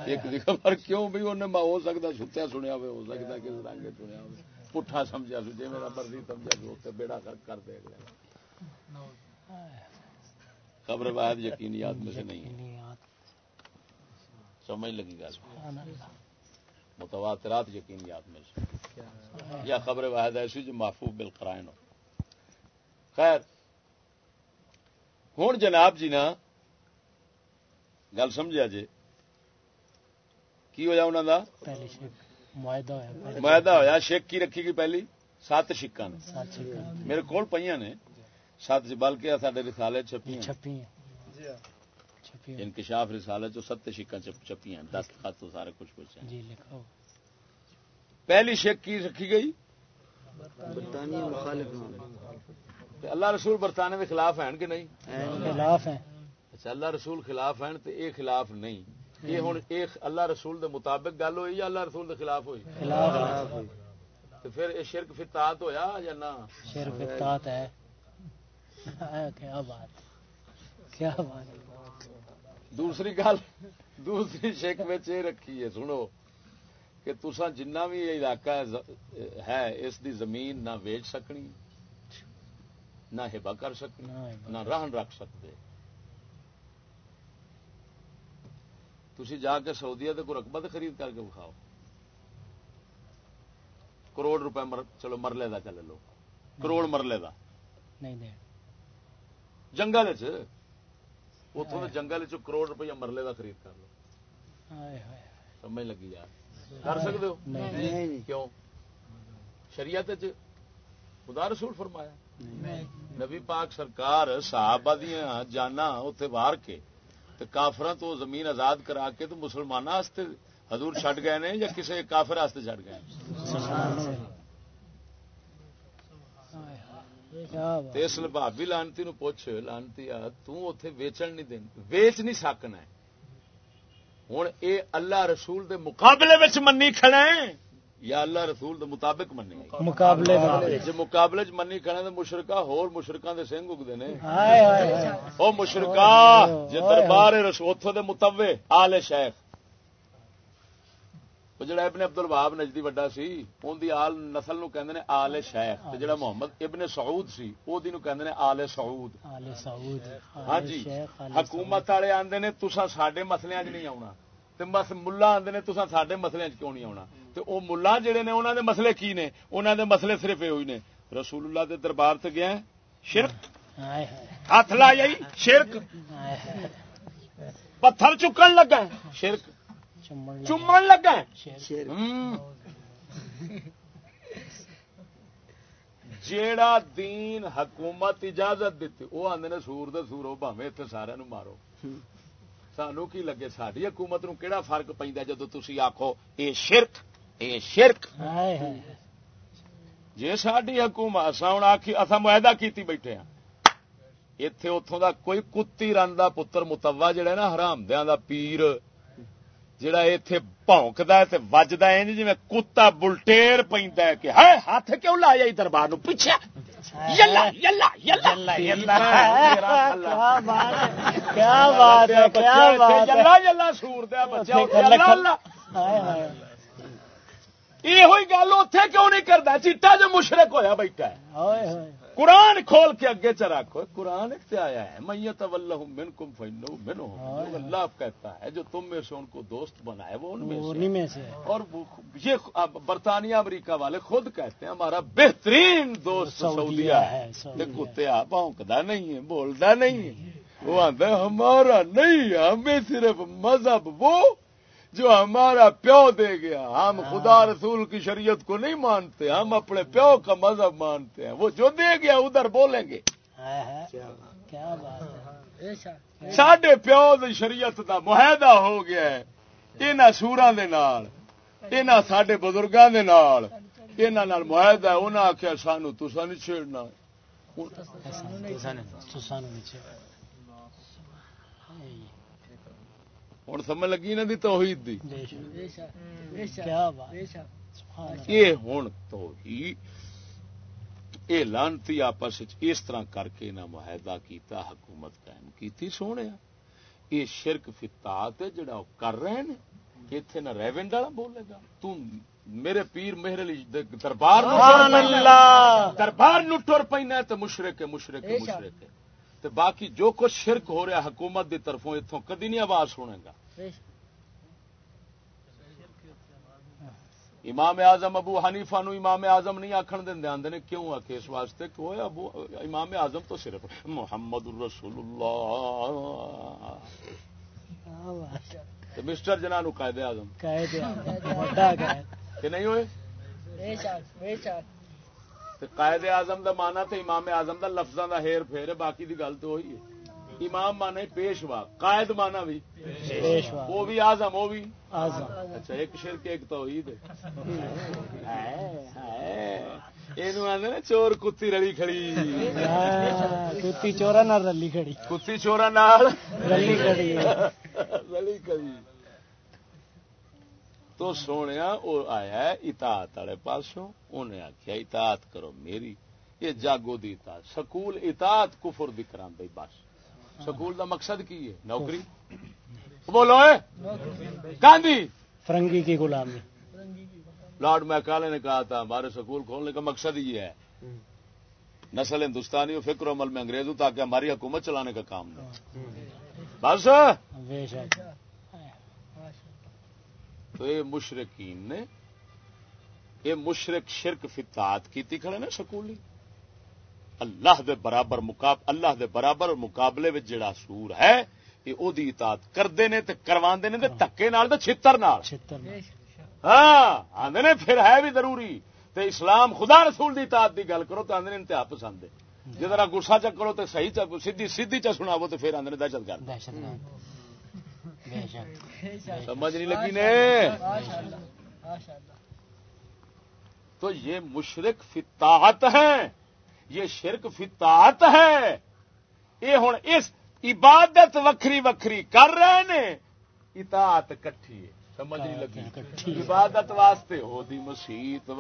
ایک دی خبر کیوں بھی انہیں ہو سکتا ستیا سنیا ہوئے ہو سکتا کس رنگ سنیا ہوئے۔ پٹھا سمجھا سو جی میرا مرضی سمجھا سو تو بیڑا کر دے گا۔ خبر واحد یقینیات میں سے نہیں سمجھ لگی گا متواترات یقینیات میں سے۔ یا خبر واحد ایسی جو محفوظ بالقرائن ہو۔ خیر ہوں جناب جی نا گل سمجھا جی کی ہوا انہوں کا معاہدہ ہوا شیک کی رکھی گئی پہلی؟ سات شکا نے۔ میرے کول پہ نے۔ سات بلکہ سارے رسالے چھپی انکشاف رسالے چ ست شکا چھپی ہیں دس خط سارے کچھ کچھ ہیں پہلی شیک کی رکھی گئی؟ برطانیہ مخالف اللہ رسول برطانیہ کے خلاف ہیں کہ نہیں؟ خلاف ہیں۔ اچھا اللہ رسول خلاف ہیں تو یہ خلاف نہیں۔ یہ ہوں اللہ رسول دے مطابق گل ہوئی یا اللہ رسول دے خلاف ہوئی؟ تو پھر یہ شرک فتات ہویا یا نہ؟ شرک فتات ہے۔ کیا بات کیا بات دوسری گل دوسری شک میں یہ رکھی ہے سنو کہ تسا جنہ بھی علاقہ ہے اس دی زمین نہ ویچ سکنی نہ ہبا کر سکتے نہ رہن رکھ سکتے تھی جا کے سعودیا کو رقبہ تو خرید کر کے بکھاؤ کروڑ روپے مر چلو مرلے کا چلے لو۔ کروڑ مرلے کا جنگل اتوں جنگل چ کروڑ روپیہ مرلے کا خرید کر لو سمجھ لگی یار کر سکتے ہو کیوں شریعت خدا رسول فرمایا نبی پاک سرکار صحابہ دیا جانا اتے باہر کے کافر تو زمین آزاد کرا کے تو مسلمان حضور چڈ گئے نے یا کسی کافر چڈ گئے اس لبابی لانتی نو پوچھ لانتی تے ویچن نہیں دین۔ ویچ نہیں سکنا ہوں اے اللہ رسول دے مقابلے منی کھڑے یا اللہ رسول دے مطابق منی مقابلے جی مقابلے چ منی کھڑے تو مشرقہ ہور مشرقہ دے سنگ اگتے ہیں وہ مشرقہ جی دربار اتوں دے متوے آل شیخ۔ جڑا ابن عبد الوہاب نجدی وڈا سی اون دی آل نسل نو کہندے نے آل شیخ تے جڑا محمد ابن سعود سی او دی نو کہندے نے آل سعود۔ آل سعود ہاں جی حکومت والے آندے نے تساں ساڈے مسلیاں وچ نہیں آونا۔ تے بس ملا آندے نے تساں ساڈے مسلیاں وچ کیوں نہیں آونا؟ تے او ملا جڑے نے انہاں دے مسئلے کی نے؟ انہاں دے مسئلے صرف یہ ہوئی نے۔ رسول اللہ دے دربار تے گیا شرک؟ ہائے ہائے۔ ہاتھ لا جائی شرک؟ پتھر چکن لگا شرک؟ چومن لگا۔ جیڑا دین حکومت اجازت دیتی وہ آدھے نے سور دے سورو بھاوے اتنے سارا مارو۔ سانو کی لگے ساری حکومت نو کیڑا فرق پہ جدو تھی آخو اے شرک اے شرک۔ ہائے ہائے۔ جی ساری حکومت اصا ہوں آخی اصا معاہدہ کیتی بیٹھے ہاں۔ اتے اتوں دا کوئی کتی رن دا پتر متوا جڑا ہے نا حرام دیا دا پیر جڑا اتے پونکتا ہے وجدا ہے جی کتا بلٹیر پیندا ہے کہ ہے ہاتھ کیوں لایا ای دربار نو پیچھے یلا یلا یلا۔ یلا کیا بات ہے کیا بات ہے کیا بات ہے۔ یلا یلا سور دیا بچہ اتھے یلا یلا ہائے ہائے یہ ہوئی گل اتے کیوں نہیں کرتا چیٹا جو مشرق ہویا بیٹھا ہے۔ ہائے ہائے۔ قرآن کھول کے اگے چ رکھو قرآن سے آیا ہے۔ میت من کم فنو منو اللہ کہتا ہے جو تم میں سے ان کو دوست بنائے وہ ان میں سے اور یہ برطانیہ امریکہ والے خود کہتے ہیں ہمارا بہترین دوست سعودیہ ہے، ہے سعودیہ۔ تے کتیا بھونکتا نہیں ہے بولتا نہیں ہے وہ آتا ہمارا نہیں ہمیں صرف مذہب وہ جو ہمارا پیو دے گیا۔ ہم خدا رسول کی شریعت کو نہیں مانتے ہم اپنے پیو کا مذہب مانتے ہیں۔ وہ جو دے گیا ادھر بولیں گے۔ ہے۔ ساڈے پیو دی شریعت دا معاہدہ ہو گیا ہے۔ انہاں سوراں دے نال انہاں ساڈے بزرگاں دے نال انہاں نال معاہدہ ہے۔ انہاں آکھیا سانو تساں نہیں چھیڑنا۔ تو ہن سمجھ لگی نہ دی توحید دی؟ بے شک کیا بات؟ سبحان اللہ۔ یہ ہن توحید اے لانتی آپس وچ اس طرح کر کے نہ معاہدہ کیتا حکومت قائم کیتی سونیا۔ یہ شرک فطاعت ہے جڑا کر رہے ہیں ایتھے نہ ریونڈ والا بولے گا۔ تو میرے پیر میرے لیے دربار نو سبحان اللہ۔ دربار نو ٹر پینا تے مشرک ہے مشرک ہے مشرک ہے۔ تے باقی جو کچھ شرک ہو رہا حکومت دی طرفوں اتوں کدی نہیں آواز سنے گا۔ امام اعظم ابو حنیفہ نو امام اعظم نہیں آخر دیں آدھے نے کیوں آ اس واسطے کہ وہ ابو امام اعظم تو صرف محمد الرسول اللہ۔ تے مسٹر جناح نو قائد اعظم قائد۔ کہ نہیں ہوئے؟ تے قائد اعظم دا مانا تے امام اعظم دا لفظاں دا ہیر پھیر ہے باقی دی گل تو وہی ہے امام مانا پیشوا قائد مانا بھی پیشوا وہ بھی اعظم وہ بھی اعظم اچھا ایک شرک ایک توحید یہ نا چور کتی رلی کھڑی کتی چورا نہ رلی کھڑی کتی چورا نال رلی کھڑی رلی کھڑی تو سونے وہ آیا اطاعت والے پاسوں انہیں آخیا اطاعت کرو میری یہ جاگو دی اطاعت۔ سکول اطاعت کفر دی کران دے بس۔ سکول دا مقصد کی ہے؟ نوکری؟ بولو اے۔ گاندھی۔ فرنگی کی غلامی۔ لارڈ میکالے نے کہا تھا ہمارے سکول کھولنے کا مقصد یہ ہے۔ نسل ہندوستانی و فکر و عمل میں انگریزوں تاکہ ہماری حکومت چلانے کا کام نہ بس۔ بے شک۔ تو یہ مشرقین نے یہ مشرق شرک فطاعت کی کھڑے نا سکولی۔ اللہ دے برابر مقاب اللہ دے برابر مقابلے وچ جڑا سور ہے یہ او دی اطاعت کردے نے تے کرواندے نے تے دھکے نال تے چھتر نال۔ چھتر میں ہاں آدھے نے پھر ہے بھی ضروری۔ تے اسلام خدا رسول دی اطاعت دی گل کرو تو آدھے نے انتہا پسند ہے۔ جی ذرا گسا چ کرو تو صحیح چ سیدھی سیدھی چ سناو تو پھر آدھے نے دہشت گرد دہشت گرد بے شک سمجھ نہیں لگی نے؟ تو یہ مشرق فطاعت ہیں یہ شرک فطاعت ہے۔ یہ ہوں اس عبادت وکری وکری کر رہے نے اطاعت کٹھی ہے۔ سمجھ نہیں لگی؟ ہے۔ عبادت واسطے ہو دی مسیت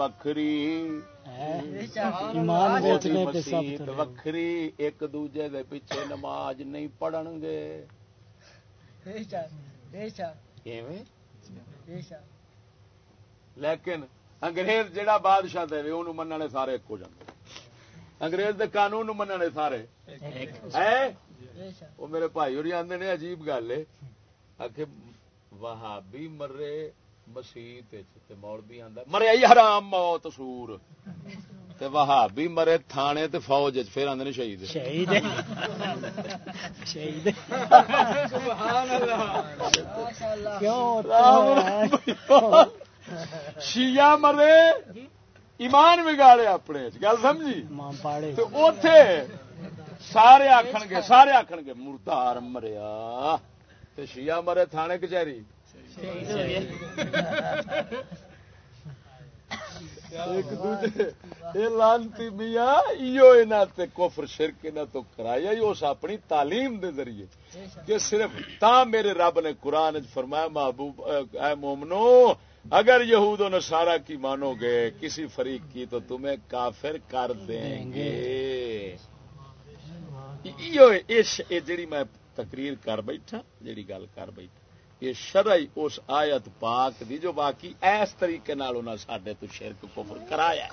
سب مسیت۔ وکری ایک دوجے دے پیچھے نماز نہیں پڑھن گے۔ لیکن انگریز جہاں بادشاہ دے انہوں مننے سارے ایک ہو جاتے انگریز دے قانون مننے سارے ہے وہ میرے بھائی ہوئی آدھے نے عجیب گل ہے آخ وہابی مرے مسیح مولوی آدھا مرے حرام موت سور وہابی مرے تھانے تے فوج پھر آدھے شہید. شہید شہید شیا مرے ایمان بگاڑے اپنے گل سمجھی؟ اتے سارے آخن گے سارے آخن گے مردار مریا۔ شیا مرے تھانے کچہری۔ ایک دوجے لانتی میاں کفر شرک تو کرایا اس اپنی تعلیم دے ذریعے کہ صرف تا میرے رب نے قرآن فرمایا، محبوب، اے مومنو، اگر یہود و نصارہ کی مانو گے، کسی فریق کی، تو تمہیں کافر کر دیں گے۔ جڑی میں تقریر کر بیٹھا، جڑی گل کر بیٹھا۔ یہ شرعی اس آیت پاک دی جو باقی اس طریقے نال انہاں ساڈے تو شرک کفر کرایا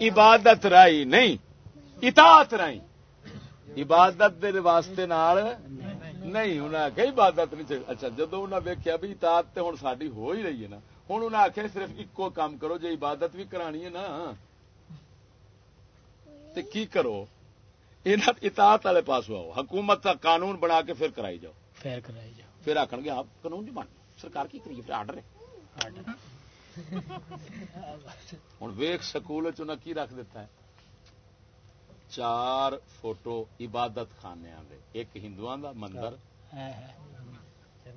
عبادت رائی نہیں اطاعت رائی عبادت دے واسطے نال نہیں انہاں کہ عبادت نہیں اچھا جدو انہاں ویکھیا بھی اطاعت تے ہن ساڈی ہو ہی رہی ہے نا ہن انہاں آکھیا صرف اکو کام کرو جے عبادت بھی کرانی ہے نا۔ تے کی کرو؟ انہاں اطاعت والے پاسوں آؤ حکومت کا قانون بنا کے پھر کرائی جاؤ۔ پھر کرائی جاؤ۔ پھر آخ گے آپ قانون نہیں بن سرکار کی کریے پھر آڈر ہوں ویخ سکول کی رکھ دیتا ہے؟ چار فوٹو عبادت خانے دے۔ ایک ہندو دا مندر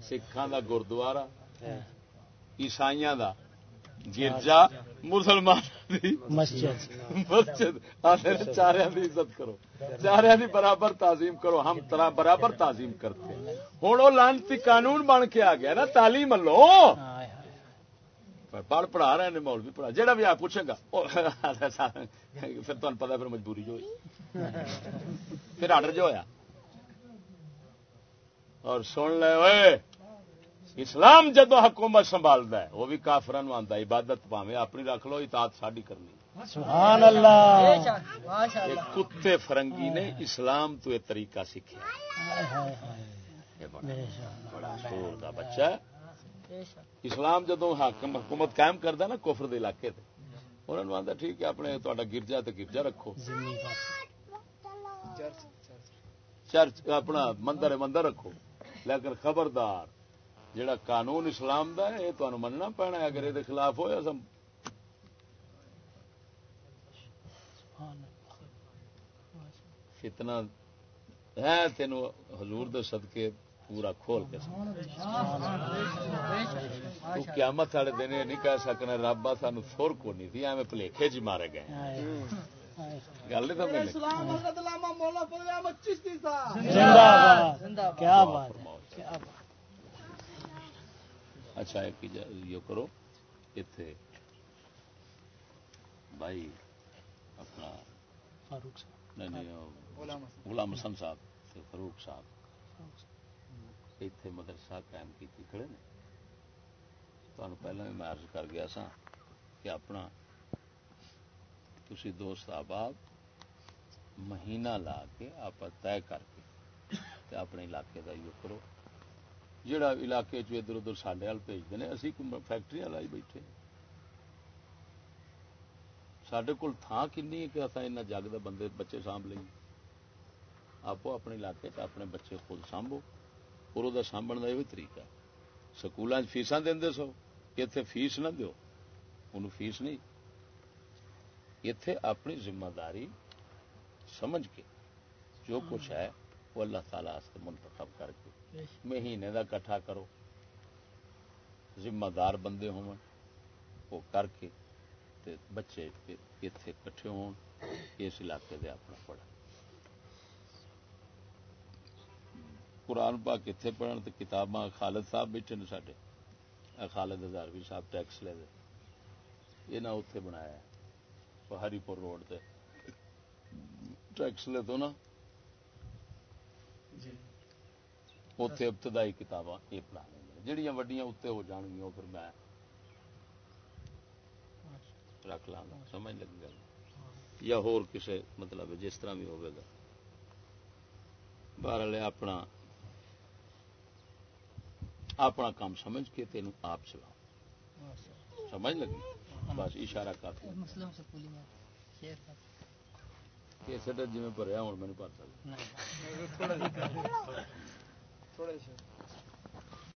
سکھان دا گردوارا عیسائی دا۔ جی گرجا مسلمان۔ مسجد. مسجد. چاریا کی عزت کرو. چاریا کی برابر تعظیم کرو. ہم برابر تعظیم کرتے ہوں وہ لانتی قانون بن کے آ گیا نا تعلیم لو. پڑھ پڑھا رہے ہیں مول بھی پڑھا۔ جہاں بھی آپ پوچھے گا پھر تمہیں پتا پھر مجبوری جو پھر آڈر جو ہوا اور سن لے ہوئے اسلام جدو حکومت سنبھالتا ہے وہ بھی کافران آتا عبادت پاوے اپنی رکھ لو اطاعت ساڈی کرنی سبحان اللہ۔ کتے فرنگی نے اسلام تو یہ طریقہ سیکھا بڑا سور کا بچہ اسلام جدو حاکم حکومت قائم کرتا نا کفر دے علاقے تے انہوں نے آتا ٹھیک ہے اپنے تا گرجا تو گرجا رکھو۔ چرچ اپنا مندر مندر رکھو۔ لیکن خبردار جڑا قانون اسلام دا ہے یہ تمہیں مننا پینا ہے۔ اگر یہ خلاف ہوا سم فتنا ہے تین حضور دے صدقے پورا کھول کے۔ قیامت والے دن یہ نہیں کہہ سکنا رب سان سر کو نہیں تھی ایویں پلیخے چ مارے گئے۔ گل نہیں سمجھ کیا بات اچھا ایک یہ کرو۔ اتے بھائی اپنا فاروق غلام حسن۔ صاحب فاروق صاحب۔ اتے مدرسہ قائم کی کھڑے نے؟ تمہیں پہلے بھی میں عرض کر گیا سا کہ اپنا تھی دوست آباد مہینہ لا کے آپ طے کر کے اپنے علاقے کا یہ کرو۔ جہاں علاقے چ ادھر ادھر سڈے وال بھیجتے ہیں اسی فیکٹری والا ہی بیٹھے سڈے کول تھان کنی ہے کہ اصل جگ دے بندے بچے سانب لیں۔ آپ اپنے علاقے چ اپنے بچے خود سانبو۔ اور وہ سانبن کا یہ طریقہ سکول فیساں دے سو۔ اتنے فیس نہ دو ان فیس نہیں۔ اتے اپنی ذمہ داری سمجھ کے جو کچھ ہے، وہ اللہ تعالی منتخب کر کے۔ مہینے دا کٹھا کرو۔ ذمہ دار بندے ہو کر کے تے بچے اتے کٹھے ہون، اس علاقے دے اپنا پڑھا قرآن پاک اتنے پڑھن تو کتاباں خالد صاحب بیٹھے نے سڈے خالد ہزاروی صاحب ٹیکس لے دے۔ یہ نہ اتے بنایا ہری پور روڈ تے۔ ٹیکس لے تو نا۔ جی۔ اتے ابتدائی کتاباں یہ پڑھا جہیا وڈیاں اتنے ہو جان گیا پھر میں رکھ لا سمجھ لگی گل یا ہور کسے مطلب جس طرح بھی ہوگا باہر اپنا اپنا کام سمجھ کے تین آپ چلا سمجھ لگی؟ بس اشارہ کافی۔ جی بھریا ہوں میں نہیں پڑ سکتا۔ تھوڑے